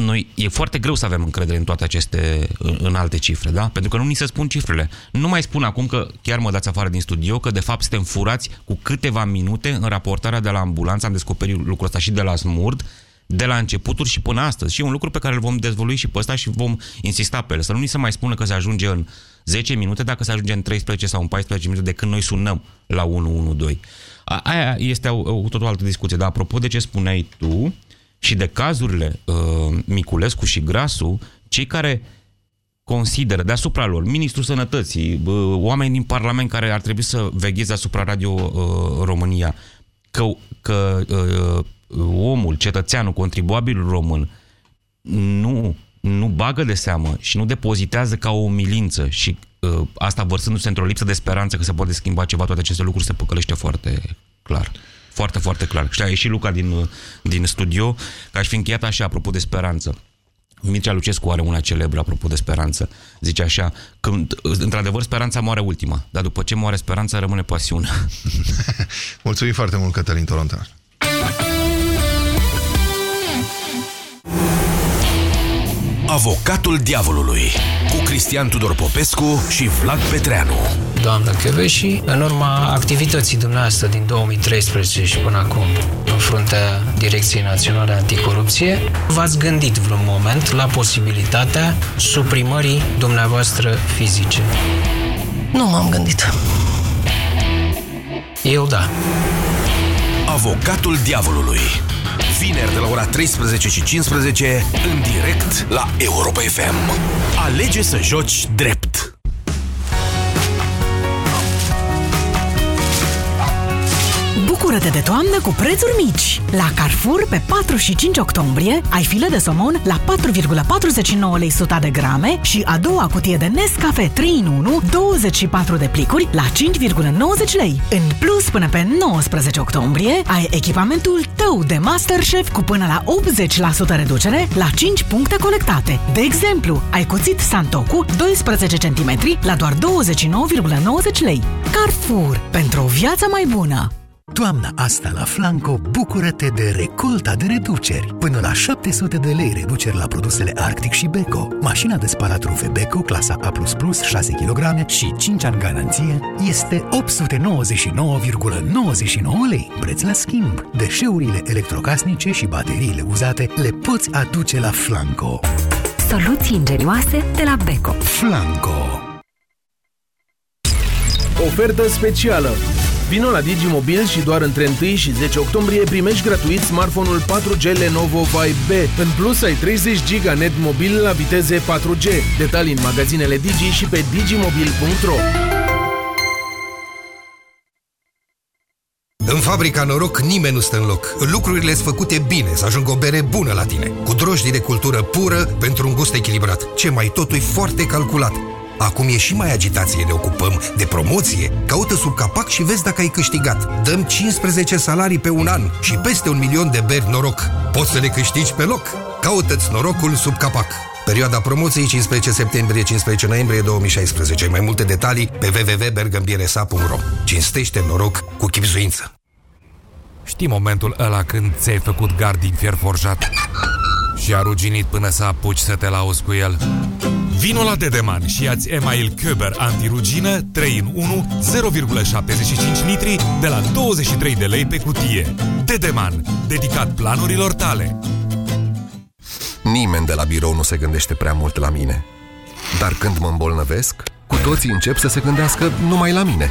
noi e foarte greu să avem încredere în toate aceste, în, în alte cifre, da? Pentru că nu ni se spun cifrele. Nu mai spun acum că chiar mă dați afară din studio, că de fapt suntem furați cu câteva minute în raportarea de la ambulanță, am descoperit lucrul ăsta și de la SMURD, de la începuturi și până astăzi. Și e un lucru pe care îl vom dezvolui și pe ăsta și vom insista pe el. Să nu ni se mai spună că se ajunge în 10 minute, dacă se ajunge în 13 sau în 14 minute de când noi sunăm la 112. Aia este o, o totul altă discuție. Dar apropo de ce spuneai tu și de cazurile uh, Miculescu și Grasu, cei care consideră deasupra lor, Ministrul Sănătății, uh, oameni din Parlament care ar trebui să vegheze asupra Radio uh, România, că, că uh, omul, cetățeanul, contribuabilul român nu, nu bagă de seamă și nu depozitează ca o umilință și uh, asta vărsându-se într-o lipsă de speranță că se poate schimba ceva, toate aceste lucruri se păcălește foarte clar. Foarte, foarte clar. Și a ieșit Luca din, din studio, că aș fi încheiat așa, apropo de speranță. Mircea Lucescu are una celebră, apropo de speranță. Zice așa, când, într-adevăr, speranța moare ultima, dar după ce moare speranța, rămâne pasiunea.
Mulțumim foarte mult, Cătălin Torontar.
Avocatul diavolului cu Cristian Tudor Popescu și Vlad Petreanu.
Doamnă Cheveși, în urma activității dumneavoastră din 2013 și până acum în fruntea Direcției Naționale Anticorupție, v-ați gândit vreun moment la posibilitatea suprimării dumneavoastră fizice?
Nu m-am gândit.
Eu da.
Avocatul diavolului. Vineri de la ora 13 și 15 în direct la Europa FM. Alege să joci drept.
Bucură-te de toamnă cu prețuri mici! La Carrefour, pe 4 și 5 octombrie, ai file de somon la 4,49 lei 100 de grame și a doua cutie de Nescafe 3 în 1, 24 de plicuri la 5,90 lei. În plus, până pe 19 octombrie, ai echipamentul tău de Masterchef cu până la 80% reducere la 5 puncte conectate. De exemplu, ai cuțit Santoku 12 cm la doar 29,90 lei. Carrefour, pentru o viață mai bună!
Toamna asta la Flanco, bucură-te de recolta de reduceri. Până la 700 de lei reduceri la produsele Arctic și Beko. Mașina de spălat rufe Beko, clasa A++, 6 kg și 5 ani garanție, este 899,99 lei. Preț la schimb. Deșeurile electrocasnice și bateriile uzate le poți aduce la Flanco.
Soluții ingenioase de la Beko.
Flanco.
Ofertă specială Vino la Digimobil și doar între 1 și 10 octombrie primești gratuit smartphone-ul 4G Lenovo Vibe B. În plus, ai 30 GB net mobil la viteze 4G. Detalii în magazinele Digi și pe digimobil.ro
În fabrica Noroc nimeni nu stă în loc. Lucrurile sunt făcute bine, să ajungă o bere bună la tine. Cu drojdii de cultură pură pentru un gust echilibrat. Ce mai totul e foarte calculat. Acum e și mai agitație, ne ocupăm de promoție. Caută sub capac și vezi dacă ai câștigat. Dăm 15 salarii pe un an și peste un milion de beri noroc. Poți să le câștigi pe loc. Caută-ți norocul sub capac. Perioada promoției 15 septembrie-15 noiembrie 2016. Mai multe detalii pe www.bergambiresa.ro Cinstește noroc cu chipzuință.
Știi momentul ăla când ți-ai făcut gard din fier forjat și a ruginit până să apuci să te lauzi cu el? Vino la Dedeman și ia-ți Email Köber antirugină 3 în 1 0,75 litri de la 23 de lei pe cutie. Dedeman, dedicat planurilor tale.
Nimeni de la birou nu se gândește prea mult la mine. Dar când mă îmbolnăvesc, cu toții încep să se gândească numai la mine.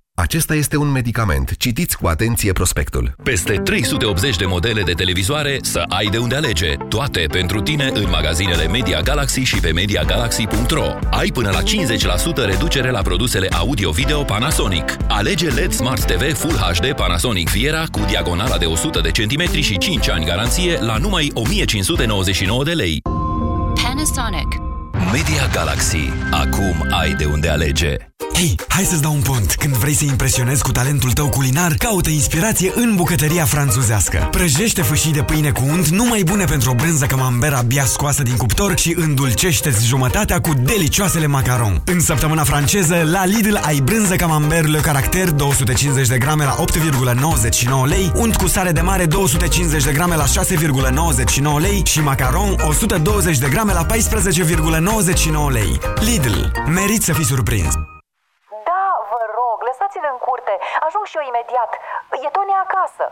Acesta este un medicament. Citiți cu atenție prospectul.
Peste 380 de modele de televizoare să ai de unde alege. Toate pentru tine în magazinele Media Galaxy și pe MediaGalaxy.ro. Ai până la 50% reducere la produsele audio-video Panasonic. Alege LED Smart TV Full HD Panasonic Viera cu diagonala de 100 de centimetri și 5 ani garanție la numai 1599 de lei.
Panasonic.
Media Galaxy. Acum ai de unde alege.
Hei, hai să-ți dau un pont. Când vrei să impresionezi cu talentul tău culinar, caută inspirație în bucătăria franțuzească. Prăjește fâșii de pâine cu unt, numai bune pentru o brânză camembert abia scoasă din cuptor și îndulcește-ți jumătatea cu delicioasele macaron. În săptămâna franceză, la Lidl ai brânză camembert Le Caracter 250 de grame la 8,99 lei, unt cu sare de mare 250 de grame la 6,99 lei și macaron 120 de grame la 14,99 lei. Lidl. Merit să fii surprins!
Da, vă rog, lăsați-l în curte. Ajung și eu imediat. E Tony acasă.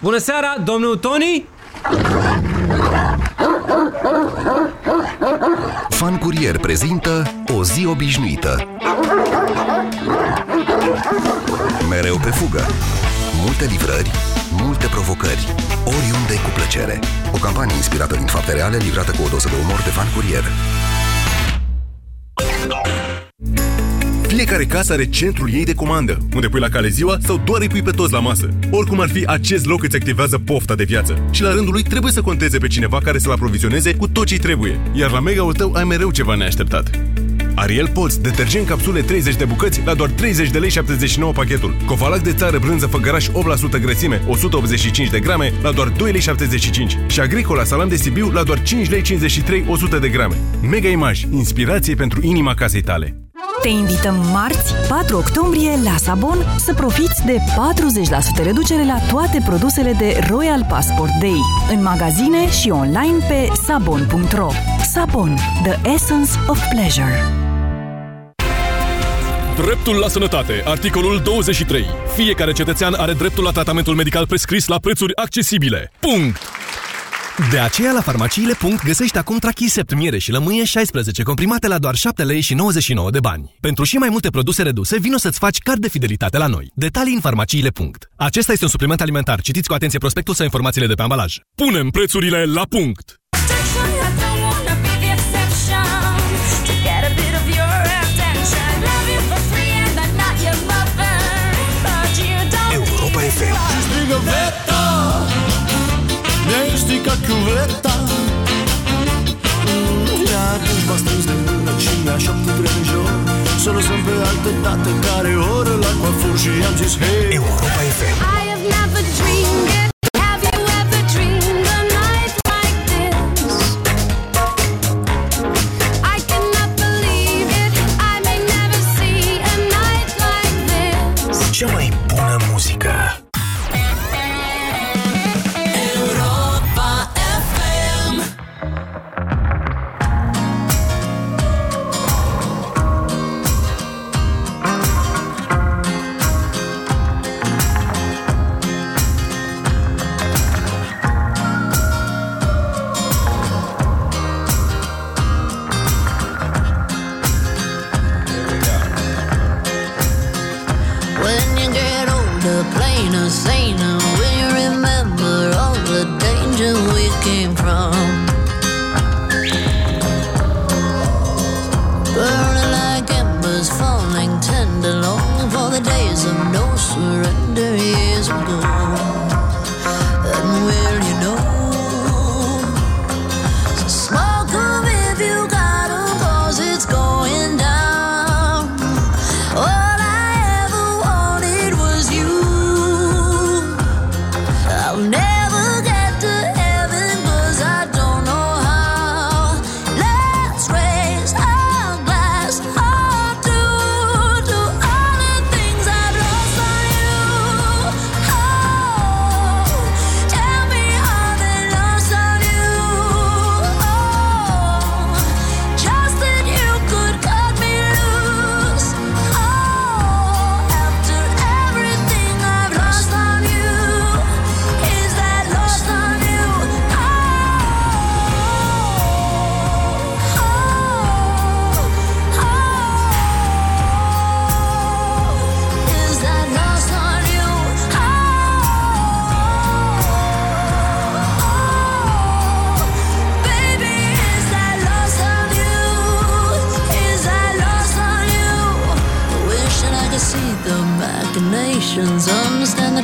Bună seara, domnul Tony?
Fan Curier prezintă O zi obișnuită. Mereu pe fugă. Multe livrări, multe provocări. Oriunde cu plăcere. O campanie inspirată din fapte reale, livrată cu o doză de umor de Fan Curier.
Fiecare casă are centrul ei de comandă, unde pui la cale ziua sau doar îi pui pe toți la masă. Oricum ar fi, acest loc îți activează pofta de viață. Și la rândul lui trebuie să conteze pe cineva care să-l aprovizioneze cu tot ce trebuie. Iar la mega-ul tău ai mereu ceva neașteptat. Ariel Poți, detergent capsule 30 de bucăți la doar 30 de lei 79 pachetul. Covalac de țară brânză făgăraș 8% grăsime 185 de grame la doar 2 lei 75. Și Agricola salam de Sibiu la doar 5 lei 53 100 de grame. Mega Image, inspirație pentru inima casei tale.
Te invităm marți, 4 octombrie, la Sabon să profiți de 40% reducere la toate produsele de Royal Passport Day, în magazine și online pe sabon.ro. Sabon, the essence of pleasure.
Dreptul la sănătate. Articolul 23. Fiecare cetățean are dreptul la tratamentul medical prescris la prețuri accesibile. Punct! De aceea la farmaciile. Punct găsești acum Trachisept miere și lămâie 16 comprimate la doar 7 lei și 99 de bani. Pentru și mai multe produse reduse, vino să-ți faci card de fidelitate la noi. Detalii în farmaciile. Punct. Acesta este un supliment alimentar. Citiți cu atenție prospectul sau informațiile de pe ambalaj. Punem prețurile la punct!
Europa FM.
Strigă veta Mi-ai stricat chiuveta. Ea atunci m-a strâns de mână și mi-a șoptit religion Să lăsăm pe altă dată care oră la coafur Și am zis hei!
Europa FM
I have never dreamed
surrender years ago.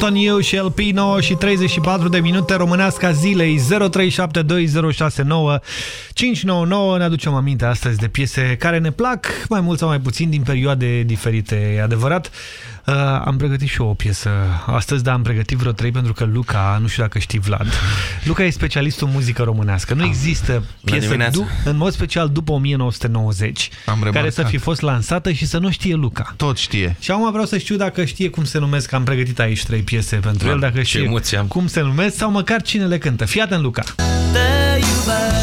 Lost on You
și LP 9 și 34 de minute românească zilei 0372069599 Ne aducem aminte astăzi de piese care ne plac mai mult sau mai puțin din perioade diferite, e adevărat. Uh, am pregătit și eu o piesă astăzi, dar am pregătit vreo trei pentru că Luca, nu știu dacă știi Vlad, Luca e specialistul în muzică românească. Nu există piesă,
dimineața.
în mod special după 1990,
Am
care
remarcat.
să fi fost lansată și să nu știe Luca.
Tot știe.
Și acum vreau să știu dacă știe cum se numesc, am pregătit aici trei piese pentru
Da,
el, dacă
ce
știe
emoție am.
cum se numesc sau măcar cine le cântă. Fii atent, Luca!
Te iubesc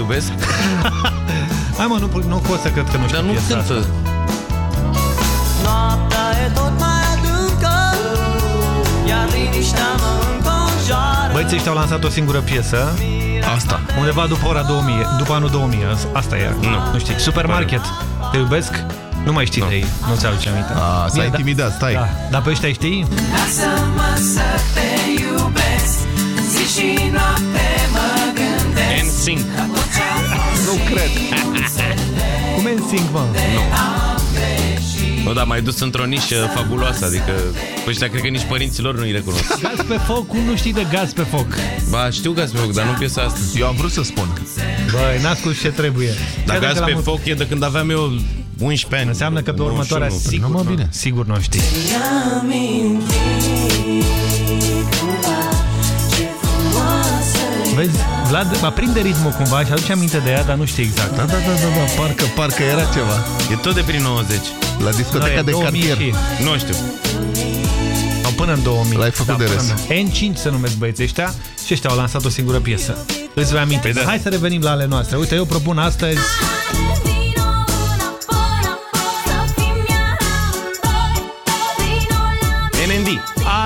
iubesc?
Hai mă, nu, nu pot să cred că nu știu
Dar nu
piesa
cântă.
asta.
Noaptea e tot mai adâncă Iar liniștea mă înconjoară
Băieții ăștia au lansat o singură piesă
Asta
Undeva după ora 2000, după anul 2000 Asta e,
Nu.
nu știi Supermarket, te iubesc? Nu mai știi de ei, nu ți aduce aminte
A, s-a
Bine, da-
intimidat, stai.
da, Dar pe ăștia îi știi?
Lasă-mă să te iubesc Zi și noapte mă gândesc
NSYNC.
Nu cred.
Cum e în sync, mă?
Nu, dar mai dus într-o nișă fabuloasă, adică pe ăștia cred că nici părinților nu-i recunosc.
Gaz pe foc, cum nu știi de gaz pe foc?
Ba, știu gaz pe foc, dar nu piesa asta.
Eu am vrut să spun.
Băi, n-a spus ce trebuie.
Dar
Cred
gaz
că
pe
l-am-
foc e de când aveam eu 11 ani.
Înseamnă că pe
91.
următoarea sigur,
Nu, mă, bine.
sigur nu o știi. Vezi, Vlad aprinde ritmul cumva și aduce aminte de ea, dar nu știe exact.
Da, da, da, da, da. Parcă, parcă era ceva.
E tot de prin 90.
La discoteca
Da, e
de
2000
cartier.
și-
Nu știu.
Sau până în 2000.
L-ai făcut de
până
râs.
în- N5 se numesc băieții ăștia și ăștia au lansat o singură piesă. Îți vei aminte.
Păi da.
Hai să revenim la ale noastre. Uite, eu propun astăzi...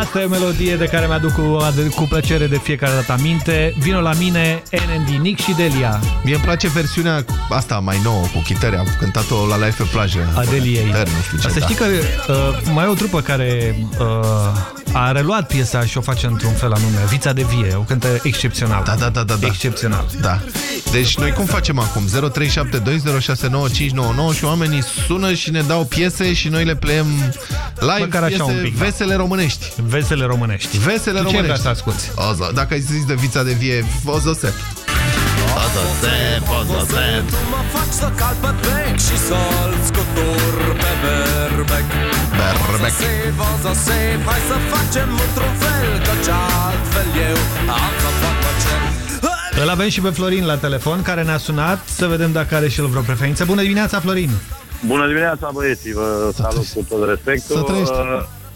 Asta e o melodie de care mi-aduc cu, cu plăcere de fiecare dată aminte. Vino la mine, NND, Nick și Delia.
Mie îmi place versiunea asta mai nouă cu chitări. Am cântat-o la live pe plajă.
Adeliei.
Chitări, nu știu ce,
Să
da.
știi că uh, mai e o trupă care uh, a reluat piesa și o face într-un fel anume. Vița de vie, o cântă excepțional.
Da, da, da, da. da.
Excepțional.
Da. Deci noi cum facem acum? 0372069599 și oamenii sună și ne dau piese și noi le pleăm live
Măcar așa
piese
un pic, da.
vesele românești.
Vesele românești.
Vesele
Tu ce
românești.
vrea să asculti?
Ozo. Dacă ai zis de Vița de vie, Ozosep. Ozosep, Ozosep.
Mă faci să cal pe bec și să-l scotur pe berbec
Berbec.
Save, o să save, hai să facem într-un fel Căci altfel eu am să fac orice
Îl avem și pe Florin la telefon, care ne-a sunat să vedem dacă are și el vreo preferință. Bună dimineața, Florin!
Bună dimineața, băieții, vă salut cu tot respectul.
Să trăiești.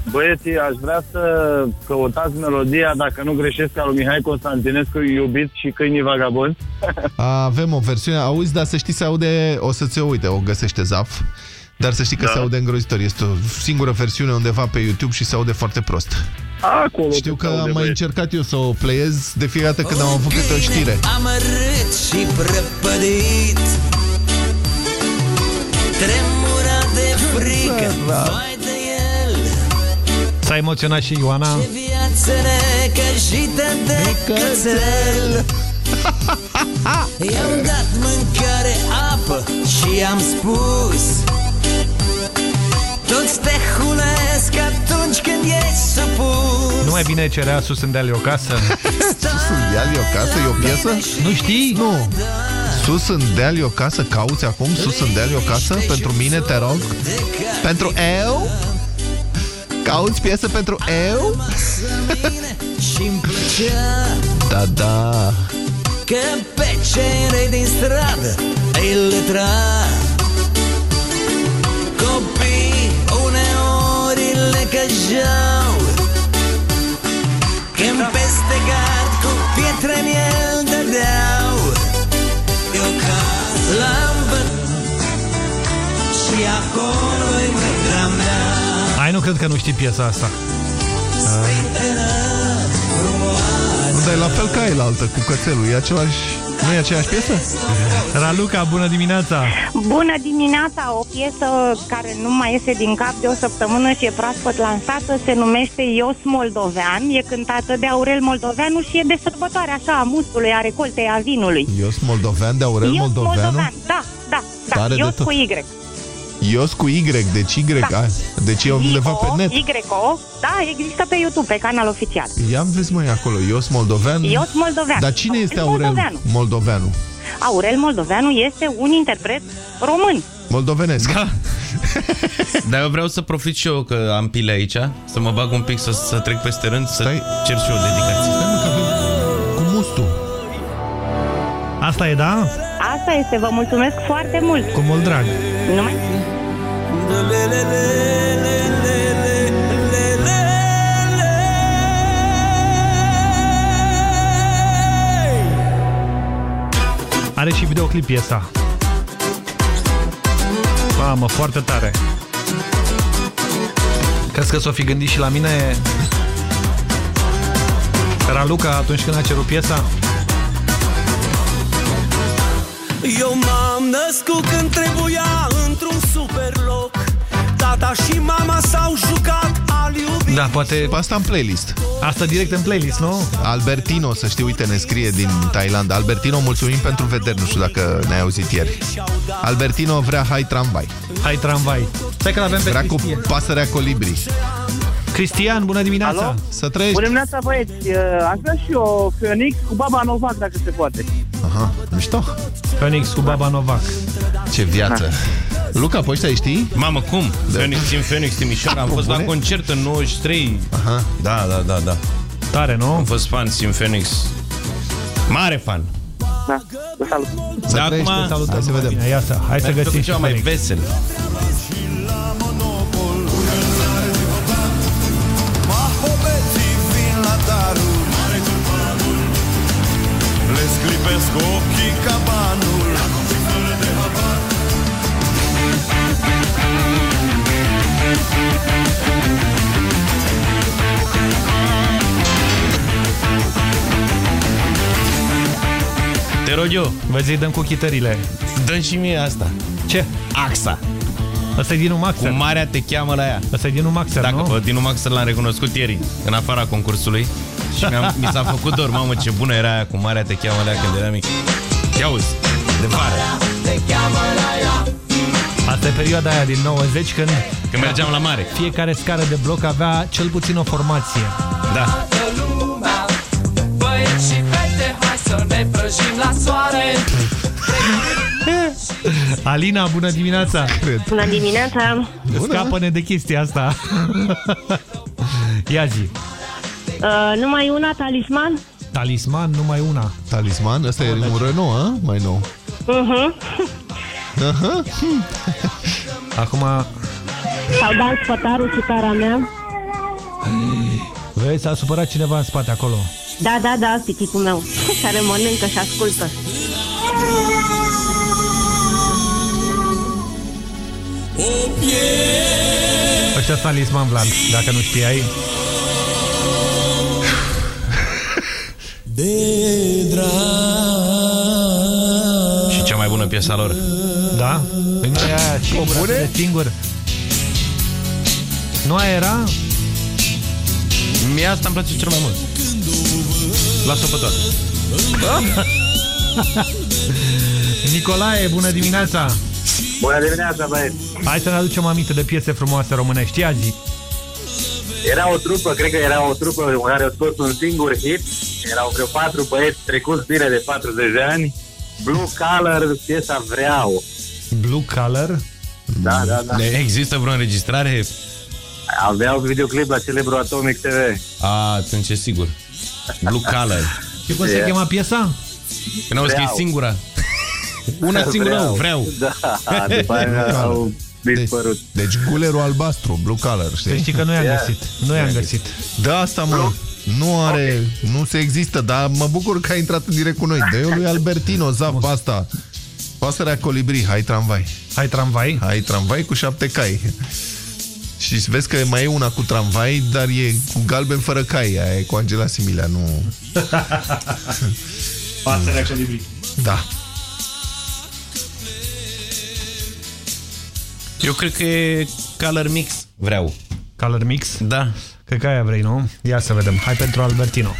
Uh, Băieții, aș vrea să căutați melodia, dacă nu greșesc, a lui Mihai Constantinescu, Iubit și Câinii Vagabonzi.
Avem o versiune, auzi, dar să știi se aude, o să-ți o uite, o găsește Zaf. Dar să știi că
Da.
se aude îngrozitor. Este o singură versiune undeva pe YouTube și se aude foarte prost.
Acolo
Știu
se
că
aude,
am mai
băieți.
încercat eu să o playez de fiecare dată când am avut câte o știre.
Amărât și prăpădit Tremura de frică Vai de el
S-a emoționat și Ioana.
Ce viață necăjită de cățel I-am dat mâncare, apă și am spus Toți te hulesc atunci când ești supus
Nu mai bine cerea sus în dealii o casă?
Sus în deal e o casă, e o piesă?
Nu știi?
Nu. Sus în deal e o casă? Cauți acum sus în deal e o casă? Pentru mine, te rog? Pentru eu? Cauți piesă pentru eu?
Și-mi plăcea
Da, da.
Că pe cei din stradă îi lătra Copii uneori le căjau Când peste gard cu pietre în el dădeau Eu caz l-am văzut Și acolo-i mândra mea
Ai, nu cred că nu știi piesa asta.
Nu, dar e la fel ca el altă, cu cățelul. E același... Nu e aceeași piesă?
Raluca, bună dimineața!
Bună dimineața! O piesă care nu mai iese din cap de o săptămână și e proaspăt lansată se numește Ios Moldovean. E cântată de Aurel Moldoveanu și e de sărbătoare așa a mustului, a recoltei, a vinului.
Ios Moldovean de Aurel
Ios
Moldoveanu?
Moldovean, da, da, da.
Tare de
Ios
tot.
cu Y.
Ios cu Y, deci Y.
Da.
a, Deci e undeva pe net.
Y-O, da, există pe YouTube, pe canal oficial.
Ia vezi mai acolo, Ios Moldovean.
Ios Moldovean.
Dar cine este
Aurel
Aurel
Moldoveanu.
Moldoveanu?
Aurel Moldoveanu este un interpret român.
Moldovenesc.
Da. Dar eu vreau să profit și eu că am pile aici, să mă bag un pic, să, să trec peste rând, să cer și eu dedicație.
Cu mustul.
Asta e, da?
Asta este, vă mulțumesc foarte mult.
Cu mult drag.
Numai...
Are și videoclip piesa. Mamă, foarte tare. Crezi că s-o fi gândit și la mine Raluca atunci când a cerut piesa?
Eu m-am născut când trebuia într-un super loc Tata și mama s-au jucat al iubit
Da, poate...
Asta în playlist.
Asta direct în playlist, nu?
Albertino, să știi, uite, ne scrie din Thailanda. Albertino, mulțumim pentru vederi, nu știu dacă ne-ai auzit ieri. Albertino vrea hai tramvai.
Hai tramvai. Stai că l-avem pe
Vrea cu
Cristian.
pasărea colibri.
Cristian, bună dimineața!
Alo?
Să trăiești!
Bună dimineața, băieți! Uh, Aș vrea și eu Phoenix cu Baba Novak, dacă se poate.
Aha, mișto.
Phoenix cu Baba Novak.
Ce viață!
Da.
Luca, pe ăștia îi știi?
Mamă, cum? Phoenix, Team Phoenix, Timișoara, am
Ah,
fost la
bune?
concert în 93.
Aha.
Da, da, da, da.
Tare, nu?
Am fost fan Team Phoenix. Mare fan.
Da, vă salut!
Să
Da,
trăiești,
acum-
te salutăm. Hai să vedem.
Bine, ia să, hai să
Mi-a
găsim
făcut
și
ceva mai
Phoenix.
vesel.
Mahomeții vin la daruri Le sclipesc ochii ca banul
Te rog eu,
Vezi, îi dăm cu chitările.
dă și mie asta.
Ce?
Axa.
Asta e din Umaxer.
Cu marea te cheamă la ea.
Asta e din Umaxer,
Dacă,
nu?
Din Umaxer l-am recunoscut ieri, în afara concursului. Și mi-am, mi s-a făcut dor, mamă, ce bună era aia cu marea te cheamă la ea când eram mic. Ia auzi, de vară.
Asta e perioada aia din 90 când...
Când mergeam la mare.
Fiecare scară de bloc avea cel puțin o formație.
Da.
Să ne prăjim la soare
Alina, bună dimineața!
Bună dimineața!
Scapă-ne de chestia asta. Ia zi.
Uh, numai una talisman?
Talisman, numai una.
Talisman? Ăsta e un Renault, a? Mai nou.
Uh-huh.
Aha.
Acum,
Sau dans pătarul și cara mea?
vezi, s-a supărat cineva în spate acolo.
Da, da, da, piticul meu, care mănâncă și ascultă.
Ăștia sunt talisman, Vlad, dacă nu știai.
Și cea mai bună piesă a lor.
Da? Păi nu e aia singură, de singur. Nu aia era?
Mie asta îmi place cel mai mult. Lasă pe toate.
Nicolae, bună dimineața!
Bună dimineața, băieți!
Hai să ne aducem aminte de piese frumoase românești. Ia zi.
Era o trupă, cred că era o trupă care a scos un singur hit. Erau vreo patru băieți trecuți bine de 40 de ani. Blue Color, piesa Vreau.
Blue Color?
Da, da, da.
Există vreo înregistrare?
Aveau videoclip la celebru Atomic TV.
A, atunci e sigur. Blue Color.
Și cum se
Yeah.
chema piesa?
Că n-auzi că e
Vreau.
singura. Una singură, vreau. vreau.
Da, după aia au dispărut.
Deci gulerul albastru, blue color, știi?
Să știi că nu i-am
Yeah.
găsit. Nu i-am găsit.
Da, asta mă, nu are, nu se există, dar mă bucur că a intrat în direct cu noi. Dă lui Albertino, zap asta. Pasărea colibri, hai tramvai.
Hai tramvai?
Hai tramvai cu șapte cai. Și vezi că mai e una cu tramvai, dar e cu galben fără cai, aia e cu Angela Similea, nu...
Pasărea colibri.
Da.
Eu cred că e Color Mix. Vreau.
Color Mix?
Da.
Cred că aia vrei, nu? Ia să vedem. Hai pentru Albertino.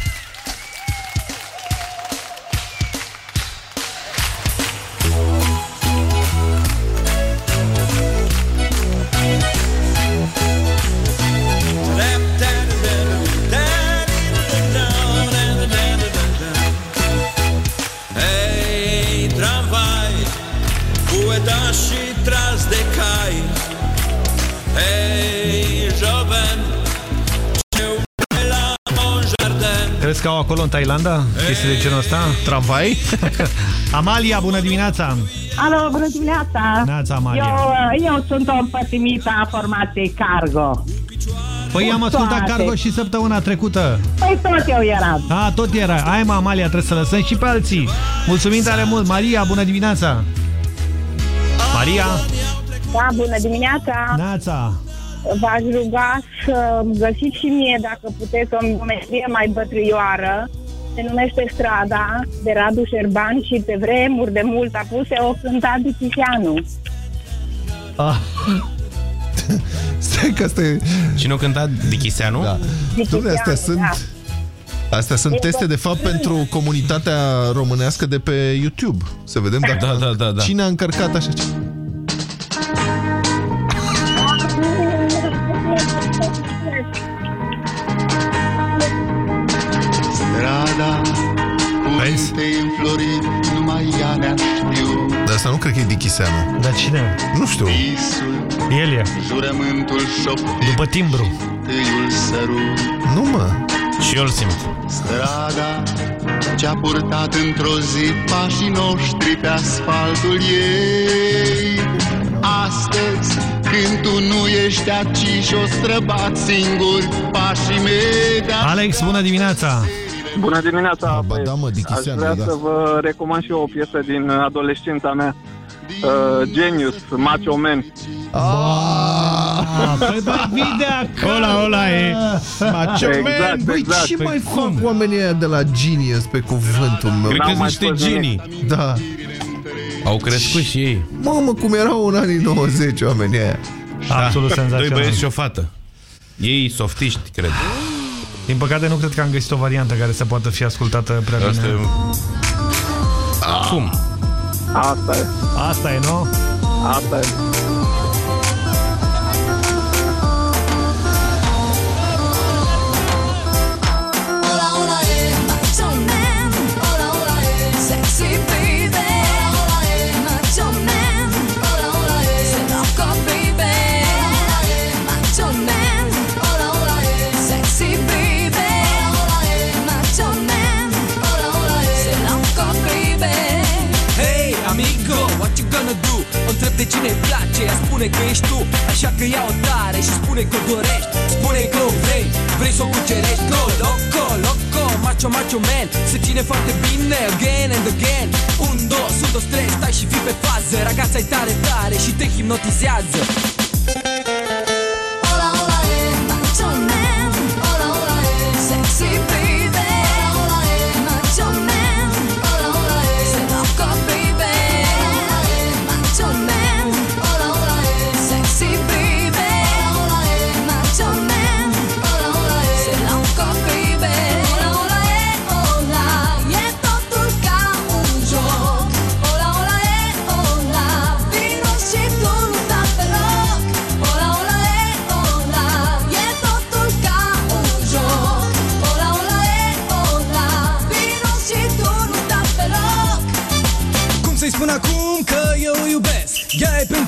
Acolo în Thailanda? Chestii de genul ăsta?
Tramvai?
Amalia, bună dimineața!
Alo, bună dimineața!
Neața, Amalia.
Eu, eu sunt o împătimită a formației Cargo.
Păi
Cu
am ascultat
toate.
Cargo și săptămâna trecută.
Păi tot eu eram.
A, tot era. Hai mă, Amalia, trebuie să lăsăm și pe alții. Mulțumim tare mult. Maria, bună dimineața! Maria?
Da, bună dimineața!
Neața!
V-aș ruga să găsiți și mie, dacă puteți, o meserie mai bătrâioară. Se numește Strada, de Radu Șerban și pe vremuri de mult apuse o cânta Ditișanu.
Ah.
Stai că asta e...
Cine o cânta? Dichiseanu?
Da. Dom'le, astea sunt...
da.
Astea sunt teste, de fapt, pentru comunitatea românească de pe YouTube. Să vedem dacă
Da, da, da, da.
cine a încărcat așa ceva. Cred că e Dichiseanu.
Dar cine?
Nu știu.
El e.
Jurământul șoptit
După timbru.
Tâiul sărut
Nu, mă.
Și eu îl simt.
Strada ce-a purtat într-o zi pașii noștri pe asfaltul ei Astăzi, când tu nu ești aici și o străbat singur pașii mei de
Alex, bună dimineața!
Bună dimineața!
Ba da, mă,
Aș
Dichiseanu,
vrea
da.
să vă recomand și eu o piesă din adolescența mea. Uh, Genius, Macho Man.
Ah, păi băi, vii de acolo!
Ola, ola e. Macho
Exact,
Man. Băi,
exact.
ce
Păi
mai fac oamenii ăia de la Genius pe cuvântul meu?
Cred că sunt niște genii.
Da.
Au crescut și ei.
Mamă, cum erau în anii 90 oamenii aia.
Absolut
Doi
senzațional.
băieți și o fată. Ei softiști, cred.
Din păcate nu cred că am găsit o variantă care să poată fi ascultată prea bine.
Asta e... Cum?
Asta je.
Asta je, no?
Asta
je. O întreb de cine îi place, ea spune că ești tu Așa că ia-o tare și spune că o dorești. Spune că o vrei, vrei să o cucerești. Go, loco, loco, macho, macho man Se ține foarte bine, again and again. Un, dos, un, dos, trei, stai și fii pe fază Ragața-i tare, tare și te hipnotizează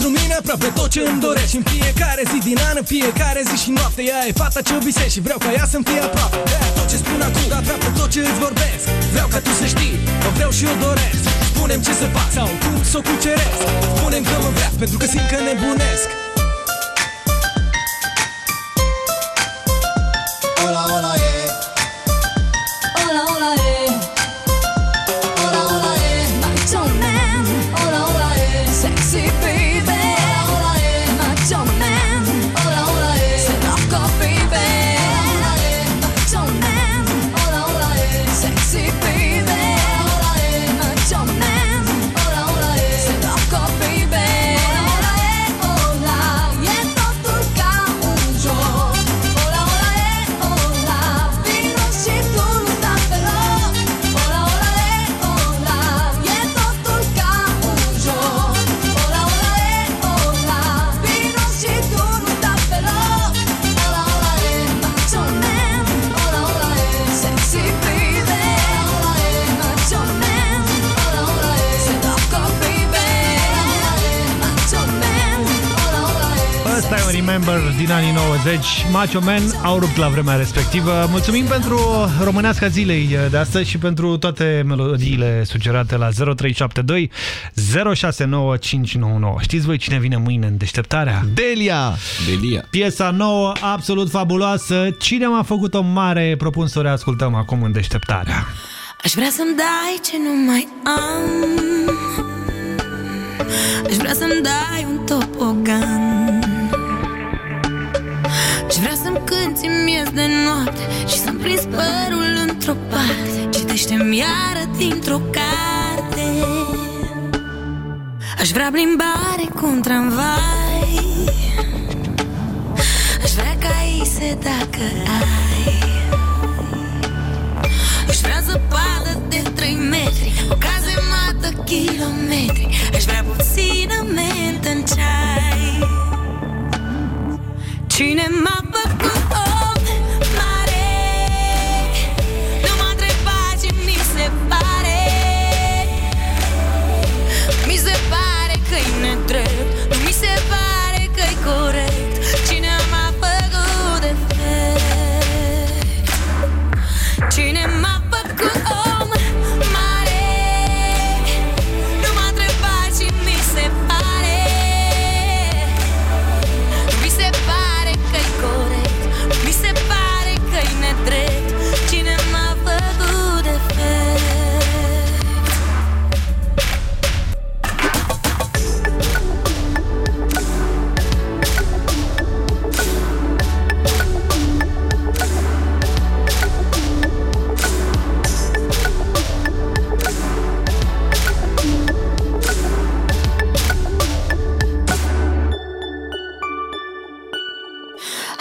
pentru mine aproape tot ce îmi dorești. În fiecare zi din an, în fiecare zi și noapte Ea e fata ce visez și vreau ca ea să-mi fie aproape. De tot ce spun acum, aproape tot ce îți vorbesc. Vreau ca tu să știi, o vreau și o doresc. Spunem ce să fac sau cum să o cuceresc. Spunem că mă vrea pentru că simt că nebunesc
din anii 90. Macho Man au rupt la vremea respectivă. Mulțumim pentru românească zilei de astăzi și pentru toate melodiile sugerate la 0372 069599. Știți voi cine vine mâine în deșteptarea?
Delia!
Delia.
Piesa nouă, absolut fabuloasă. Cine m-a făcut o mare? Propun să o reascultăm acum în deșteptarea.
Aș vrea să-mi dai ce nu mai am Aș vrea să-mi dai un topogan Aș vrea să-mi cânti miez de noapte Și să-mi prins părul într-o parte. Citește-mi iară dintr-o carte. Aș vrea plimbare cu un tramvai. Aș vrea caise dacă ai. Aș vrea zăpadă de 3 metri O cazemată kilometri. Aș vrea puțină mentă în ceai Cine m-a făcut om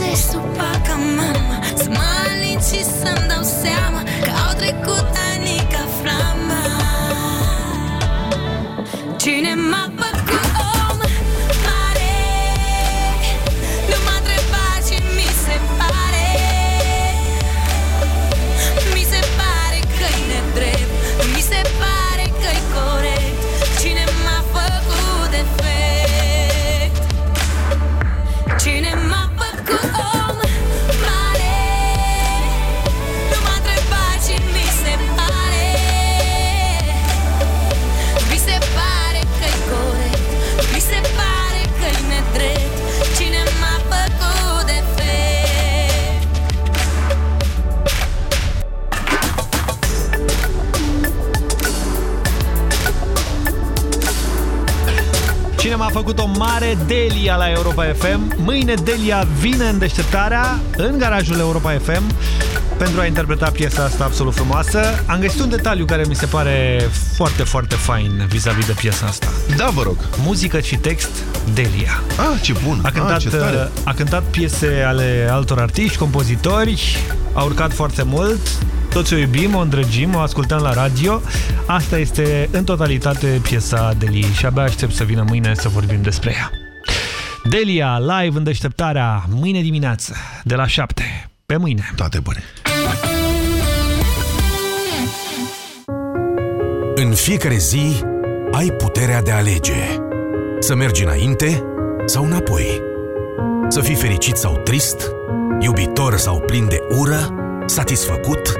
Să-mi încălzești supa ca mama. Să mă alin și să-mi dau
mare Delia la Europa FM? Mâine Delia vine în deșteptarea în garajul Europa FM pentru a interpreta piesa asta absolut frumoasă. Am găsit un detaliu care mi se pare foarte, foarte fain vis-a-vis -vis de piesa asta.
Da, vă rog.
Muzică și text, Delia.
Ah, ce bun.
A cântat,
ah, ce tare.
a cântat piese ale altor artiști, compozitori, a urcat foarte mult, toți o iubim, o îndrăgim, o ascultăm la radio. Asta este în totalitate piesa Delia și abia aștept să vină mâine să vorbim despre ea. Delia, live în deșteptarea, mâine dimineață, de la 7. Pe mâine.
Toate bune.
În fiecare zi ai puterea de a alege. Să mergi înainte sau înapoi. Să fii fericit sau trist, iubitor sau plin de ură, satisfăcut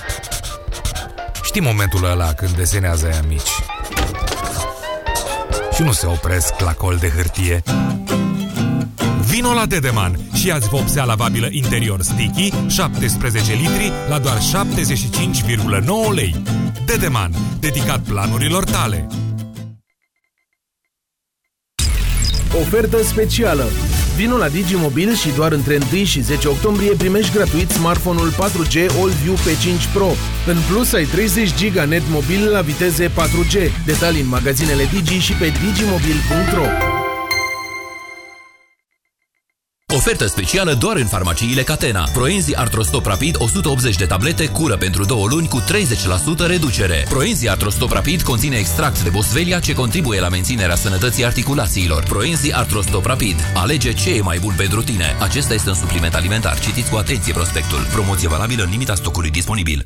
Știi momentul ăla când desenează aia mici și nu se opresc la col de hârtie? Vino la Dedeman și ia-ți vopsea lavabilă interior sticky 17 litri la doar 75,9 lei. Dedeman, dedicat planurilor tale.
Ofertă specială. Vino la Digimobil și doar între 1 și 10 octombrie primești gratuit smartphone-ul 4G AllView P5 Pro. În plus, ai 30 GB net mobil la viteze 4G. Detalii în magazinele Digi și pe digimobil.ro
Ofertă specială doar în farmaciile Catena. Proenzi Artrostop Rapid 180 de tablete cură pentru două luni cu 30% reducere. Proenzi Artrostop Rapid conține extract de bosvelia ce contribuie la menținerea sănătății articulațiilor. Proenzi Artrostop Rapid. Alege ce e mai bun pentru tine. Acesta este un supliment alimentar. Citiți cu atenție prospectul. Promoție valabilă în limita stocului disponibil.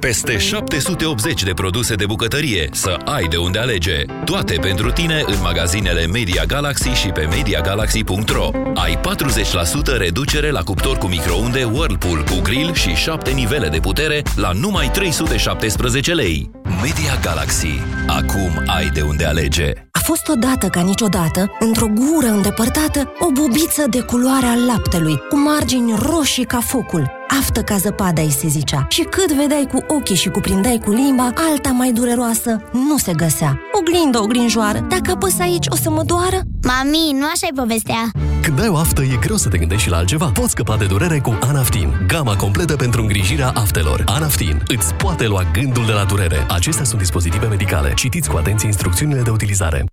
Peste 780 de produse de bucătărie, să ai de unde alege. Toate pentru tine în magazinele Media Galaxy și pe MediaGalaxy.ro. Ai 40% reducere la cuptor cu microunde Whirlpool cu grill și 7 nivele de putere la numai 317 lei. Media Galaxy. Acum ai de unde alege.
A fost odată ca niciodată, într-o gură îndepărtată, o bubiță de culoare al laptelui, cu margini roșii ca focul. Aftă ca zăpada îi se zicea. Și cât vedeai cu ochii și cuprindeai cu limba, alta mai dureroasă nu se găsea. Oglindă, oglinjoară, dacă apăs aici o să mă doară?
Mami, nu așa e povestea.
Când ai o aftă, e greu să te gândești și la altceva. Poți scăpa de durere cu Anaftin, gama completă pentru îngrijirea aftelor. Anaftin îți poate lua gândul de la durere. Acestea sunt dispozitive medicale. Citiți cu atenție instrucțiunile de utilizare.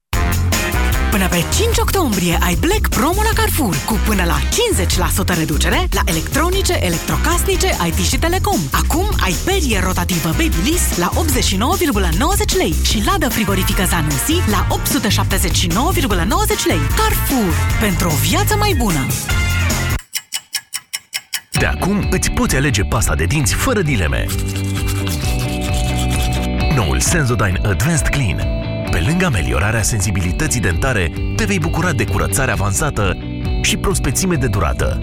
Până pe 5 octombrie ai Black Promo la Carrefour cu până la 50% reducere la electronice, electrocasnice, IT și telecom. Acum ai perie rotativă Babyliss la 89,90 lei și ladă frigorifică Zanussi la 879,90 lei. Carrefour. Pentru o viață mai bună.
De acum îți poți alege pasta de dinți fără dileme. Noul Sensodyne Advanced Clean. Pe lângă ameliorarea sensibilității dentare, te vei bucura de curățare avansată și prospețime de durată.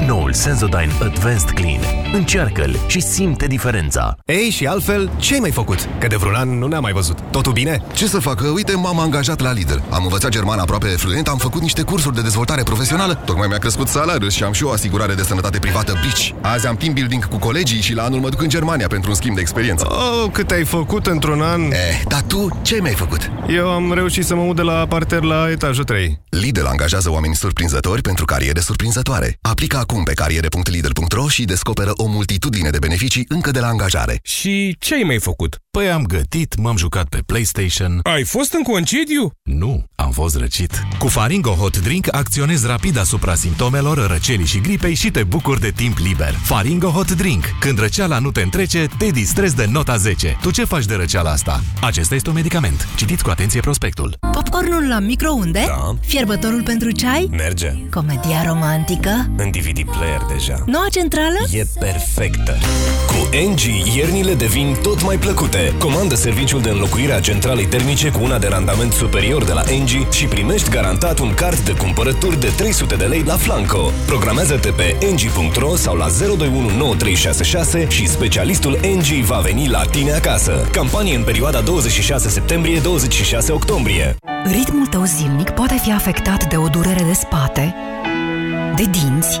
Noul Sensodyne Advanced Clean. Încearcă-l și simte diferența.
Ei, și altfel, ce ai mai făcut? Că de vreun an nu ne-am mai văzut. Totul bine? Ce să facă? Uite, m-am angajat la Lidl. Am învățat german aproape fluent, am făcut niște cursuri de dezvoltare profesională, tocmai mi-a crescut salariul și am și o asigurare de sănătate privată Bici. Azi am team building cu colegii și la anul mă duc în Germania pentru un schimb de experiență.
Oh, cât ai făcut într-un an?
Eh, dar tu ce mi-ai făcut?
Eu am reușit să mă mut de la parter la etajul 3.
Lidl angajează oameni surprinzători pentru cariere surprinzătoare. Aplică acum pe cariere.lidl.ro și descoperă o multitudine de beneficii încă de la angajare.
Și ce ai mai făcut?
Păi am gătit, m-am jucat pe PlayStation.
Ai fost în concediu?
Nu, am fost răcit. Cu Faringo Hot Drink acționezi rapid asupra simptomelor răcelii și gripei și te bucuri de timp liber. Faringo Hot Drink. Când răceala nu te întrece, te distrezi de nota 10. Tu ce faci de răceala asta? Acesta este un medicament. Citiți cu atenție prospectul.
Popcornul la microunde?
Da.
Fierbătorul pentru ceai?
Merge.
Comedia romantică?
În DVD player deja.
Noua centrală?
E perfectă.
Cu NG, iernile devin tot mai plăcute. Comandă serviciul de înlocuire a centralei termice cu una de randament superior de la NG și primești garantat un card de cumpărături de 300 de lei la Flanco. Programează-te pe ng.ro sau la 0219366 și specialistul NG va veni la tine acasă. Campanie în perioada 26 septembrie-26 octombrie.
Ritmul tău zilnic poate fi afectat de o durere de spate, de dinți